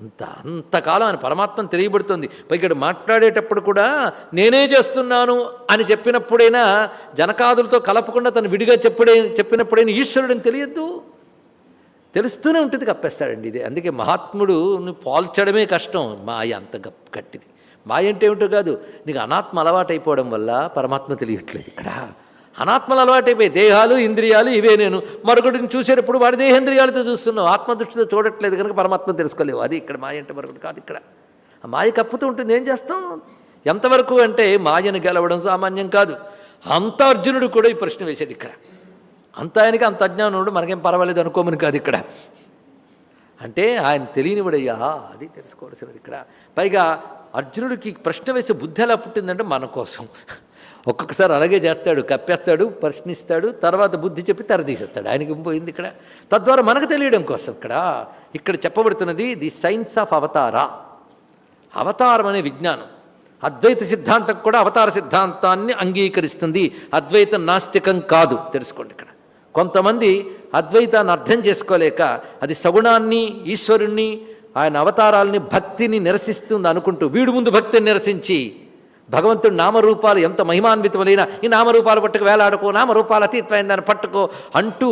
S3: అంత అంతకాలం ఆయన పరమాత్మను తెలియబడుతుంది. పైగా ఇక్కడ మాట్లాడేటప్పుడు కూడా నేనే చేస్తున్నాను అని చెప్పినప్పుడైనా జనకాదులతో కలపకుండా తను విడిగా చెప్పడే చెప్పినప్పుడైనా ఈశ్వరుడిని తెలియద్దు. తెలుస్తూనే ఉంటుంది కప్పేస్తాడండి ఇది. అందుకే మహాత్ముడు పోల్చడమే కష్టం మాయ అంత గట్టిది. మాయ అంటే ఏమిటో కాదు నీకు అనాత్మ అలవాటైపోవడం వల్ల పరమాత్మ తెలియట్లేదు ఇక్కడ. అనాత్మలు అలవాటైపోయి దేహాలు ఇంద్రియాలు ఇవే నేను. మరొకటిని చూసేటప్పుడు వాడి దేహేంద్రియాలతో చూస్తున్నావు. ఆత్మదృష్టితో చూడట్లేదు కనుక పరమాత్మ తెలుసుకోలేవు. అది ఇక్కడ మాయ అంటే మరొకటి కాదు ఇక్కడ. ఆ మాయ కప్పుతూ ఉంటుంది. ఏం చేస్తాం? ఎంతవరకు అంటే మాయను గెలవడం సామాన్యం కాదు. అంత అర్జునుడు కూడా ఈ ప్రశ్న వేశాడు ఇక్కడ. అంత ఆయనకి అంత అజ్ఞానుడు మనకేం పర్వాలేదు అనుకోమని కాదు ఇక్కడ. అంటే ఆయన తెలియనివాడయ్యా అది తెలుసుకోవాల్సినది ఇక్కడ. పైగా అర్జునుడికి ప్రశ్న వేసే బుద్ధి ఎలా పుట్టిందంటే మన కోసం. ఒక్కొక్కసారి అలాగే చేస్తాడు కప్పేస్తాడు ప్రశ్నిస్తాడు తర్వాత బుద్ధి చెప్పి తెరదీసేస్తాడు ఆయనకి పోయింది ఇక్కడ? తద్వారా మనకు తెలియడం కోసం ఇక్కడ. ఇక్కడ చెప్పబడుతున్నది ది సైన్స్ ఆఫ్ అవతారా. అవతారం అనే విజ్ఞానం. అద్వైత సిద్ధాంతం కూడా అవతార సిద్ధాంతాన్ని అంగీకరిస్తుంది. అద్వైతం నాస్తికం కాదు. తెలుసుకోండి ఇక్కడ. కొంతమంది అద్వైతాన్ని అర్థం చేసుకోలేక అది సగుణాన్ని ఈశ్వరుణ్ణి ఆయన అవతారాలని భక్తిని నిరసిస్తుంది అనుకుంటూ వీడు ముందు భక్తిని నిరసించి భగవంతుడు నామరూపాలు ఎంత మహిమాన్వితములైన ఈ నామరూపాలు పట్టుకు వేలాడుకో నామరూపాలు అతీతమైందని పట్టుకో అంటూ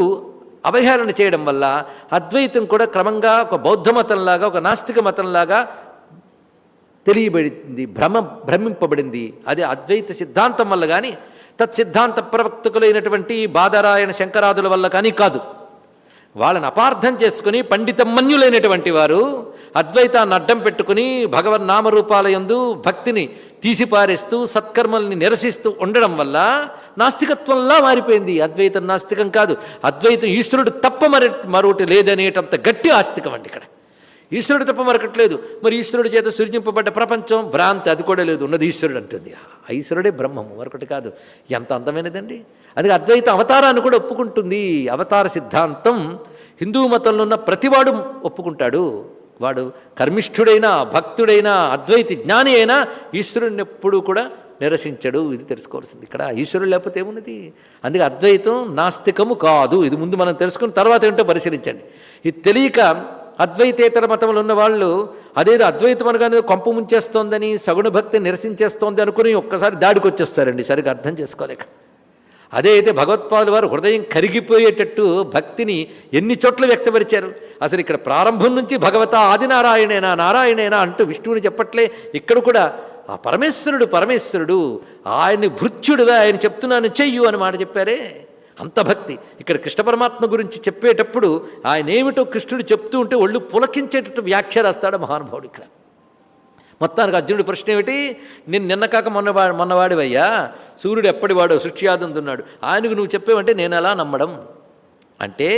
S3: అవహేళన చేయడం వల్ల అద్వైతం కూడా క్రమంగా ఒక బౌద్ధ మతంలాగా ఒక నాస్తిక మతంలాగా తెలియబడింది భ్రమ భ్రమింపబడింది. అది అద్వైత సిద్ధాంతం వల్ల కానీ తత్సిద్ధాంత ప్రవక్తకులైనటువంటి బాదరాయణ శంకరాదుల వల్ల కానీ కాదు. వాళ్ళని అపార్థం చేసుకుని పండితమన్యులైనటువంటి వారు అద్వైతాన్ని అడ్డం పెట్టుకుని భగవన్ నామరూపాలయందు భక్తిని తీసిపారేస్తూ సత్కర్మల్ని నిరసిస్తూ ఉండడం వల్ల నాస్తికత్వంలా మారిపోయింది. అద్వైతం నాస్తికం కాదు. అద్వైతం ఈశ్వరుడు తప్ప మరి మరొకటి లేదనేటంత గట్టి ఆస్తికం అండి ఇక్కడ. ఈశ్వరుడు తప్ప మరొకట్లేదు. మరి ఈశ్వరుడి చేత సృజింపబడ్డ ప్రపంచం భ్రాంతి అది కూడా లేదు. ఉన్నది ఈశ్వరుడు అంటుంది. ఆ ఈశ్వరుడే బ్రహ్మము మరొకటి కాదు. ఎంత అందమైనదండి? అది అద్వైత అవతారాన్ని కూడా ఒప్పుకుంటుంది. అవతార సిద్ధాంతం హిందూ మతంలో ఉన్న ప్రతివాడు ఒప్పుకుంటాడు. వాడు కర్మిష్ఠుడైనా భక్తుడైనా అద్వైతి జ్ఞాని అయినా ఈశ్వరుడిని ఎప్పుడూ కూడా నిరసించడు. ఇది తెలుసుకోవాల్సింది. ఇక్కడ ఈశ్వరుడు లేకపోతే ఏమున్నది? అందుకే అద్వైతం నాస్తికము కాదు. ఇది ముందు మనం తెలుసుకుని తర్వాత ఏంటో పరిశీలించండి. ఇది తెలియక అద్వైతేతర మతంలో ఉన్న వాళ్ళు అదేదో అద్వైతం అనగానే కొంప ముంచేస్తోందని సగుణ భక్తి నిరసించేస్తోంది అనుకుని ఒక్కసారి దాడికి వచ్చేస్తారండి సరిగ్గా అర్థం చేసుకోలేక. అదే అయితే భగవత్పాదుల వారు హృదయం కరిగిపోయేటట్టు భక్తిని ఎన్ని చోట్ల వ్యక్తపరిచారు? అసలు ఇక్కడ ప్రారంభం నుంచి భగవత ఆదినారాయణేనా నారాయణేనా అంటూ విష్ణువుని చెప్పట్లే. ఇక్కడ కూడా ఆ పరమేశ్వరుడు పరమేశ్వరుడు ఆయన్ని భృత్యుడుగా ఆయన చెప్తున్నాను చెయ్యు అని మాట చెప్పారే. అంత భక్తి. ఇక్కడ కృష్ణ పరమాత్మ గురించి చెప్పేటప్పుడు ఆయన ఏమిటో కృష్ణుడు చెప్తూ ఉంటే ఒళ్ళు పులకించేటట్టు వ్యాఖ్య రాస్తాడు మహానుభావుడు ఇక్కడ. మొత్తానికి అర్జునుడి ప్రశ్న ఏమిటి? నేను నిన్న కాక మొన్న మొన్నవాడివయ్యా సూర్యుడు ఎప్పటివాడో సృష్ట్యాదంతున్నాడు ఆయనకు నువ్వు చెప్పేవంటే నేను ఎలా నమ్మడం. అంటే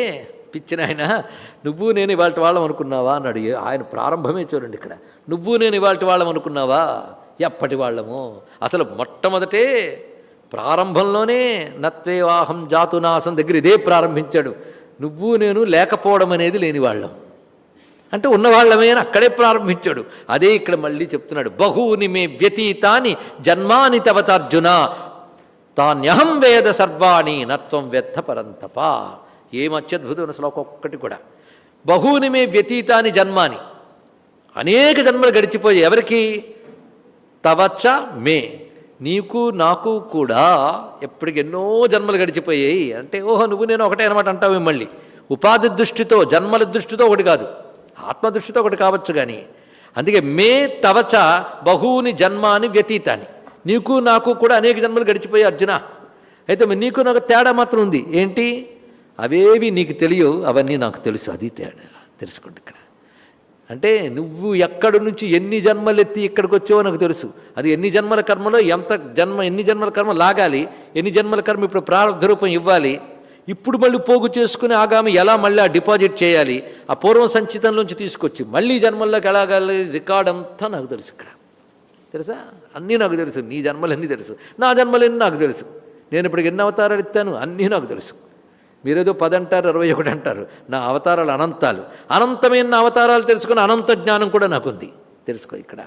S3: పిచ్చిన ఆయన నువ్వు నేను ఇవాళ వాళ్ళం అనుకున్నావా? అన్నాడు ఆయన ప్రారంభమే చూడండి ఇక్కడ. నువ్వు నేను ఇవాళ వాళ్ళం అనుకున్నావా? ఎప్పటి వాళ్ళము? అసలు మొట్టమొదటే ప్రారంభంలోనే నత్వేవాహం జాతునాసం దగ్గర ఇదే ప్రారంభించాడు. నువ్వు నేను లేకపోవడం అనేది లేనివాళ్ళం. అంటే ఉన్నవాళ్ళమే అని అక్కడే ప్రారంభించాడు. అదే ఇక్కడ మళ్ళీ చెప్తున్నాడు. బహూని మే వ్యతీతాని జన్మాని తవతార్జున తాన్యహం వేద సర్వాణి నత్వం వ్యర్థ పరంతప. ఏం అత్యద్భుతమైన శ్లోకం ఒక్కటి కూడా. బహూని మే వ్యతీతాని జన్మాని. అనేక జన్మలు గడిచిపోయి ఎవరికి? తవచ్చ మే. నీకు నాకు కూడా ఎప్పటికెన్నో జన్మలు గడిచిపోయాయి. అంటే ఓహో నువ్వు నేను ఒకటే అనమాట అంటావు మళ్ళీ ఉపాధి దృష్టితో జన్మల దృష్టితో ఒకటి కాదు. ఆత్మదృష్టితో ఒకటి కావచ్చు కానీ అందుకే మే తవచ బహూని జన్మాని వ్యతీతాన్ని నీకు నాకు కూడా అనేక జన్మలు గడిచిపోయాయి అర్జున. అయితే నీకు నాకు తేడా మాత్రం ఉంది. ఏంటి? అవేవి నీకు తెలియవు అవన్నీ నాకు తెలుసు. అది తేడా. తెలుసుకోండి ఇక్కడ. అంటే నువ్వు ఎక్కడి నుంచి ఎన్ని జన్మలు ఎత్తి ఇక్కడికి వచ్చావో నాకు తెలుసు. అది ఎన్ని జన్మల కర్మలో ఎంత జన్మ ఎన్ని జన్మల కర్మ లాగాలి ఎన్ని జన్మల కర్మ ఇప్పుడు ప్రారంభ రూపం ఇవ్వాలి. ఇప్పుడు మళ్ళీ పోగు చేసుకుని ఆగామి ఎలా మళ్ళీ ఆ డిపాజిట్ చేయాలి? ఆ పూర్వం సంచితంలోంచి తీసుకొచ్చి మళ్ళీ జన్మల్లోకి ఎలాగాలి రికార్డ్ అంతా నాకు తెలుసు ఇక్కడ. తెలుసా? అన్నీ నాకు తెలుసు. నీ జన్మలన్నీ తెలుసు. నా జన్మలన్నీ నాకు తెలుసు. నేను ఇప్పటికి ఎన్ని అవతారాలు ఎత్తాను? అన్నీ నాకు తెలుసు. మీరేదో పది అంటారు అరవై ఒకటి అంటారు. నా అవతారాలు అనంతాలు. అనంతమైన నా అవతారాలు తెలుసుకుని అనంత జ్ఞానం కూడా నాకుంది. తెలుసుకో ఇక్కడ.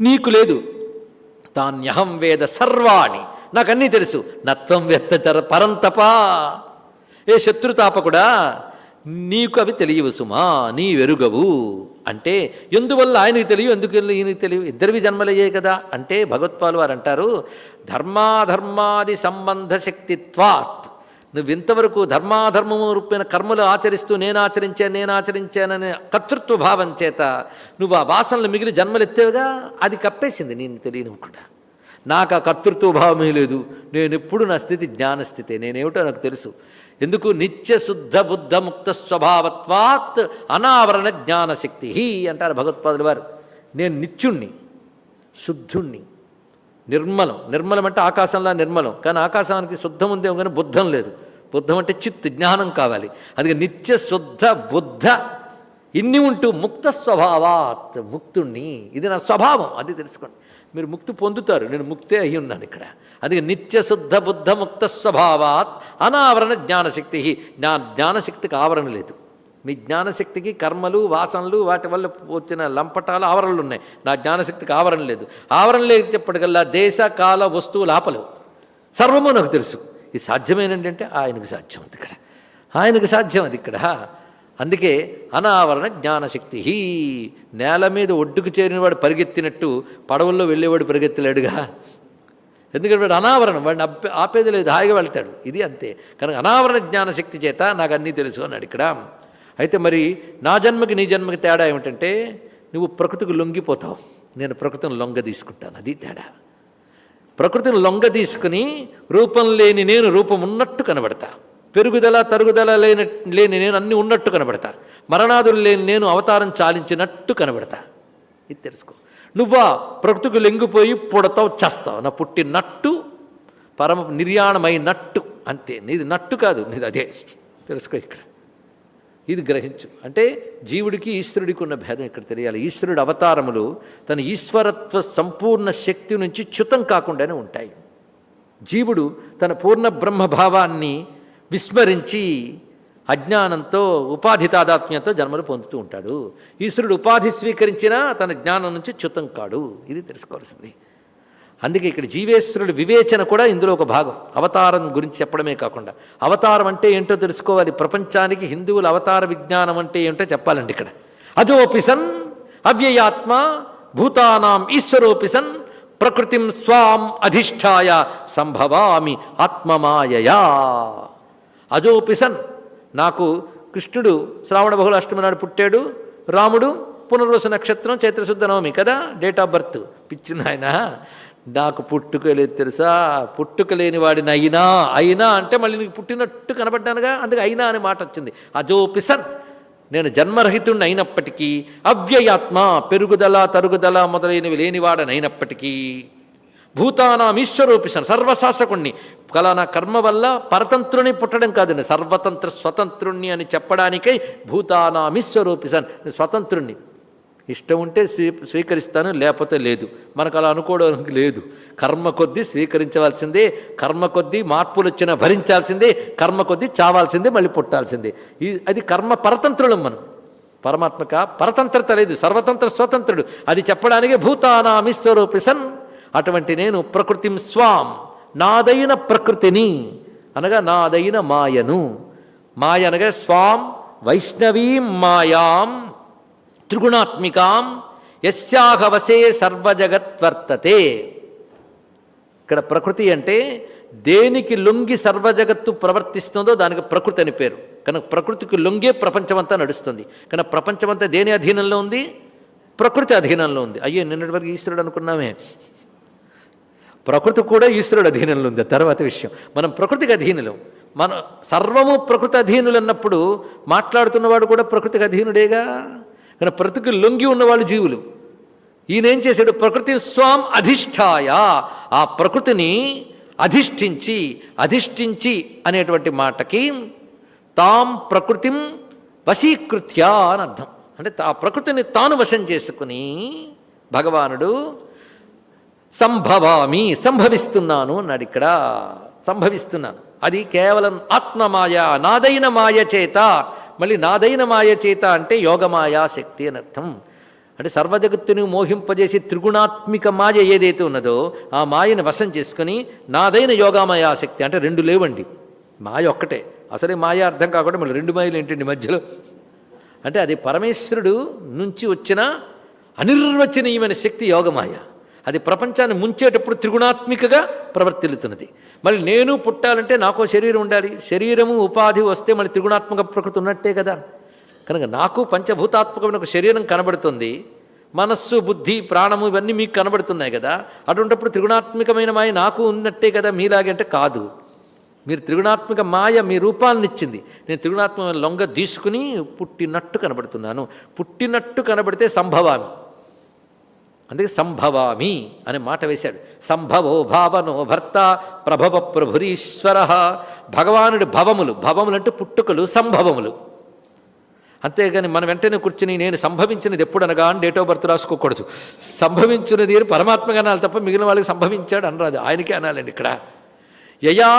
S3: నీకు లేదు. తాన్యహం వేద సర్వాణి. నాకన్నీ తెలుసు. నత్వం వ్యత్తచర పరంతపా. ఏ శత్రుతాపకుడా నీకు అవి తెలియవు సుమా. నీ వెరుగవు. అంటే ఎందువల్ల ఆయనకి తెలియవు? ఎందుకు ఈయనకి తెలియవు? ఇద్దరివి జన్మలయ్యాయి కదా. అంటే భగవత్పాలు వారు అంటారు ధర్మాధర్మాది సంబంధ శక్తిత్వాత్. నువ్వు ఇంతవరకు ధర్మాధర్మము రూపమైన కర్మలు ఆచరిస్తూ నేను ఆచరించాను నేను ఆచరించాననే కర్తృత్వ భావం చేత నువ్వు ఆ వాసనలు మిగిలి జన్మలెత్తేవుగా అది కప్పేసింది నేను తెలియనివ్వకుండా నాకు ఆ కర్తృత్వ భావమే లేదు. నేను ఎప్పుడు నా స్థితి జ్ఞానస్థితి నేనేమిటో నాకు తెలుసు. ఎందుకు? నిత్య శుద్ధ బుద్ధ ముక్త స్వభావత్వాత్ అనావరణ జ్ఞానశక్తి హీ అంటారు భగవత్పాదులు వారు. నేను నిత్యుణ్ణి శుద్ధుణ్ణి నిర్మలం. నిర్మలం అంటే ఆకాశంలా నిర్మలం. కానీ ఆకాశానికి శుద్ధం ఉందేమో కానీ బుద్ధం లేదు. బుద్ధం అంటే చిత్ జ్ఞానం కావాలి. అందుకే నిత్య శుద్ధ బుద్ధ ఇన్ని ఉంటూ ముక్త స్వభావాత్ ముక్తుణ్ణి. ఇది నా స్వభావం అది తెలుసుకోండి. మీరు ముక్తి పొందుతారు నేను ముక్తే అయి ఉన్నాను ఇక్కడ. అందుకే నిత్య శుద్ధ బుద్ధ ముక్త స్వభావాత్ అనావరణ జ్ఞానశక్తి. నా జ్ఞానశక్తికి ఆవరణ లేదు. మీ జ్ఞానశక్తికి కర్మలు వాసనలు వాటి వల్ల వచ్చిన లంపటాలు ఆవరణలు ఉన్నాయి. నా జ్ఞానశక్తికి ఆవరణ లేదు. ఆవరణ లేకపోటికల్లా దేశ కాల వస్తువులు ఆపలేవు. సర్వము నాకు తెలుసు. ఇది సాధ్యమేనండి అంటే ఆయనకు సాధ్యం అది ఇక్కడ. ఆయనకు సాధ్యం అది ఇక్కడ. అందుకే అనావరణ జ్ఞానశక్తి. హీ నేల మీద ఒడ్డుకు చేరినవాడు పరిగెత్తినట్టు పడవల్లో వెళ్ళేవాడు పరిగెత్తలేడుగా. ఎందుకంటే వాడు అనావరణం వాడిని అప్పే ఆపేది లేదు హాయిగా వెళ్తాడు. ఇది అంతే. కనుక అనావరణ జ్ఞానశక్తి చేత నాకు అన్నీ తెలుసు అన్నాడు ఇక్కడ. అయితే మరి నా జన్మకి నీ జన్మకి తేడా ఏమిటంటే నువ్వు ప్రకృతికి లొంగిపోతావు. నేను ప్రకృతిని లొంగ తీసుకుంటాను అది తేడా. ప్రకృతిని లొంగ తీసుకుని రూపం లేని నేను రూపం ఉన్నట్టు కనబడతా. పెరుగుదల తరుగుదల లేని లేని నేను అన్నీ ఉన్నట్టు కనబడతా. మరణాదులు లేని నేను అవతారం చాలించినట్టు కనబడతా. ఇది తెలుసుకో. నువ్వా ప్రకృతికి లెంగిపోయి పుడతావు చేస్తావు. నా పుట్టినట్టు పరమ నిర్యాణమైనట్టు. అంతే. నీది నట్టు కాదు నీది అదే. తెలుసుకో ఇక్కడ. ఇది గ్రహించు. అంటే జీవుడికి ఈశ్వరుడికి ఉన్న భేదం ఇక్కడ తెలియాలి? ఈశ్వరుడు అవతారములు తన ఈశ్వరత్వ సంపూర్ణ శక్తి నుంచి చ్యుతం కాకుండానే ఉంటాయి. జీవుడు తన పూర్ణ బ్రహ్మభావాన్ని విస్మరించి అజ్ఞానంతో ఉపాధి తాదాత్మ్యంతో జన్మలు పొందుతూ ఉంటాడు. ఈశ్వరుడు ఉపాధి స్వీకరించినా తన జ్ఞానం నుంచి చ్యుతం కాడు. ఇది తెలుసుకోవాల్సింది. అందుకే ఇక్కడ జీవేశ్వరుడు వివేచన కూడా ఇందులో ఒక భాగం. అవతారం గురించి చెప్పడమే కాకుండా. అవతారం అంటే ఏంటో తెలుసుకోవాలి. ప్రపంచానికి హిందువుల అవతార విజ్ఞానం అంటే ఏంటో చెప్పాలండి ఇక్కడ. అజోపిసన్ అవ్యయాత్మ భూతానాం ఈశ్వరోపిసన్ ప్రకృతిం స్వాం అధిష్టాయ సంభవామి ఆత్మమాయయా. అజోపిసన్ నాకు కృష్ణుడు శ్రావణ బహుళ అష్టమి నాడు పుట్టాడు. రాముడు పునర్వసు నక్షత్రం చైత్రశుద్ధ నవమి కదా? డేట్ ఆఫ్ బర్త్ పిచ్చింది ఆయన నాకు పుట్టుక లేదు తెలుసా? పుట్టుక లేని వాడిని అయినా అయినా అంటే మళ్ళీ నీకు పుట్టినట్టు కనబడ్డానుగా? అందుకే అయినా అనే మాట వచ్చింది. అజోపిసన్ నేను జన్మరహితుణ్ణి అయినప్పటికీ అవ్యయాత్మ పెరుగుదల తరుగుదల మొదలైనవి లేనివాడనైనప్పటికీ భూతానాం ఈశ్వరూపిస్తాను సర్వశాసకుణ్ణి. ఫలానా కర్మ వల్ల పరతంత్రుని పుట్టడం కాదండి సర్వతంత్ర స్వతంత్రుణ్ణి అని చెప్పడానికై భూతానాం ఈశ్వరూపిస్తాను స్వతంత్రుణ్ణి. ఇష్టం ఉంటే స్వీ స్వీకరిస్తాను లేకపోతే లేదు. మనకు అలా అనుకోవడానికి లేదు. కర్మ కొద్దీ స్వీకరించవలసిందే కర్మ కొద్దీ మార్పులు వచ్చినా భరించాల్సిందే కర్మ కొద్దీ చావాల్సిందే మళ్ళీ పుట్టాల్సిందే. ఈ అది కర్మ పరతంత్రులం మనం. పరమాత్మక పరతంత్రత లేదు సర్వతంత్ర స్వతంత్రుడు. అది చెప్పడానికి భూతానామిస్వరూపిసన్ అటువంటి నేను ప్రకృతిం స్వాం. నాదైన ప్రకృతిని. అనగా నాదైన మాయను. మాయ అనగా స్వాం వైష్ణవీం మాయాం. త్రిగుణాత్మికాం యస్యాహవసే సర్వజగత్వర్తతే ఇక్కడ ప్రకృతి అంటే దేనికి లొంగి సర్వజగత్తు ప్రవర్తిస్తుందో దానికి ప్రకృతి అని పేరు. కనుక ప్రకృతికి లొంగే ప్రపంచమంతా నడుస్తుంది. కనుక ప్రపంచమంతా దేని అధీనంలో ఉంది? ప్రకృతి అధీనంలో ఉంది. అయ్యో నిన్నటి వరకు ఈశ్వరుడు అనుకున్నామే. ప్రకృతి కూడా ఈశ్వరుడు అధీనంలో ఉంది. తర్వాత విషయం. మనం ప్రకృతికి అధీనులు. మన సర్వము ప్రకృతి అధీనులు అన్నప్పుడు మాట్లాడుతున్నవాడు కూడా ప్రకృతికి అధీనుడేగా? కానీ ప్రకృతికి లొంగి ఉన్నవాళ్ళు జీవులు. ఈయనేం చేశాడు? ప్రకృతి స్వాం అధిష్టాయ. ఆ ప్రకృతిని అధిష్ఠించి అధిష్ఠించి అనేటువంటి మాటకి తాం ప్రకృతిం వశీకృత్య అని అర్థం. అంటే ఆ ప్రకృతిని తాను వశం చేసుకుని భగవానుడు సంభవామి సంభవిస్తున్నాను అన్నాడు ఇక్కడ. సంభవిస్తున్నాను. అది కేవలం ఆత్మమాయ నాదైన మాయ చేత మళ్ళీ నాదైన మాయ చేత అంటే యోగమాయా శక్తి అని అర్థం. అంటే సర్వజగత్తుని మోహింపజేసి త్రిగుణాత్మిక మాయ ఏదైతే ఉన్నదో ఆ మాయని వశం చేసుకుని నాదైన యోగామాయా శక్తి అంటే రెండు లేవండి. మాయ ఒక్కటే. అసలే మాయ అర్థం కాకుండా మళ్ళీ రెండు మాయలు ఏంటండి మధ్యలో? అంటే అది పరమేశ్వరుడు నుంచి వచ్చిన అనిర్వచనీయమైన శక్తి యోగమాయ. అది ప్రపంచాన్ని ముంచేటప్పుడు త్రిగుణాత్మికగా ప్రవర్తిల్లుతున్నది. మళ్ళీ నేను పుట్టాలంటే నాకు శరీరం ఉండాలి. శరీరము ఉపాధి వస్తే మళ్ళీ త్రిగుణాత్మక ప్రకృతి ఉన్నట్టే కదా. కనుక నాకు పంచభూతాత్మకమైన ఒక శరీరం కనబడుతుంది. మనస్సు బుద్ధి ప్రాణము ఇవన్నీ మీకు కనబడుతున్నాయి కదా. అటువంటిప్పుడు త్రిగుణాత్మకమైన మాయ నాకు ఉన్నట్టే కదా మీలాగే అంటే కాదు. మీరు త్రిగుణాత్మక మాయ మీ రూపాలను ఇచ్చింది. నేను త్రిగుణాత్మక లొంగ తీసుకుని పుట్టినట్టు కనబడుతున్నాను. పుట్టినట్టు కనబడితే సంభవామి. అందుకే సంభవామి అనే మాట వేశాడు. సంభవో భావనో భర్త ప్రభవ ప్రభురీశ్వర. భగవానుడి భవములు భవములు అంటే పుట్టుకలు సంభవములు. అంతేగాని మనం వెంటనే కూర్చుని నేను సంభవించినది ఎప్పుడనగా అని డేట్ ఆఫ్ బర్త్ రాసుకోకూడదు. సంభవించినది అని పరమాత్మగా అనాలి తప్ప మిగిలిన వాళ్ళకి సంభవించాడు అనరాదు ఆయనకే అనాలండి ఇక్కడ. యయా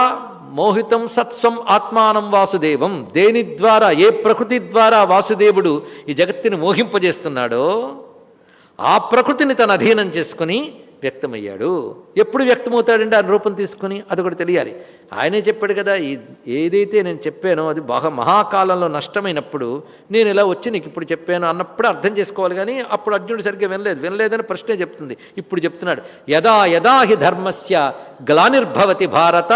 S3: మోహితం సత్సం ఆత్మానం వాసుదేవం. దేని ద్వారా ఏ ప్రకృతి ద్వారా వాసుదేవుడు ఈ జగత్తుని మోహింపజేస్తున్నాడో ఆ ప్రకృతిని తన అధీనం చేసుకుని వ్యక్తమయ్యాడు. ఎప్పుడు వ్యక్తమవుతాడంటే ఆ రూపం తీసుకుని? అది కూడా తెలియాలి. ఆయనే చెప్పాడు కదా ఈ ఏదైతే నేను చెప్పానో అది బాగా మహాకాలంలో నష్టమైనప్పుడు నేను ఇలా వచ్చి నీకు ఇప్పుడు చెప్పాను అన్నప్పుడు అర్థం చేసుకోవాలి కానీ అప్పుడు అర్జునుడు సరిగ్గా వినలేదు. వినలేదని ప్రశ్నే చెప్తుంది. ఇప్పుడు చెప్తున్నాడు యదా యదా హి ధర్మస్య గ్లానిర్భవతి భారత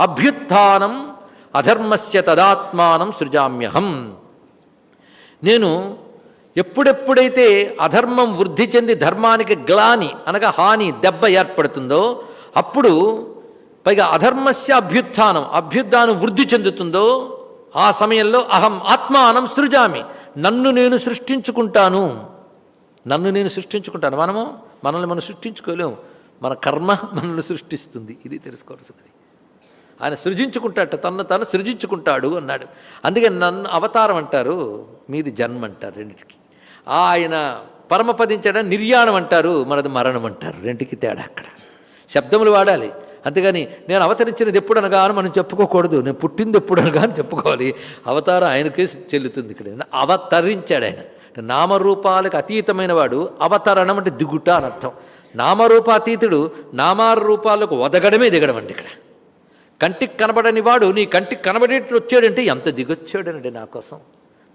S3: అభ్యుత్థానం అధర్మస్య తదాత్మానం సృజామ్యహం. నేను ఎప్పుడెప్పుడైతే అధర్మం వృద్ధి చెంది ధర్మానికి గ్లాని అనగా హాని దెబ్బ ఏర్పడుతుందో అప్పుడు పైగా అధర్మస్య అభ్యుత్థానం అభ్యుత్థానం వృద్ధి చెందుతుందో ఆ సమయంలో అహం ఆత్మానం సృజామి. నన్ను నేను సృష్టించుకుంటాను. నన్ను నేను సృష్టించుకుంటాను. మనము మనల్ని మనం సృష్టించుకోలేము. మన కర్మ మనల్ని సృష్టిస్తుంది. ఇది తెలుసుకోవాల్సింది. ఆయన సృజించుకుంటాడట తను తను సృజించుకుంటాడు అన్నాడు. అందుకే నన్ను అవతారం అంటారు మీది జన్మ అంటారు రెండింటికి. ఆయన పరమపదించడం నిర్యాణం అంటారు మనది మరణం అంటారు. రెండుకి తేడా అక్కడ. శబ్దములు వాడాలి. అంతేగాని నేను అవతరించినది ఎప్పుడు అనగాను మనం చెప్పుకోకూడదు. నేను పుట్టింది ఎప్పుడు అని చెప్పుకోవాలి. అవతారం ఆయనకే చెల్లుతుంది ఇక్కడ. అవతరించాడు ఆయన. నామరూపాలకు అతీతమైన వాడు అవతరణం అంటే దిగుట అని అర్థం. నామరూపాతీతుడు నామార రూపాలకు ఒదగడమే దిగడం అండి ఇక్కడ. కంటికి కనబడని వాడు నీ కంటికి కనబడేట్లు వచ్చాడంటే ఎంత దిగొచ్చాడనండి నా కోసం.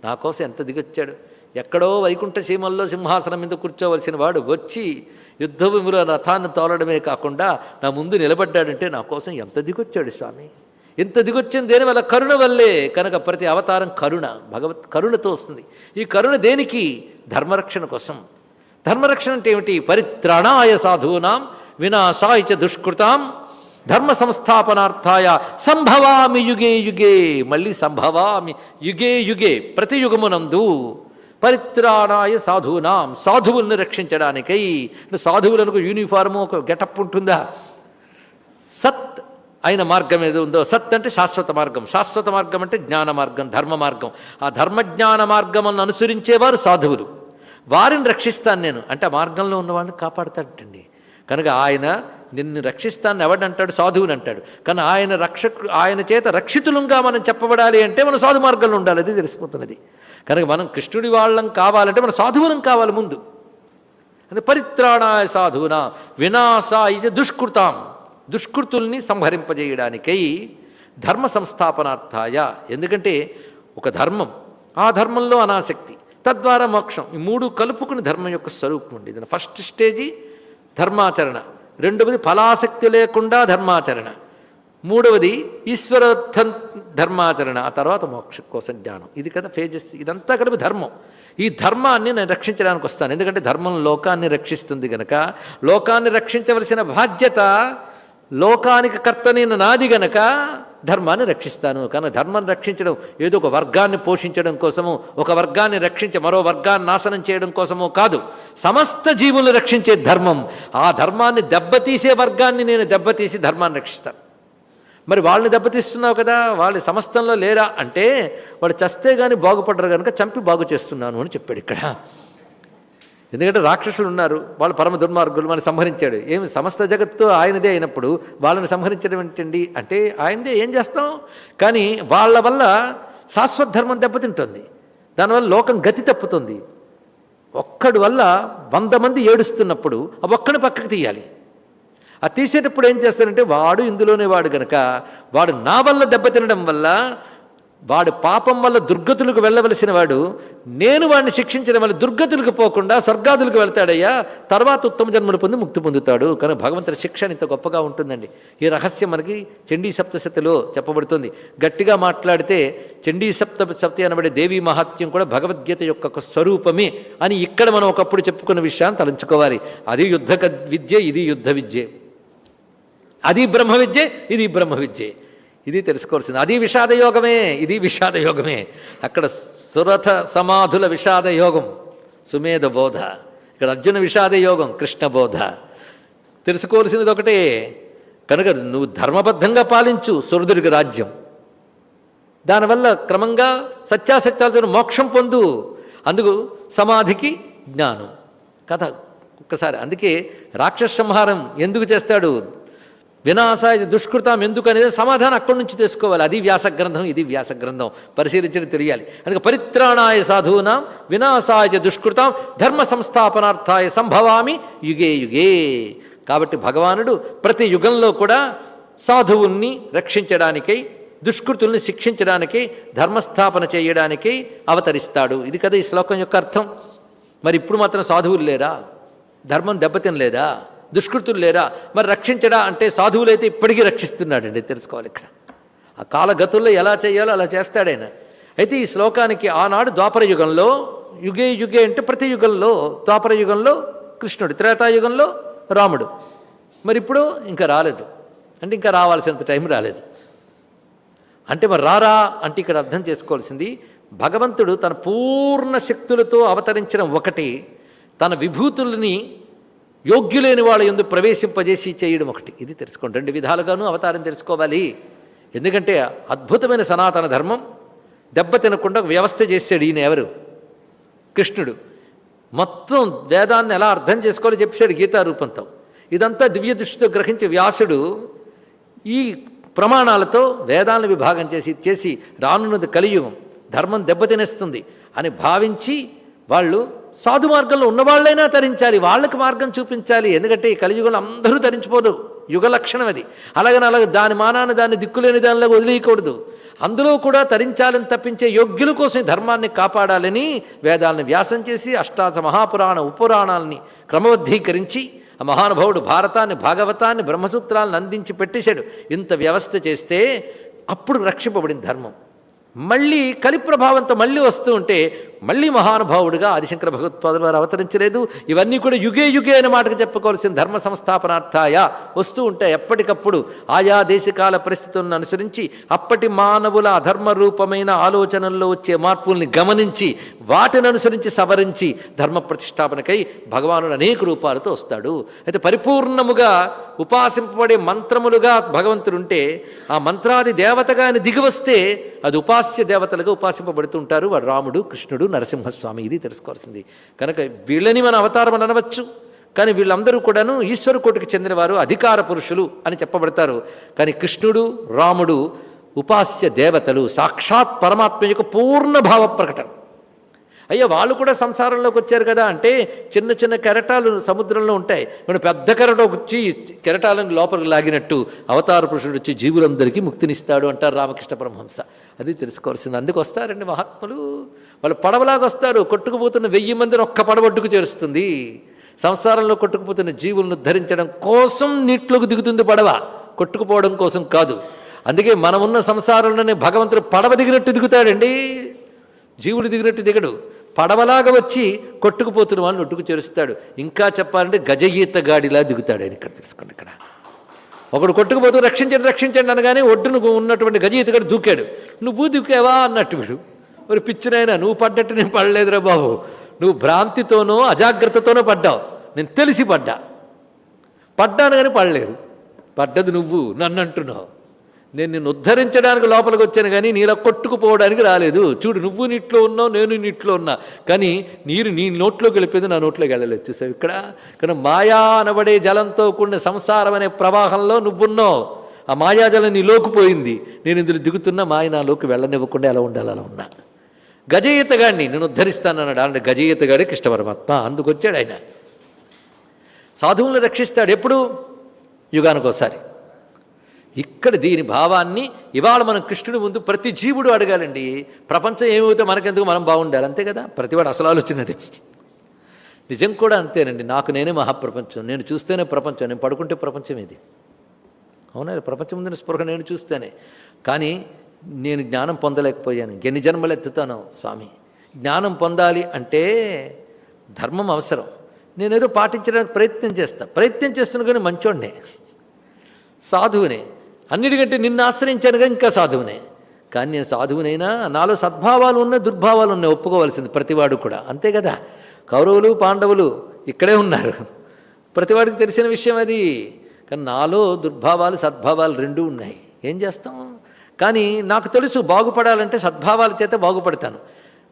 S3: నా కోసం ఎంత దిగొచ్చాడు? ఎక్కడో వైకుంఠ సీమల్లో సింహాసనం మీద కూర్చోవలసిన వాడు వచ్చి యుద్ధ భూమిలో రథాన్ని తోలడమే కాకుండా నా ముందు నిలబడ్డాడంటే నా కోసం ఎంత దిగొచ్చాడు స్వామి? ఎంత దిగొచ్చింది దేని వల్ల? కరుణ వల్లే. కనుక ప్రతి అవతారం కరుణ భగవత్ కరుణతో వస్తుంది. ఈ కరుణ దేనికి? ధర్మరక్షణ కోసం. ధర్మరక్షణ అంటే ఏమిటి? పరిత్రాణాయ సాధూనాం వినాశాయ చ దుష్కృతాం ధర్మ సంస్థాపనార్థాయ సంభవామి యుగే యుగే మళ్ళీ సంభవామి యుగే యుగే ప్రతి యుగమునందు పరిత్రాణాయ సాధూనాం సాధువులను రక్షించడానికై. సాధువులకు యూనిఫార్ము ఒక గెటప్ ఉంటుందా? సత్ అయిన మార్గం ఏదో ఉందో సత్ అంటే శాశ్వత మార్గం. శాశ్వత మార్గం అంటే జ్ఞాన మార్గం ధర్మ మార్గం. ఆ ధర్మజ్ఞాన మార్గములను అనుసరించేవారు సాధువులు. వారిని రక్షిస్తాను నేను. అంటే ఆ మార్గంలో ఉన్నవాడిని కాపాడతాడటండి. కనుక ఆయన నిన్ను రక్షిస్తాను ఎవడంటాడు? సాధువుని అంటాడు. కానీ ఆయన రక్షకు ఆయన చేత రక్షితులుగా మనం చెప్పబడాలి అంటే మనం సాధు మార్గంలో ఉండాలి. అది తెలిసిపోతున్నది. కనుక మనం కృష్ణుడి వాళ్ళం కావాలంటే మన సాధువులం కావాలి ముందు. అంటే పరిత్రాణాయ సాధువున వినాశాయ దుష్కృతాం. దుష్కృతుల్ని సంహరింపజేయడానికై ధర్మ సంస్థాపనార్థాయ. ఎందుకంటే ఒక ధర్మం ఆ ధర్మంలో అనాసక్తి తద్వారా మోక్షం. ఈ మూడు కలుపుకుని ధర్మం యొక్క స్వరూపం ఉండేది. ఇది ఫస్ట్ స్టేజీ ధర్మాచరణ. రెండవది ఫలాసక్తి లేకుండా ధర్మాచరణ. మూడవది ఈశ్వరార్థం ధర్మాచరణ ఆ తర్వాత మోక్షం కోసం జ్ఞానం. ఇది కదా ఫేజెస్ ఇదంతా కలిపి ధర్మం. ఈ ధర్మాన్ని నేను రక్షించడానికి వస్తాను. ఎందుకంటే ధర్మం లోకాన్ని రక్షిస్తుంది గనక లోకాన్ని రక్షించవలసిన బాధ్యత లోకానికి కర్త నేను నాది గనక ధర్మాన్ని రక్షిస్తాను. కానీ ధర్మాన్ని రక్షించడం ఏదో ఒక వర్గాన్ని పోషించడం కోసము ఒక వర్గాన్ని రక్షించి మరో వర్గాన్ని నాశనం చేయడం కోసమో కాదు. సమస్త జీవులను రక్షించే ధర్మం. ఆ ధర్మాన్ని దెబ్బతీసే వర్గాన్ని నేను దెబ్బతీసి ధర్మాన్ని రక్షిస్తాను. మరి వాళ్ళని దెబ్బతీస్తున్నావు కదా వాళ్ళ సమస్తంలో లేరా అంటే వాళ్ళు చస్తే కానీ బాగుపడరు కనుక చంపి బాగు చేస్తున్నాను అని చెప్పాడు ఇక్కడ. ఎందుకంటే రాక్షసులు ఉన్నారు వాళ్ళు పరమ దుర్మార్గులు మనం సంహరించాడు. ఏమి సమస్త జగత్తు ఆయనదే అయినప్పుడు వాళ్ళని సంహరించడం ఏంటండి? అంటే ఆయనదే ఏం చేస్తాం? కానీ వాళ్ళ వల్ల శాశ్వత ధర్మం దెబ్బతింటుంది. దానివల్ల లోకం గతి తప్పుతుంది. ఒక్కడి వల్ల వంద మంది ఏడుస్తున్నప్పుడు ఆ ఒక్కడిని పక్కకు తీయాలి. ఆ తీసేటప్పుడు ఏం చేస్తారంటే వాడు ఇందులోనే వాడు గనక వాడు నా వల్ల దెబ్బతినడం వల్ల వాడు పాపం వల్ల దుర్గతులకు వెళ్ళవలసిన వాడు నేను వాడిని శిక్షించడం వల్ల దుర్గతులకు పోకుండా స్వర్గాదులకు వెళ్తాడయ్యా తర్వాత ఉత్తమ జన్మను పొంది ముక్తి పొందుతాడు. కానీ భగవంతుడి శిక్షణ ఇంత గొప్పగా ఉంటుందండి. ఈ రహస్యం మనకి చండీ సప్తశతిలో చెప్పబడుతుంది. గట్టిగా మాట్లాడితే చండీ సప్త సప్తి అనబడే దేవీ మహాత్మ్యం కూడా భగవద్గీత యొక్క ఒక స్వరూపమే అని ఇక్కడ మనం ఒకప్పుడు చెప్పుకున్న విషయాన్ని తలంచుకోవాలి. అది యుద్ధ విద్య ఇది యుద్ధ విద్య. అది బ్రహ్మ విద్యే ఇది బ్రహ్మ విద్యే ఇది తెలుసుకోవాల్సింది. అది విషాద యోగమే ఇది విషాద యోగమే అక్కడ సురథ సమాధుల విషాద యోగం సుమేధ బోధ. ఇక్కడ అర్జున విషాద యోగం కృష్ణ బోధ. తెలుసుకోవాల్సినది ఒకటే కనుక నువ్వు ధర్మబద్ధంగా పాలించు సురదుడికి రాజ్యం. దానివల్ల క్రమంగా సత్యాసత్యాలతో మోక్షం పొందు. అందుకు సమాధికి జ్ఞానం. కథ ఒక్కసారి. అందుకే రాక్షస సంహారం ఎందుకు చేస్తాడు? వినాశాయ దుష్కృతం ఎందుకు అనేది సమాధానం అక్కడి నుంచి తెలుసుకోవాలి. అది వ్యాసగ్రంథం ఇది వ్యాసగ్రంథం. పరిశీలించడం తెలియాలి. అందుకే పరిత్రాణాయ సాధూనాం వినాశాయ దుష్కృతం ధర్మ సంస్థాపనార్థాయ సంభవామి యుగే యుగే. కాబట్టి భగవానుడు ప్రతి యుగంలో కూడా సాధువుల్ని రక్షించడానికై దుష్కృతుల్ని శిక్షించడానికై ధర్మస్థాపన చేయడానికై అవతరిస్తాడు. ఇది కదా ఈ శ్లోకం యొక్క అర్థం. మరి ఇప్పుడు మాత్రం సాధువులు లేరా? ధర్మం దెబ్బతినలేదా? దుష్కృతులు లేరా? మరి రక్షించడా అంటే సాధువులైతే ఇప్పటికీ రక్షిస్తున్నాడండి తెలుసుకోవాలి ఇక్కడ. ఆ కాలగతుల్లో ఎలా చేయాలో అలా చేస్తాడైనా అయితే ఈ శ్లోకానికి ఆనాడు ద్వాపర యుగంలో యుగే యుగే అంటే ప్రతి యుగంలో ద్వాపర యుగంలో కృష్ణుడు త్రేతాయుగంలో రాముడు. మరి ఇప్పుడు ఇంకా రాలేదు. అంటే ఇంకా రావాల్సినంత టైం రాలేదు. అంటే మరి రారా అంటే ఇక్కడ అర్థం చేసుకోవాల్సింది భగవంతుడు తన పూర్ణ శక్తులతో అవతరించడం ఒకటి తన విభూతుల్ని యోగ్యులేని వాళ్ళ ఎందు ప్రవేశింపజేసి చేయడం ఒకటి. ఇది తెలుసుకోండి. రెండు విధాలుగాను అవతారం తెలుసుకోవాలి. ఎందుకంటే అద్భుతమైన సనాతన ధర్మం దెబ్బ తినకుండా వ్యవస్థ చేశాడు ఈయన ఎవరు? కృష్ణుడు. మొత్తం వేదాన్ని ఎలా అర్థం చేసుకోవాలో చెప్పాడు గీతా రూపంతో. ఇదంతా దివ్య దృష్టితో గ్రహించి వ్యాసుడు ఈ ప్రమాణాలతో వేదాలను విభాగం చేసి చేసి రానున్నది కలియుగం. ధర్మం దెబ్బతినేస్తుంది అని భావించి వాళ్ళు సాధు మార్గంలో ఉన్నవాళ్ళైనా తరించాలి వాళ్ళకి మార్గం చూపించాలి. ఎందుకంటే ఈ కలియుగంలో అందరూ తరించిపోదు యుగ లక్షణం అది. అలాగని అలాగే దాని మానాన్ని దాన్ని దిక్కులేని దానిలో వదిలేయకూడదు. అందులో కూడా తరించాలని తప్పించే యోగ్యుల కోసం ధర్మాన్ని కాపాడాలని వేదాలను వ్యాసం చేసి అష్టాదశ మహాపురాణ ఉపపురాణాలని క్రమబద్ధీకరించి ఆ మహానుభావుడు భారతాన్ని భాగవతాన్ని బ్రహ్మసూత్రాలను అందించి పెట్టేశాడు. ఇంత వ్యవస్థ చేస్తే అప్పుడు రక్షింపబడింది ధర్మం. మళ్ళీ కలి ప్రభావంతో మళ్ళీ వస్తూ ఉంటే మళ్ళీ మహానుభావుడిగా ఆదిశంకర భగవత్పాదులు వారు అవతరించలేదు. ఇవన్నీ కూడా యుగే యుగే అనే మాటకు చెప్పుకోవాల్సిన ధర్మ సంస్థాపనార్థాయ వస్తూ ఉంటాయి ఎప్పటికప్పుడు ఆయా దేశకాల పరిస్థితులను అనుసరించి అప్పటి మానవుల అధర్మ రూపమైన ఆలోచనల్లో వచ్చే మార్పుల్ని గమనించి వాటిని అనుసరించి సవరించి ధర్మ ప్రతిష్టాపనకై భగవానుడు అనేక రూపాలతో వస్తాడు. అయితే పరిపూర్ణముగా ఉపాసింపబడే మంత్రములుగా భగవంతుడు ఉంటే ఆ మంత్రాది దేవతగా ఆయన దిగివస్తే అది ఉపాస్య దేవతలుగా ఉపాసింపబడుతుంటారు. వాడు రాముడు కృష్ణుడు నరసింహస్వామి ఇది తెలుసుకోవాల్సింది. కనుక వీళ్ళని మన అవతారం అని అనవచ్చు కానీ వీళ్ళందరూ కూడాను ఈశ్వర కోటికి చెందినవారు అధికార పురుషులు అని చెప్పబడతారు. కానీ కృష్ణుడు రాముడు ఉపాస్య దేవతలు సాక్షాత్ పరమాత్మ యొక్క పూర్ణ భావ ప్రకటన. అయ్యో వాళ్ళు కూడా సంసారంలోకి వచ్చారు కదా అంటే చిన్న చిన్న కెరటాలు సముద్రంలో ఉంటాయి. ఇప్పుడు పెద్ద కెరటం వచ్చి కెరటాలను లోపలికి లాగినట్టు అవతార పురుషుడు వచ్చి జీవులందరికీ ముక్తినిస్తాడు అంటారు రామకృష్ణ పరమహంస. అది తెలుసుకోవాల్సింది. అందుకు వస్తారండి మహాత్ములు. వాళ్ళు పడవలాగా వస్తారు. కొట్టుకుపోతున్న వెయ్యి మందిని ఒక్క పడవడ్డుకు చేరుస్తుంది. సంసారంలో కొట్టుకుపోతున్న జీవులను ధరించడం కోసం నీటిలోకి దిగుతుంది పడవ. కొట్టుకుపోవడం కోసం కాదు. అందుకే మనమున్న సంసారంలోనే భగవంతుడు పడవ దిగినట్టు దిగుతాడండి. జీవుడు దిగినట్టు దిగడు. పడవలాగా వచ్చి కొట్టుకుపోతున్న వాళ్ళని ఒట్టుకు చేరుస్తాడు. ఇంకా చెప్పాలంటే గజగీత గాడిలా దిగుతాడు అని ఇక్కడ తెలుసుకోండి ఇక్కడ. ఒకడు కొట్టుకుపోతూ రక్షించండి రక్షించండి అనగానే ఒడ్డును ఉన్నటువంటి గజగీతగాడు దూకాడు. నువ్వు దూకావా? అన్నట్టు వీడు. మరి పిచ్చినైనా నువ్వు పడ్డట్టు నేను పడలేదురా బాబు. నువ్వు భ్రాంతితోనో అజాగ్రత్తతోనో పడ్డావు. నేను తెలిసి పడ్డా. పడ్డాను కానీ పడలేదు. పడ్డది నువ్వు నన్ను అంటున్నావు నేను నిన్ను ఉద్ధరించడానికి లోపలికి వచ్చాను కానీ నీలా కొట్టుకుపోవడానికి రాలేదు. చూడు నువ్వు నీటిలో ఉన్నావు నేను నీటిలో ఉన్నా. కానీ నీరు నీ నోట్లోకి వెళ్ళిపోయింది నా నోట్లోకి వెళ్ళలేదు. చూసావు ఇక్కడ? కానీ మాయా అనబడే జలంతో కూడిన సంసారం అనే ప్రవాహంలో నువ్వున్నావు. ఆ మాయాజలం నీలోకి పోయింది. నేను ఇందులో దిగుతున్నా మాయ నాలోకి వెళ్ళనివ్వకుండా ఎలా ఉండాలి అలా ఉన్నా. గజయితగాడిని నేను ఉద్ధరిస్తానన్నాడు. అంటే గజయితగాడే కృష్ణ పరమాత్మ అందుకొచ్చాడు ఆయన. సాధువులను రక్షిస్తాడు ఎప్పుడు? యుగానికి ఒకసారి. ఇక్కడ దీని భావాన్ని ఇవాళ మనం కృష్ణుడి ముందు ప్రతి జీవుడు అడగాలండి. ప్రపంచం ఏమవుతే మనకెందుకు మనం బాగుండాలి? అంతే కదా? ప్రతివాడు అసలు ఆలోచనది. నిజం కూడా అంతేనండి. నాకు నేనే మహాప్రపంచం. నేను చూస్తేనే ప్రపంచం. నేను పడుకుంటే ప్రపంచం ఇది అవునా? ప్రపంచం ముందు స్పృహ నేను చూస్తేనే. కానీ నేను జ్ఞానం పొందలేకపోయాను. ఎన్ని జన్మలు ఎత్తుతాను స్వామి. జ్ఞానం పొందాలి అంటే ధర్మం అవసరం. నేనేదో పాటించడానికి ప్రయత్నం చేస్తా. ప్రయత్నం చేస్తున్నా కానీ మంచోడ్నే. సాధువునే. అన్నిటికంటే నిన్ను ఆశ్రయించాను కానీ ఇంకా సాధువునే. కానీ నేను సాధువునైనా నాలో సద్భావాలు ఉన్నాయి దుర్భావాలు ఉన్నాయి ఒప్పుకోవాల్సింది ప్రతివాడు కూడా. అంతే కదా? కౌరవులు పాండవులు ఇక్కడే ఉన్నారు. ప్రతివాడికి తెలిసిన విషయం అది. కానీ నాలో దుర్భావాలు సద్భావాలు రెండూ ఉన్నాయి. ఏం చేస్తాం? కానీ నాకు తెలుసు బాగుపడాలంటే సద్భావాల చేత బాగుపడతాను.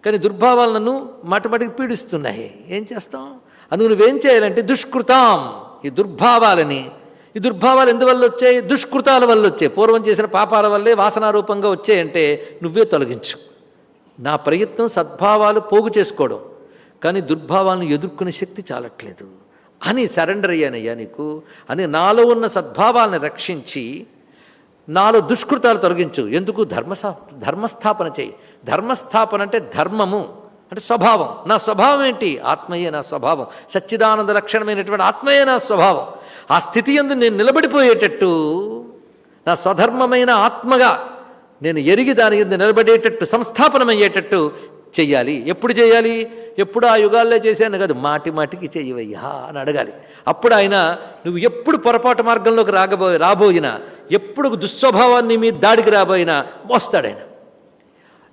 S3: కానీ దుర్భావాలు నన్ను మాటమాటికి పీడిస్తున్నాయి. ఏం చేస్తాం? అందుకు నువ్వేం చేయాలంటే దుష్కృతాం. ఈ దుర్భావాలని. ఈ దుర్భావాలు ఎందువల్ల వచ్చాయి? దుష్కృతాల వల్ల వచ్చాయి. పూర్వం చేసిన పాపాల వల్లే వాసనారూపంగా వచ్చాయంటే నువ్వే తొలగించు. నా ప్రయత్నం సద్భావాలు పోగు చేసుకోవడం. కానీ దుర్భావాలను ఎదుర్కొనే శక్తి చాలట్లేదు. అని సరెండర్ అయ్యానయ్యా నీకు. అని నాలో ఉన్న సద్భావాలను రక్షించి నాలో దుష్కృతాలు తొలగించు. ఎందుకు? ధర్మస్థా ధర్మస్థాపన చేయి. ధర్మస్థాపన అంటే ధర్మము. అంటే స్వభావం. నా స్వభావం ఏంటి? ఆత్మయే నా స్వభావం. సచ్చిదానంద లక్షణమైనటువంటి ఆత్మయే నా స్వభావం. ఆ స్థితి ఎందు నేను నిలబడిపోయేటట్టు నా స్వధర్మమైన ఆత్మగా నేను ఎరిగి దాని ఎందు నిలబడేటట్టు సంస్థాపనమయ్యేటట్టు చెయ్యాలి. ఎప్పుడు చేయాలి ఎప్పుడు ఆ యుగాల్లో చేశాను కాదు. మాటి మాటికి చెయ్యవయ్యా అని అడగాలి. అప్పుడు ఆయన నువ్వు ఎప్పుడు పొరపాటు మార్గంలోకి రాగబో రాబోయినా ఎప్పుడు దుస్వభావాన్ని మీ దాడికి రాబోయినా మోస్తాడు ఎన్నిసార్లు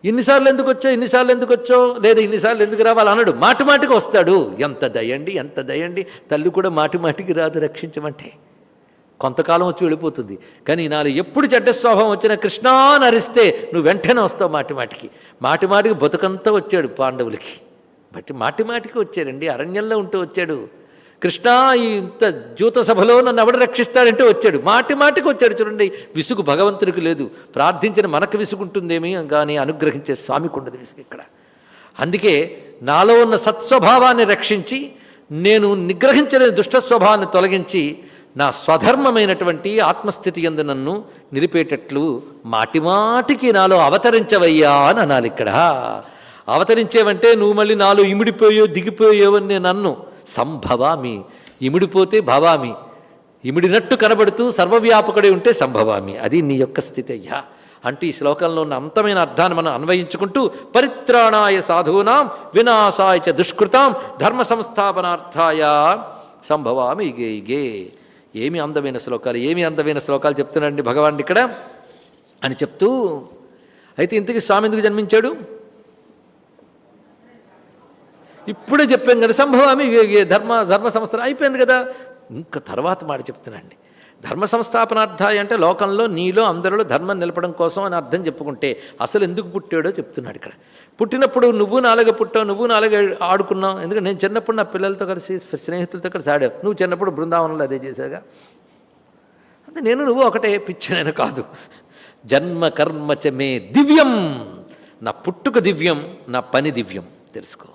S3: ఇన్నిసార్లు ఎందుకు వచ్చో ఇన్నిసార్లు ఎందుకు వచ్చో లేదా ఇన్నిసార్లు ఎందుకు రావాలి అనడు. మాటి మాటికి వస్తాడు. ఎంత దయండి ఎంత దయండి. తల్లి కూడా మాటి మాటికి రాదు రక్షించమంటే. కొంతకాలం వచ్చి వెళ్ళిపోతుంది. కానీ నాలో ఎప్పుడు చెడ్డ స్వభావం వచ్చినా కృష్ణా నరిస్తే నువ్వు వెంటనే వస్తావు మాటి మాటికి. మాటి మాటికి బతుకంతా వచ్చాడు పాండవులకి. బట్టి మాటి మాటికి వచ్చాడండి అరణ్యంలో ఉంటూ వచ్చాడు. కృష్ణ ఈ ఇంత జ్యూత సభలో నన్ను ఎవడు రక్షిస్తాడంటే వచ్చాడు. మాటి మాటికి వచ్చాడు చూడండి విసుగు భగవంతుడికి లేదు. ప్రార్థించిన మనకు విసుగుంటుందేమి కానీ అనుగ్రహించే స్వామికి ఉండదు విసుగు ఇక్కడ. అందుకే నాలో ఉన్న సత్స్వభావాన్ని రక్షించి నేను నిగ్రహించలేని దుష్టస్వభావాన్ని తొలగించి నా స్వధర్మమైనటువంటి ఆత్మస్థితి ఎందు నన్ను నిలిపేటట్లు మాటిమాటికి నాలో అవతరించవయ్యా అని అనాలి ఇక్కడ. అవతరించేవంటే నువ్వు మళ్ళీ నాలో ఇమిడిపోయో దిగిపోయావని నేను నన్ను సంభవామి. ఇమిడిపోతే భవామి. ఇమిడినట్టు కనబడుతూ సర్వవ్యాపకుడే ఉంటే సంభవామి. అది నీ యొక్క స్థితి అయ్యా. అంటూ ఈ శ్లోకంలో ఉన్న అంతమైన అర్థాన్ని మనం అన్వయించుకుంటూ పరిత్రాణాయ సాధూనాం వినాశాయ చ దుష్కృతాం ధర్మ సంస్థాపనార్థాయ సంభవామి ఇగే ఇగే ఏమి అందమైన శ్లోకాలు ఏమి అందమైన శ్లోకాలు చెప్తున్నాడండి భగవాన్ ఇక్కడ అని చెప్తూ అయితే ఇంతకీ స్వామి ఎందుకు జన్మించాడు? ఇప్పుడే చెప్పాం కదా సంభవామి ధర్మ ధర్మ సంస్థ అయిపోయింది కదా. ఇంకా తర్వాత మాట చెప్తున్నాండి ధర్మ సంస్థాపనార్థాయ అంటే లోకంలో నీలో అందరిలో ధర్మం నిలపడం కోసం అని అర్థం చెప్పుకుంటే అసలు ఎందుకు పుట్టాడో చెప్తున్నాడు ఇక్కడ. పుట్టినప్పుడు నువ్వు నాలుగ పుట్టావు నువ్వు నాలుగ ఆడుకున్నావు. ఎందుకంటే నేను చిన్నప్పుడు నా పిల్లలతో కలిసి స్నేహితులతో కలిసి ఆడావు నువ్వు చిన్నప్పుడు బృందావనంలో అదే చేసాగా అంటే నేను నువ్వు ఒకటే పిచ్చినాను కాదు. జన్మ కర్మచ మే దివ్యం. నా పుట్టుక దివ్యం నా పని దివ్యం. తెలుసుకో.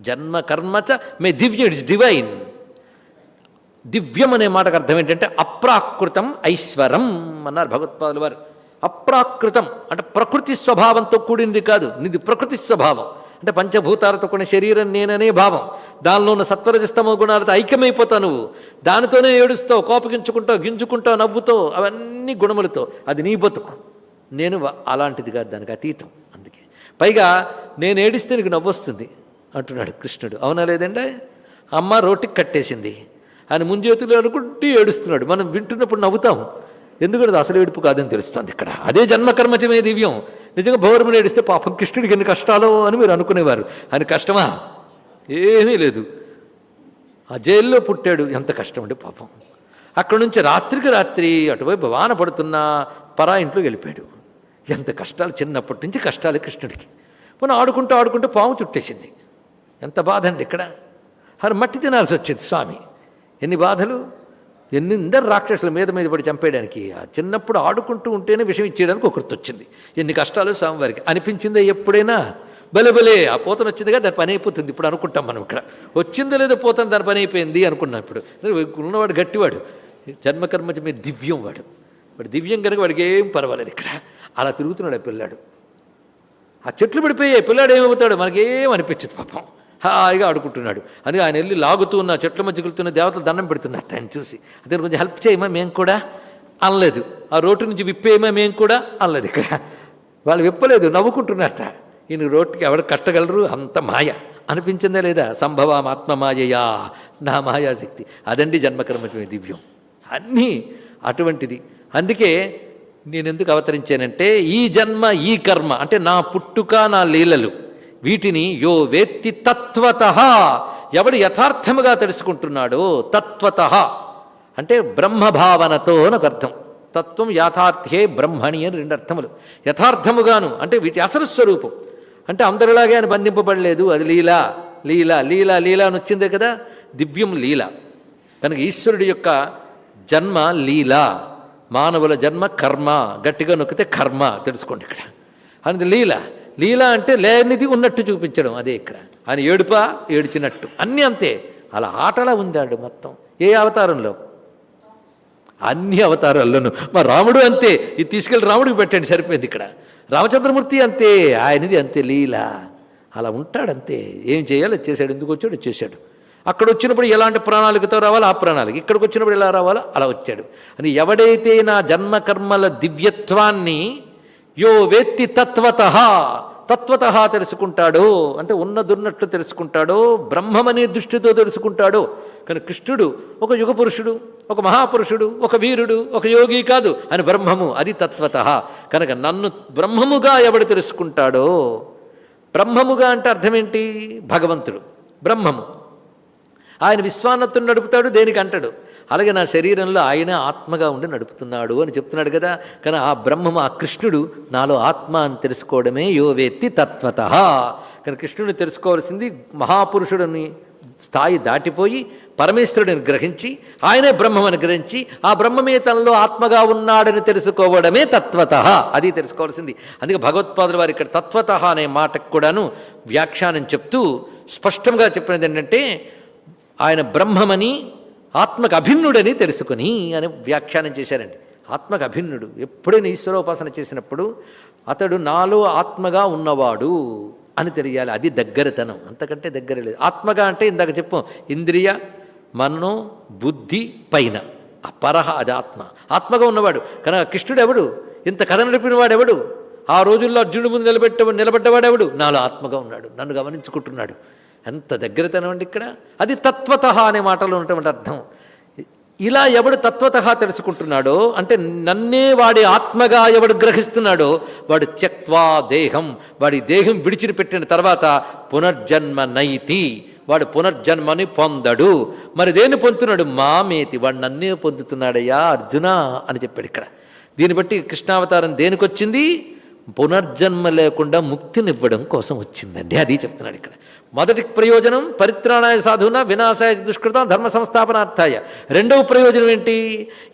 S3: జన్మ కర్మచ మే దివ్యం ఇట్స్ డివైన్. దివ్యం అనే మాటకు అర్థం ఏంటంటే అప్రాకృతం ఐశ్వరం అన్నారు భగవత్పాదులు వారు. అప్రాకృతం అంటే ప్రకృతి స్వభావంతో కూడింది కాదు నిది ప్రకృతి స్వభావం. అంటే పంచభూతాలతో కూడిన శరీరం నేననే భావం. దానిలో ఉన్న సత్వరజస్తమ గుణాలతో ఐక్యమైపోతావు నువ్వు. దానితోనే ఏడుస్తావు కోపగించుకుంటావు గింజుకుంటావు నవ్వుతావు అవన్నీ గుణములతో. అది నీ బతుకు. నేను అలాంటిది కాదు దానికి అతీతం అందుకే. పైగా నేను ఏడిస్తే నీకు నవ్వొస్తుంది అంటున్నాడు కృష్ణుడు. అవునా లేదండి? అమ్మ రోటికి కట్టేసింది. ఆయన ముంజేతులు అనుకుంటూ ఏడుస్తున్నాడు. మనం వింటున్నప్పుడు నవ్వుతాము. ఎందుకంటే అసలు ఏడుపు కాదని తెలుస్తుంది ఇక్కడ. అదే జన్మకర్మచమే దివ్యం. నిజంగా భౌరముని ఏడిస్తే పాపం కృష్ణుడికి ఎన్ని కష్టాలో అని మీరు అనుకునేవారు. ఆయన కష్టమా? ఏమీ లేదు. ఆ జైల్లో పుట్టాడు. ఎంత కష్టం అండి పాపం. అక్కడి నుంచి రాత్రికి రాత్రి అటువైపు వాన పడుతున్నా పరా ఇంట్లో వెళ్ళిపోయాడు. ఎంత కష్టాలు చిన్నప్పటి నుంచి కష్టాలు కృష్ణుడికి. మనం ఆడుకుంటూ ఆడుకుంటూ పాము చుట్టేసింది. ఎంత బాధ అండి ఇక్కడ. అది మట్టి తినాల్సి వచ్చింది స్వామి. ఎన్ని బాధలు? ఎన్నిందరు రాక్షసుల మీద మీద పడి చంపేయడానికి ఆ చిన్నప్పుడు ఆడుకుంటూ ఉంటేనే విషయం ఇచ్చేయడానికి ఒకరితో వచ్చింది ఎన్ని కష్టాలు స్వామివారికి. అనిపించిందే ఎప్పుడైనా? భలే భలే ఆ పోతన వచ్చిందిగా దాని పని అయిపోతుంది. ఇప్పుడు అనుకుంటాం మనం ఇక్కడ. వచ్చిందో లేదో పోతన దాని పని అయిపోయింది అనుకున్నాం ఇప్పుడు. ఉన్నవాడు గట్టివాడు. జన్మకర్మ మీద దివ్యం వాడు. వాడు దివ్యం కనుక వాడికి ఏం పర్వాలేదు ఇక్కడ. అలా తిరుగుతున్నాడు ఆ పిల్లాడు. ఆ చెట్లు పడిపోయాయి పిల్లాడు ఏమవుతాడు? మనకేం అనిపించదు పాపం. హాయిగా ఆడుకుంటున్నాడు. అందుకే ఆయన వెళ్ళి లాగుతూ ఉన్న చెట్ల మధ్య వెళ్తున్న దేవతలు దండం పెడుతున్నట్టు ఆయన చూసి. అదే కొంచెం హెల్ప్ చేయమా? మేము కూడా అనలేదు. ఆ రోడ్డు నుంచి విప్పేయమా? మేము కూడా అనలేదు ఇక్కడ. వాళ్ళు విప్పలేదు నవ్వుకుంటున్నట్ట. ఈయన రోడ్డుకి ఎవరు కట్టగలరు? అంత మాయ. అనిపించిందా లేదా? సంభవం ఆత్మమాయయా. నా మాయాశక్తి. అదండి జన్మకర్మత్వమే దివ్యం. అన్నీ అటువంటిది. అందుకే నేను ఎందుకు అవతరించానంటే ఈ జన్మ ఈ కర్మ అంటే నా పుట్టుక నా లీలలు. వీటిని యో వేత్తి తత్వత. ఎవడు యథార్థముగా తెలుసుకుంటున్నాడో తత్వత. అంటే బ్రహ్మభావనతో అని ఒక అర్థం. తత్వం యాథార్థ్యే బ్రహ్మణి అని రెండు అర్థములు. యథార్థముగాను అంటే వీటి అసలు స్వరూపం. అంటే అందరిలాగే ఆయన బంధింపబడలేదు అది లీల లీల లీల లీల అని వచ్చిందే కదా దివ్యం లీల. కనుక ఈశ్వరుడి యొక్క జన్మ లీల మానవుల జన్మ కర్మ గట్టిగా నొక్కితే కర్మ తెలుసుకోండి ఇక్కడ. అనేది లీల లీల అంటే లేనిది ఉన్నట్టు చూపించడం అదే ఇక్కడ. ఆయన ఏడుపా ఏడిచినట్టు. అన్నీ అంతే. అలా ఆటలా ఉందాడు మొత్తం. ఏ అవతారంలో? అన్ని అవతారాల్లోనూ. మా రాముడు అంతే. ఇది తీసుకెళ్ళి రాముడికి పెట్టండి సరిపోయింది ఇక్కడ. రామచంద్రమూర్తి అంతే ఆయనది అంతే లీల. అలా ఉంటాడంతే. ఏం చేయాలో చేశాడు ఎందుకు వచ్చాడు చేశాడు. అక్కడ వచ్చినప్పుడు ఎలాంటి ప్రణాళికతో రావాలో ఆ ప్రణాళిక. ఇక్కడికి వచ్చినప్పుడు ఎలా రావాలో అలా వచ్చాడు. అని ఎవడైతే నా జన్మకర్మల దివ్యత్వాన్ని యో వేత్తి తత్వత. తత్వత తెలుసుకుంటాడో. అంటే ఉన్నదున్నట్లు తెలుసుకుంటాడో. బ్రహ్మమనే దృష్టితో తెలుసుకుంటాడో. కానీ కృష్ణుడు ఒక యుగ పురుషుడు ఒక మహాపురుషుడు ఒక వీరుడు ఒక యోగి కాదు. అని బ్రహ్మము అది తత్వత. కనుక నన్ను బ్రహ్మముగా ఎవడు తెలుసుకుంటాడో? బ్రహ్మముగా అంటే అర్థమేంటి? భగవంతుడు బ్రహ్మము. ఆయన విశ్వానత్తుని నడుపుతాడు దేనికి అంటాడు? అలాగే నా శరీరంలో ఆయనే ఆత్మగా ఉండి నడుపుతున్నాడు అని చెప్తున్నాడు కదా. కానీ ఆ బ్రహ్మము ఆ కృష్ణుడు నాలో ఆత్మ అని తెలుసుకోవడమే యో వేత్తి తత్వత. కానీ కృష్ణుడిని తెలుసుకోవాల్సింది మహాపురుషుడిని స్థాయి దాటిపోయి పరమేశ్వరుడిని గ్రహించి ఆయనే బ్రహ్మమని గ్రహించి ఆ బ్రహ్మమే తనలో ఆత్మగా ఉన్నాడని తెలుసుకోవడమే తత్వత. అది తెలుసుకోవాల్సింది. అందుకే భగవత్పాదుల వారు ఇక్కడ తత్వత అనే మాటకు కూడాను వ్యాఖ్యానం చెప్తూ స్పష్టంగా చెప్పినది ఏంటంటే ఆయన బ్రహ్మమని ఆత్మకు అభిన్నుడని తెలుసుకుని అని వ్యాఖ్యానం చేశారండి. ఆత్మకు అభిన్నుడు ఎప్పుడైనా ఈశ్వరోపాసన చేసినప్పుడు అతడు నాలో ఆత్మగా ఉన్నవాడు అని తెలియాలి. అది దగ్గరతనం. అంతకంటే దగ్గర లేదు. ఆత్మగా అంటే ఇందాక చెప్పాం ఇంద్రియ మనో బుద్ధి పైన. అపరహ అది ఆత్మ. ఆత్మగా ఉన్నవాడు. కనుక కృష్ణుడు ఎవడు ఇంత కథ నడిపిన ఆ రోజుల్లో అర్జునుడి ముందు నిలబెట్ట నిలబడ్డవాడెవడు? నాలో ఆత్మగా ఉన్నాడు. నన్ను గమనించుకుంటున్నాడు. ఎంత దగ్గరతనం అండి ఇక్కడ? అది తత్వత అనే మాటలో ఉన్నటువంటి అర్థం. ఇలా ఎవడు తత్వత తెలుసుకుంటున్నాడో అంటే నన్నే వాడి ఆత్మగా ఎవడు గ్రహిస్తున్నాడో వాడు త్యక్వా దేహం వాడి దేహం విడిచిపెట్టిన తర్వాత పునర్జన్మ నైతి. వాడు పునర్జన్మని పొందడు. మరి దేన్ని పొందుతున్నాడు? మామేతి. వాడు నన్నే పొందుతున్నాడయ్యా అర్జున అని చెప్పాడు ఇక్కడ. దీన్ని బట్టి కృష్ణావతారం దేనికొచ్చింది? పునర్జన్మ లేకుండా ముక్తినివ్వడం కోసం వచ్చిందండి. అది చెప్తున్నాడు ఇక్కడ. మొదటి ప్రయోజనం పరిత్రాణాయ సాధున వినాశాయ దుష్కృతం ధర్మ సంస్థాపనార్థాయ. రెండవ ప్రయోజనం ఏంటి?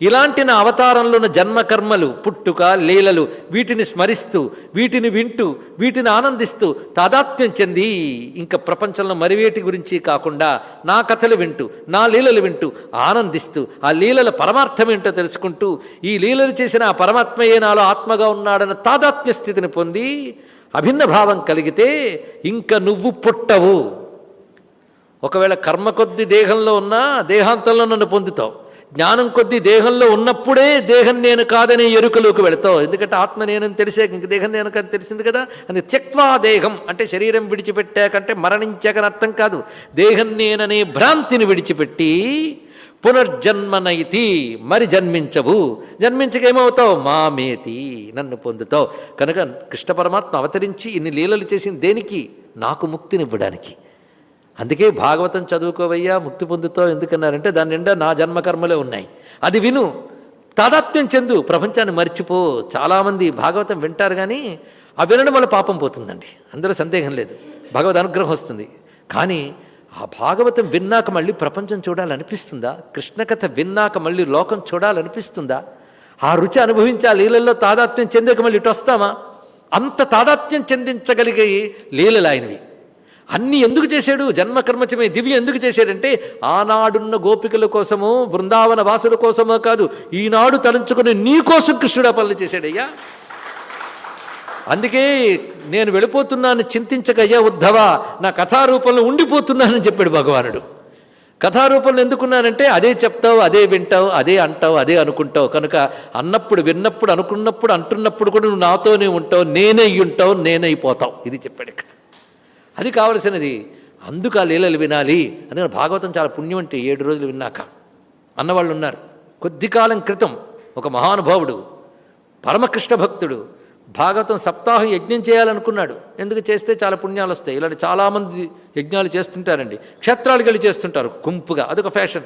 S3: ఇలాంటి నా అవతారంలో ఉన్న జన్మకర్మలు పుట్టుక లీలలు వీటిని స్మరిస్తూ వీటిని వింటూ వీటిని ఆనందిస్తూ తాదాత్మ్యం చెంది ఇంకా ప్రపంచంలో మరివేటి గురించి కాకుండా నా కథలు వింటూ నా లీలలు వింటూ ఆనందిస్తూ ఆ లీలల పరమార్థం ఏంటో తెలుసుకుంటూ ఈ లీలలు చేసిన ఆ పరమాత్మయే నాలో ఆత్మగా ఉన్నాడన్న తాదాత్మ్య స్థితిని పొంది అభిన్న భావం కలిగితే ఇంక నువ్వు పుట్టవు. ఒకవేళ కర్మ కొద్ది దేహంలో ఉన్నా దేహాంతంలో నన్ను పొందుతావు. జ్ఞానం కొద్ది దేహంలో ఉన్నప్పుడే దేహం నేను కాదనే ఎరుకలోకి వెళతావు. ఎందుకంటే ఆత్మ నేనని తెలిసే ఇంక దేహం నేను కానీ తెలిసింది కదా? అని త్యక్వా దేహం అంటే శరీరం విడిచిపెట్టాకంటే మరణించాకని అర్థం కాదు. దేహం నేననే భ్రాంతిని విడిచిపెట్టి పునర్జన్మనైతి మరి జన్మించవు. జన్మించకేమవుతావు? మామేతి నన్ను పొందుతావు. కనుక కృష్ణ పరమాత్మ అవతరించి ఇన్ని లీలలు చేసింది దేనికి? నాకు ముక్తినివ్వడానికి అందుకే భాగవతం చదువుకోవయ్యా ముక్తి పొందుతావు ఎందుకన్నారంటే దాని నిండా నా జన్మకర్మలే ఉన్నాయి. అది విను. తాదాత్మ్యం చెందు. ప్రపంచాన్ని మర్చిపో. చాలామంది భాగవతం వింటారు కానీ ఆ వినడం వల్ల పాపం పోతుందండి. అందులో సందేహం లేదు. భగవద్ అనుగ్రహం వస్తుంది. కానీ ఆ భాగవతం విన్నాక మళ్ళీ ప్రపంచం చూడాలనిపిస్తుందా? కృష్ణకథ విన్నాక మళ్ళీ లోకం చూడాలనిపిస్తుందా? ఆ రుచి అనుభవించి ఆ లీలల్లో తాదాత్మ్యం చెందక మళ్ళీ ఇటు వస్తామా? అంత తాదాత్మ్యం చెందించగలిగే లీలలు ఆయనవి. అన్నీ ఎందుకు చేశాడు? జన్మకర్మచమే దివ్య ఎందుకు చేశాడంటే ఆనాడున్న గోపికల కోసము బృందావన వాసుల కోసమో కాదు ఈనాడు తలంచుకుని నీ కోసం కృష్ణుడు పనులు చేశాడయ్యా. అందుకే నేను వెళ్ళిపోతున్నాను చింతించకయ్యా ఉద్ధవా నా కథారూపంలో ఉండిపోతున్నానని చెప్పాడు భగవానుడు. కథారూపంలో ఎందుకున్నానంటే అదే చెప్తావు అదే వింటావు అదే అంటావు అదే అనుకుంటావు. కనుక అన్నప్పుడు విన్నప్పుడు అనుకున్నప్పుడు అంటున్నప్పుడు కూడా నువ్వు నాతోనే ఉంటావు నేనై ఉంటావు నేనైపోతావు ఇది చెప్పాడు ఇక్కడ. అది కావలసినది. అందుకు ఆ లీలలు వినాలి అందుకని భాగవతం చాలా పుణ్యం అంటే ఏడు రోజులు విన్నాక. అన్నవాళ్ళు ఉన్నారు. కొద్ది కాలం క్రితం ఒక మహానుభావుడు పరమకృష్ణ భక్తుడు భాగవతం సప్తాహం యజ్ఞం చేయాలనుకున్నాడు. ఎందుకు చేస్తే చాలా పుణ్యాలు వస్తాయి. ఇలాంటి చాలామంది యజ్ఞాలు చేస్తుంటారండి. క్షేత్రాలకు వెళ్ళి చేస్తుంటారు గుంపుగా. అదొక ఫ్యాషన్.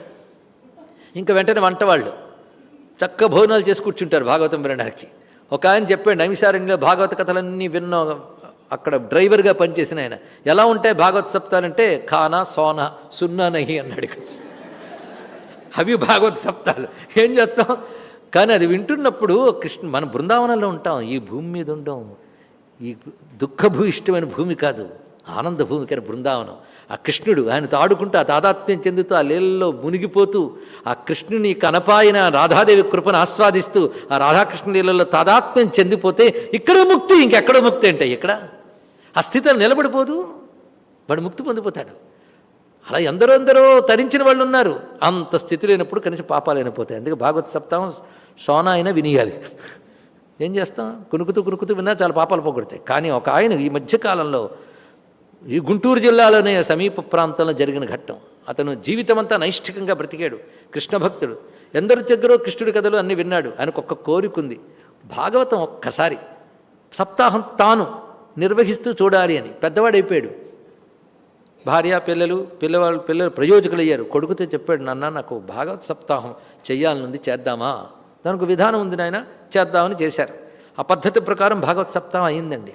S3: ఇంకా వెంటనే వంట వాళ్ళు. చక్క భోజనాలు చేసి కూర్చుంటారు భాగవతం వినడానికి. ఒక ఆయన చెప్పాడు నైమిసారణ్యంలో భాగవత కథలన్నీ విన్న అక్కడ డ్రైవర్గా పనిచేసిన ఆయన. ఎలా ఉంటాయి భాగవత సప్తాలంటే ఖానా సోనా సున్నా నహి అన్నాడు ఇక్కడ. అవి భాగవత సప్తాలు. ఏం చేస్తాం? కానీ అది వింటున్నప్పుడు కృష్ణ మన బృందావనంలో ఉంటాం ఈ భూమి మీద ఉండం. ఈ దుఃఖభూయిష్టమైన భూమి కాదు ఆనంద భూమి కానీ బృందావనం. ఆ కృష్ణుడు ఆయన తాడుకుంటూ ఆ తాదాత్మ్యం చెందుతూ ఆ లీలలో మునిగిపోతూ ఆ కృష్ణుని కనపాయిన రాధాదేవి కృపను ఆస్వాదిస్తూ ఆ రాధాకృష్ణ లీలలో తాదాత్మ్యం చెందిపోతే ఇక్కడే ముక్తి ఇంకెక్కడో ముక్తి అంటే ఇక్కడ ఆ స్థితిలో నిలబడిపోదు వాడు ముక్తి పొందిపోతాడు. అలా ఎందరో ఎందరో తరించిన వాళ్ళు ఉన్నారు. అంత స్థితి లేనప్పుడు కనీసం పాపాలు అందుకే భాగవత సప్తాహం సోనా అయినా వినియాలి. ఏం చేస్తాం? కునుకుతూ కునుకుతూ విన్నా చాలా పాపాలు పోగొడతాయి. కానీ ఒక ఆయన ఈ మధ్యకాలంలో ఈ గుంటూరు జిల్లాలోనే సమీప ప్రాంతంలో జరిగిన ఘట్టం. అతను జీవితమంతా నైష్ఠికంగా బ్రతికాడు. కృష్ణ భక్తుడు. ఎందరి దగ్గర కృష్ణుడి కథలు అన్నీ విన్నాడు. ఆయనకు ఒక్క కోరిక ఉంది. భాగవతం ఒక్కసారి. సప్తాహం తాను నిర్వహిస్తూ చూడాలి అని. పెద్దవాడైపోయాడు. భార్య పిల్లలు పిల్లవాళ్ళు పిల్లలు ప్రయోజకులు అయ్యారు కొడుకుతో చెప్పాడు నాన్న నాకు భాగవత్ సప్తాహం చేయాలనుంది చేద్దామా? దానికి విధానం ఉంది నాయన చేద్దామని చేశారు. ఆ పద్ధతి ప్రకారం భాగవత్ సప్తాహం అయిందండి.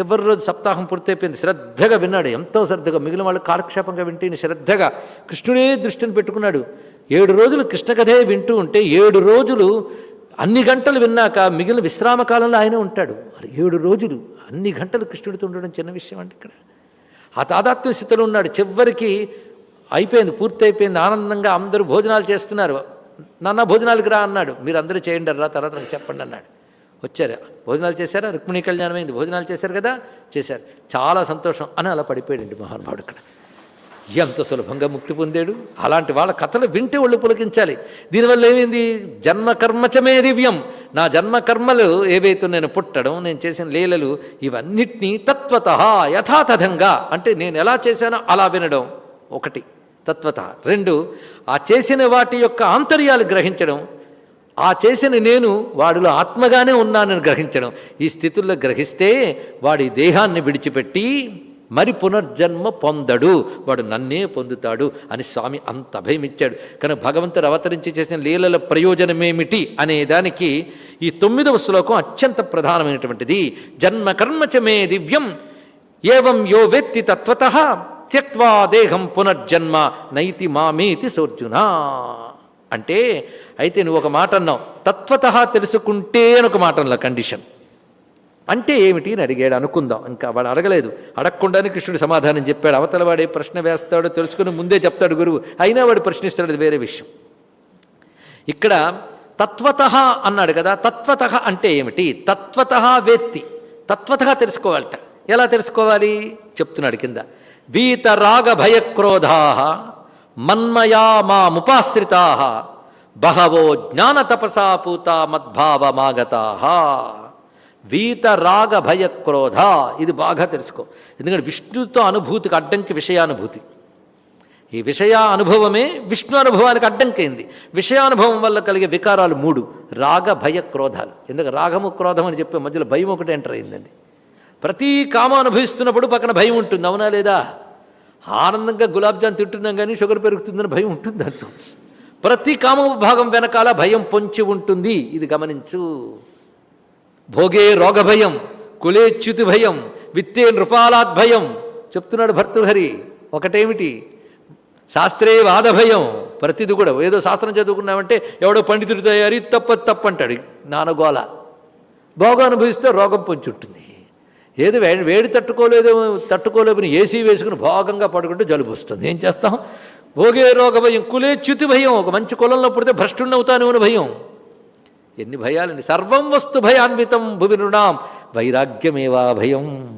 S3: చివరి రోజు సప్తాహం పూర్తయిపోయింది. శ్రద్ధగా విన్నాడు. ఎంతో శ్రద్ధగా మిగిలిన వాళ్ళు కాలక్షేపంగా వింటే శ్రద్ధగా కృష్ణుడే దృష్టిని పెట్టుకున్నాడు. ఏడు రోజులు కృష్ణ కథే వింటూ ఉంటే ఏడు రోజులు అన్ని గంటలు విన్నాక మిగిలిన విశ్రామ కాలంలో ఆయనే ఉంటాడు. మరి ఏడు రోజులు అన్ని గంటలు కృష్ణుడితో ఉండడం చిన్న విషయం అంటే ఇక్కడ. ఆ తాదాత్మ్య స్థితిలో ఉన్నాడు. చివరికి అయిపోయింది పూర్తి అయిపోయింది ఆనందంగా అందరూ భోజనాలు చేస్తున్నారు. నాన్న భోజనాలకు రా అన్నాడు. మీరు అందరూ చేయండి రా తర్వాత నాకు చెప్పండి అన్నాడు. వచ్చారు. భోజనాలు చేశారా? రుక్మిణీ కళ్యాణమైంది. భోజనాలు చేశారు కదా? చేశారు. చాలా సంతోషం. అని అలా పడిపోయాడండి మహానుభావుడు ఇక్కడ. ఎంత సులభంగా ముక్తి పొందాడు? అలాంటి వాళ్ళ కథలు వింటే ఒళ్ళు పులకించాలి. దీనివల్ల ఏమైంది? జన్మకర్మచమే దివ్యం. నా జన్మకర్మలు ఏవైతే నేను పుట్టడం నేను చేసిన లీలలు ఇవన్నిటినీ తత్వత యథాతథంగా అంటే నేను ఎలా చేశానో అలా వినడం ఒకటి. తత్వత. రెండు ఆ చేసిన వాటి యొక్క ఆంతర్యాలు గ్రహించడం. ఆ చేసిన నేను వాడిలో ఆత్మగానే ఉన్నానని గ్రహించడం. ఈ స్థితుల్లో గ్రహిస్తే వాడి దేహాన్ని విడిచిపెట్టి మరి పునర్జన్మ పొందడు. వాడు నన్నే పొందుతాడు అని స్వామి అంత భయమిచ్చాడు ఇచ్చాడు. కనుక భగవంతుడు అవతరించి చేసిన లీలల ప్రయోజనమేమిటి అనే దానికి ఈ తొమ్మిదవ శ్లోకం అత్యంత ప్రధానమైనటువంటిది. జన్మ కర్మచమే దివ్యం ఏవం యో వెత్తి తత్వత త్యక్వా దేహం పునర్జన్మ నైతి మామేతి సోర్జున. అంటే అయితే నువ్వు ఒక మాట అన్నావు తత్వత తెలుసుకుంటే అని ఒక మాట అన్నావు కండిషన్ అంటే ఏమిటి అని అడిగాడు. అనుకుందాం. ఇంకా వాడు అడగలేదు. అడగకుండానే కృష్ణుడు సమాధానం చెప్పాడు. అవతల వాడే ప్రశ్న వేస్తాడో తెలుసుకుని ముందే చెప్తాడు గురువు. అయినా వాడు ప్రశ్నిస్తాడు వేరే విషయం. ఇక్కడ తత్వత అన్నాడు కదా. తత్వత అంటే ఏమిటి? తత్వత వేత్తి. తత్వత తెలుసుకోవాలట. ఎలా తెలుసుకోవాలి? చెప్తున్నాడు కింద. వీత రాగ భయక్రోధా మన్మయా మాముపాశ్రితా బహవో జ్ఞాన తపసా పూత మద్భావమాగతా వీత రాగ భయ క్రోధ ఇది బాగా తెలుసుకో. ఎందుకంటే విష్ణుతో అనుభూతికి అడ్డంకి విషయానుభూతి. ఈ విషయ అనుభవమే విష్ణు అనుభవానికి అడ్డంకైంది. విషయానుభవం వల్ల కలిగే వికారాలు మూడు. రాగ భయ క్రోధాలు ఎందుకంటే రాగము క్రోధం అని చెప్పే మధ్యలో భయం ఒకటి ఎంటర్ అయిందండి. ప్రతి కామ అనుభవిస్తున్నప్పుడు పక్కన భయం ఉంటుంది. అవునా లేదా? ఆనందంగా గులాబ్జామ్ తింటున్నాం కానీ షుగర్ పెరుగుతుందని భయం ఉంటుంది దాంట్లో ప్రతి కామ భాగం వెనకాల భయం పొంచి ఉంటుంది. ఇది గమనించు. భోగే రోగభయం కులేచ్యుతి భయం విత్తే నృపాలాద్భయం. చెప్తున్నాడు భర్తృహరి. ఒకటేమిటి? శాస్త్రే వాదభయం. ప్రతిది కూడా. ఏదో శాస్త్రం చదువుకున్నామంటే ఎవడో పండితుడు తయారీ తప్ప తప్పంటాడు. నానగోల. భోగం అనుభవిస్తే రోగం పొంచి ఉంటుంది. ఏదో వేడి తట్టుకోలేదు తట్టుకోలేమని ఏసీ వేసుకుని భోగంగా పడుకుంటే జలుబు వస్తుంది. ఏం చేస్తాం? భోగే రోగ భయం కులే చ్యుతి భయం ఒక మంచి కులంలో పుడితే భ్రష్టున్నవుతానేమని భయం. ఎన్ని భయాలని. సర్వం వస్తు భయాన్వితం భువి నృణాం వైరాగ్యమేవా భయం?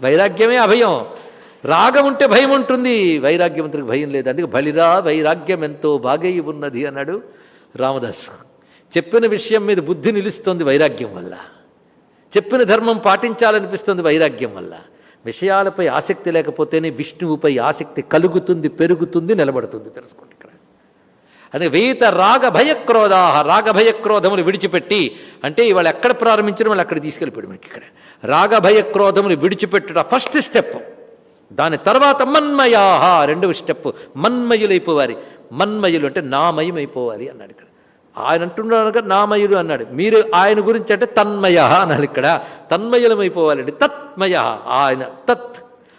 S3: వైరాగ్యమే అభయం. రాగం ఉంటే భయం ఉంటుంది. వైరాగ్యవంతుడికి భయం లేదు. అందుకే బలిరా వైరాగ్యం ఎంతో బాగై ఉన్నది అన్నాడు రామదాస్. చెప్పిన విషయం మీద బుద్ధి నిలుస్తుంది వైరాగ్యం వల్ల. చెప్పిన ధర్మం పాటించాలనిపిస్తుంది వైరాగ్యం వల్ల. విషయాలపై ఆసక్తి లేకపోతేనే విష్ణువుపై ఆసక్తి కలుగుతుంది పెరుగుతుంది నిలబడుతుంది తెలుసుకోండి. అదే వేత రాగ భయక్రోధా విడిచిపెట్టి అంటే ఇవాళ ఎక్కడ ప్రారంభించడం వాళ్ళు అక్కడ తీసుకెళ్ళిపోయాడు మనకి ఇక్కడ. రాగ భయక్రోధములు విడిచిపెట్టుట ఫస్ట్ స్టెప్ దాని తర్వాత మన్మయాహ రెండవ స్టెప్ మన్మయులైపోవాలి. మన్మయులు అంటే నామయం అయిపోవాలి అన్నాడు ఇక్కడ. ఆయన అంటున్నాడు కనుక నామయులు అన్నాడు. మీరు ఆయన గురించి అంటే తన్మయ అన్నాడు ఇక్కడ. తన్మయులమైపోవాలండి. తత్మయ ఆయన తత్.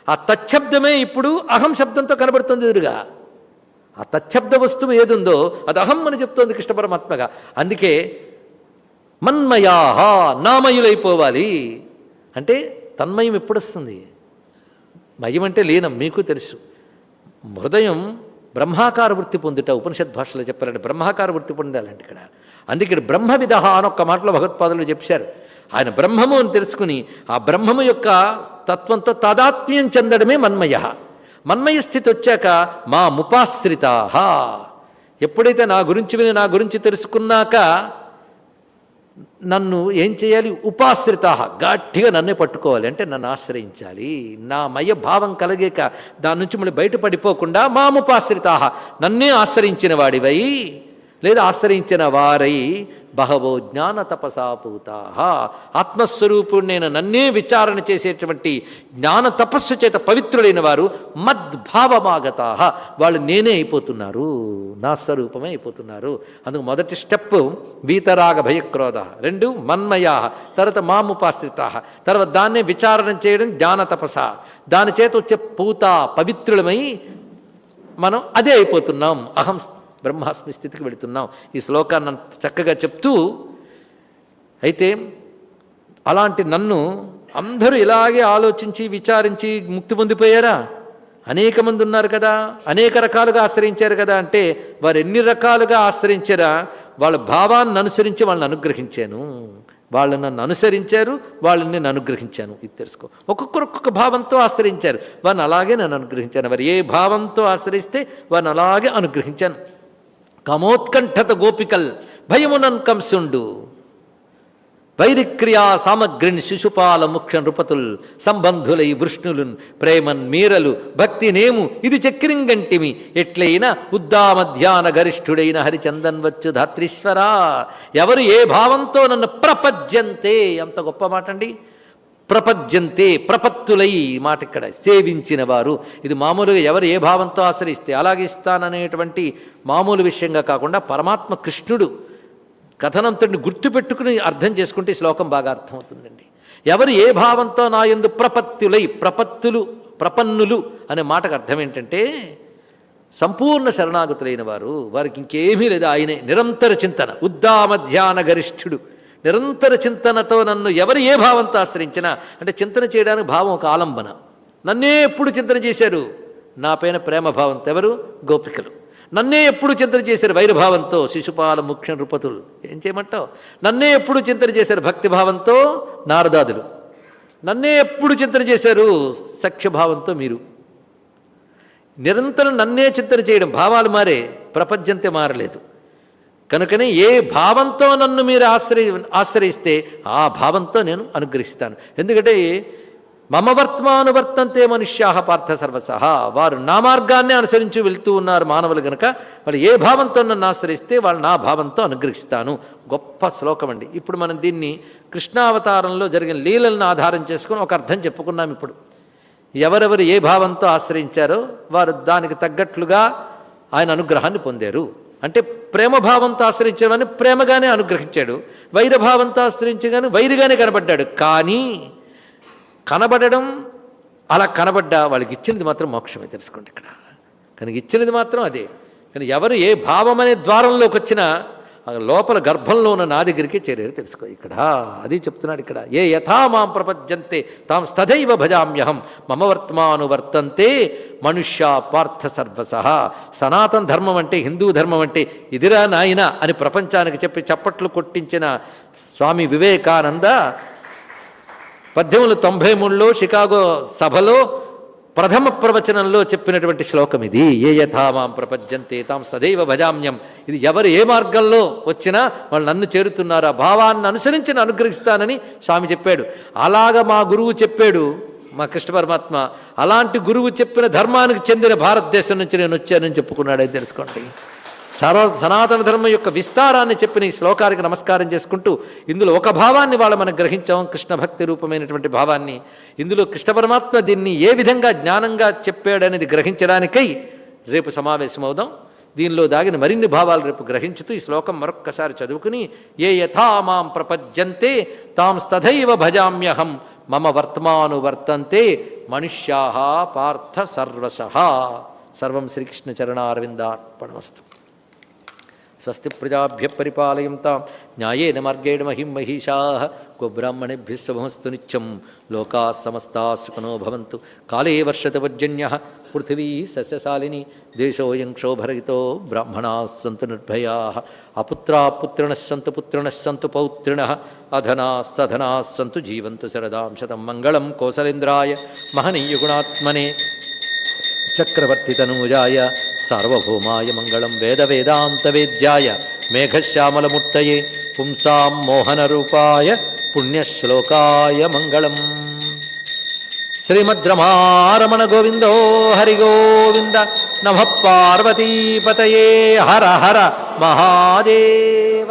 S3: ఆ తత్శబ్దమే ఇప్పుడు అహం శబ్దంతో కనబడుతుంది ఎదురుగా. ఆ తచ్చబ్ద వస్తువు ఏదుందో అది అహం అని చెప్తోంది కృష్ణ పరమాత్మగా. అందుకే మన్మయాహ నామయులైపోవాలి. అంటే తన్మయం ఎప్పుడు వస్తుంది మయం అంటే లీనం మీకు తెలుసు. హృదయం బ్రహ్మాకార వృత్తి పొందుట ఉపనిషత్ భాషలో చెప్పారంటే బ్రహ్మాకార వృత్తి పొందాలంటే ఇక్కడ. అందుకే ఇక్కడ బ్రహ్మ విదహ అని ఒక్క మాటలో భగవత్పాదులు చెప్పారు. ఆయన బ్రహ్మము అని తెలుసుకుని ఆ బ్రహ్మము యొక్క తత్వంతో తాదాత్మ్యం చెందడమే మన్మయ. మన్మయ స్థితి వచ్చాక మా ముపాశ్రితా. ఎప్పుడైతే నా గురించి విని నా గురించి తెలుసుకున్నాక నన్ను ఏం చేయాలి? ఉపాశ్రితాహ గట్టిగా నన్నే పట్టుకోవాలి. అంటే నన్ను ఆశ్రయించాలి. నా మయ భావం కలిగాక దాని నుంచి మళ్ళీ బయటపడిపోకుండా మాముపాశ్రిత నన్నే ఆశ్రయించిన వాడివై లేదా ఆశ్రయించిన వారై బహవో జ్ఞాన తపసాపూతా ఆత్మస్వరూపుణ్ణైన నన్నే విచారణ చేసేటువంటి జ్ఞాన తపస్సు చేత పవిత్రులైన వారు మద్భావమాగతా వాళ్ళు నేనే అయిపోతున్నారు నా స్వరూపమే అయిపోతున్నారు. అందుకు మొదటి స్టెప్ వీతరాగ భయక్రోధ రెండు మన్మయా తర్వాత మాముపాశ్రిత తర్వాత దాన్నే విచారణ చేయడం జ్ఞాన తపస. దాని చేత వచ్చే పూత పవిత్రులమై మనం అదే అయిపోతున్నాం. అహం బ్రహ్మాస్మి స్థితికి వెళుతున్నాం. ఈ శ్లోకాన్ని అంత చక్కగా చెప్తూ అయితే అలాంటి నన్ను అందరూ ఇలాగే ఆలోచించి విచారించి ముక్తి పొందిపోయారా? అనేక మంది ఉన్నారు కదా అనేక రకాలుగా ఆశ్రయించారు కదా అంటే వారు ఎన్ని రకాలుగా ఆశ్రయించారా? వాళ్ళ భావాన్ని అనుసరించి వాళ్ళని అనుగ్రహించాను. వాళ్ళు నన్ను అనుసరించారు వాళ్ళని నేను అనుగ్రహించాను. ఇది తెలుసుకో. ఒక్కొక్కరు ఒక్కొక్క భావంతో ఆశ్రయించారు. వారిని అలాగే నేను అనుగ్రహించాను. వారు ఏ భావంతో ఆశ్రయిస్తే వారిని అలాగే అనుగ్రహించాను. తమోత్కంఠత గోపికల్ భయమునన్ కంసుండు వైరిక్రియా సామగ్రిని శిశుపాల ముఖ్య నృపతుల్ సంబంధులై వృష్ణులున్ ప్రేమన్ మీరలు భక్తి నేము ఇది చక్రింగంటిమి ఎట్లయినా ఉద్దామధ్యాన గరిష్ఠుడైన హరిచందన్ వచ్చు ధాత్రీశ్వరా ఎవరు ఏ భావంతో నన్ను ప్రపద్యంతే అంత గొప్ప మాట అండి ప్రపద్యంతే ప్రపత్తులై ఈ మాట ఇక్కడ సేవించిన వారు ఇది మామూలుగా ఎవరు ఏ భావంతో ఆశ్రయిస్తే అలాగే ఇస్తాననేటువంటి మామూలు విషయంగా కాకుండా పరమాత్మ కృష్ణుడు కథనంతుడిని గుర్తుపెట్టుకుని అర్థం చేసుకుంటే శ్లోకం బాగా అర్థమవుతుందండి. ఎవరు ఏ భావంతో నా యందు ప్రపత్తులై ప్రపత్తులు ప్రపన్నులు అనే మాటకు అర్థం ఏంటంటే సంపూర్ణ శరణాగతులైన వారు వారికి ఇంకేమీ లేదు ఆయనే నిరంతర చింతన ఉద్దామ ధ్యాన గరిష్ఠుడు. నిరంతర చింతనతో నన్ను ఎవరు ఏ భావంతో ఆశ్రయించినా అంటే చింతన చేయడానికి భావం ఒక ఆలంబన. నన్నే ఎప్పుడు చింతన చేశారు? నా పైన ప్రేమ భావంతో ఎవరు? గోపికలు. నన్నే ఎప్పుడు చింతన చేశారు? వైరభావంతో శిశుపాల ముఖ్య నృపతులు. ఏం చేయమంటావు? నన్నే ఎప్పుడు చింతన చేశారు? భక్తిభావంతో నారదాదులు. నన్నే ఎప్పుడు చింతన చేశారు? సఖ్యభావంతో మీరు. నిరంతరం నన్నే చింతన చేయడం భావాలు మారే ప్రపంచంతే మారలేదు. కనుకనే ఏ భావంతో నన్ను మీరు ఆశ్రయి ఆశ్రయిస్తే ఆ భావంతో నేను అనుగ్రహిస్తాను. ఎందుకంటే మమ వర్తమానువర్తంతే మనుష్యాహ పార్థ సర్వసహ వారు నా మార్గాన్ని అనుసరించి వెళ్తూ ఉన్నారు మానవులు గనక. వాళ్ళు ఏ భావంతో నన్ను ఆశ్రయిస్తే వాళ్ళు నా భావంతో అనుగ్రహిస్తాను. గొప్ప శ్లోకం అండి. ఇప్పుడు మనం దీన్ని కృష్ణావతారంలో జరిగిన లీలలను ఆధారం చేసుకుని ఒక అర్థం చెప్పుకున్నాం ఇప్పుడు. ఎవరెవరు ఏ భావంతో ఆశ్రయించారో వారు దానికి తగ్గట్లుగా ఆయన అనుగ్రహాన్ని పొందారు. అంటే ప్రేమభావంతో ఆశ్రయించేవాడిని ప్రేమగానే అనుగ్రహించాడు. వైరభావంతో ఆశ్రయించగానే వైరిగానే కనబడ్డాడు. కానీ కనబడడం అలా కనబడ్డా వాళ్ళకి ఇచ్చినది మాత్రం మోక్షమే తెలుసుకోండి ఇక్కడ. కనుక ఇచ్చినది మాత్రం అదే. కానీ ఎవరు ఏ భావం అనే ద్వారంలోకి వచ్చినా లోపల గర్భంలో ఉన్న నా దగ్గరికి చేరారు తెలుసుకో. ఇక్కడ అది చెప్తున్నాడు ఇక్కడ. ఏ యథా మాం ప్రపద్యంతే తాం స్తథైవ భజామ్యహం మమ వర్తమాను వర్తంతే మనుష్య పార్థ సర్వస. సనాతన ధర్మం అంటే హిందూ ధర్మం అంటే ఇదిరా నాయన అని ప్రపంచానికి చెప్పి చప్పట్లు కొట్టించిన స్వామి వివేకానంద పద్దెనిమిది తొంభై మూడులో షికాగో సభలో ప్రథమ ప్రవచనంలో చెప్పినటువంటి శ్లోకం ఇది. ఏ యథామాం ప్రపంచంతే తాం సదైవ భజామ్యం. ఇది ఎవరు ఏ మార్గంలో వచ్చినా వాళ్ళు నన్ను చేరుతున్నారు ఆ భావాన్ని అనుసరించి నేను అనుగ్రహిస్తానని స్వామి చెప్పాడు. అలాగ మా గురువు చెప్పాడు మా కృష్ణ పరమాత్మ అలాంటి గురువు చెప్పిన ధర్మానికి చెందిన భారతదేశం నుంచి నేను వచ్చానని చెప్పుకున్నాడని తెలుసుకోండి. సర్వ సనాతన ధర్మం యొక్క విస్తారాన్ని చెప్పిన ఈ శ్లోకానికి నమస్కారం చేసుకుంటూ ఇందులో ఒక భావాన్ని వాళ్ళు మనం గ్రహించాం కృష్ణ భక్తి రూపమైనటువంటి భావాన్ని. ఇందులో కృష్ణ పరమాత్మ దీన్ని ఏ విధంగా జ్ఞానంగా చెప్పాడనేది గ్రహించడానికై రేపు సమావేశమవుదాం. దీనిలో దాగిన మరిన్ని భావాలు రేపు గ్రహించుతూ ఈ శ్లోకం మరొక్కసారి చదువుకుని ఏ యథా మాం ప్రపద్యంతే తాం స్తథైవ భజామ్యహం మమ వర్తమాను వర్తంతే మనుష్యా పార్థ సర్వశ. సర్వం శ్రీకృష్ణ చరణారవిందార్పణమస్తు. స్వస్తి ప్రజాభ్య పరిపాలయంతా న్యాయేన మార్గేణ మహిం మహిషా గోబ్రాహ్మణేభ్య సమస్తు నిత్యం లోకా సమస్తా సుఖనో భవంతు కాళే వర్షత పర్జన్య పృథివీ సస్యశాలిని దేశోయం క్షోభరహితో బ్రాహ్మణా సంతు నిర్భయా అపుత్రా పుత్రిణ సంతు పుత్రిణ సంతు పౌత్రిణ అధనా సధనా సంతు జీవంతు శరదాం శతం మంగళం కోసలేంద్రాయ మహనీయ గుణాత్మనే చక్రవర్తితనూజాయ సార్వభౌమాయ మంగళం వేద వేదాంత వేద్యాయ మేఘశ్యామలమూర్తయే పుంసాం మోహనరూపాయ పుణ్యశ్లోకాయ మంగళం శ్రీమద్రమారమణ గోవిందో హరి గోవింద నమ పార్వతీపతయే హర హర మహాదేవ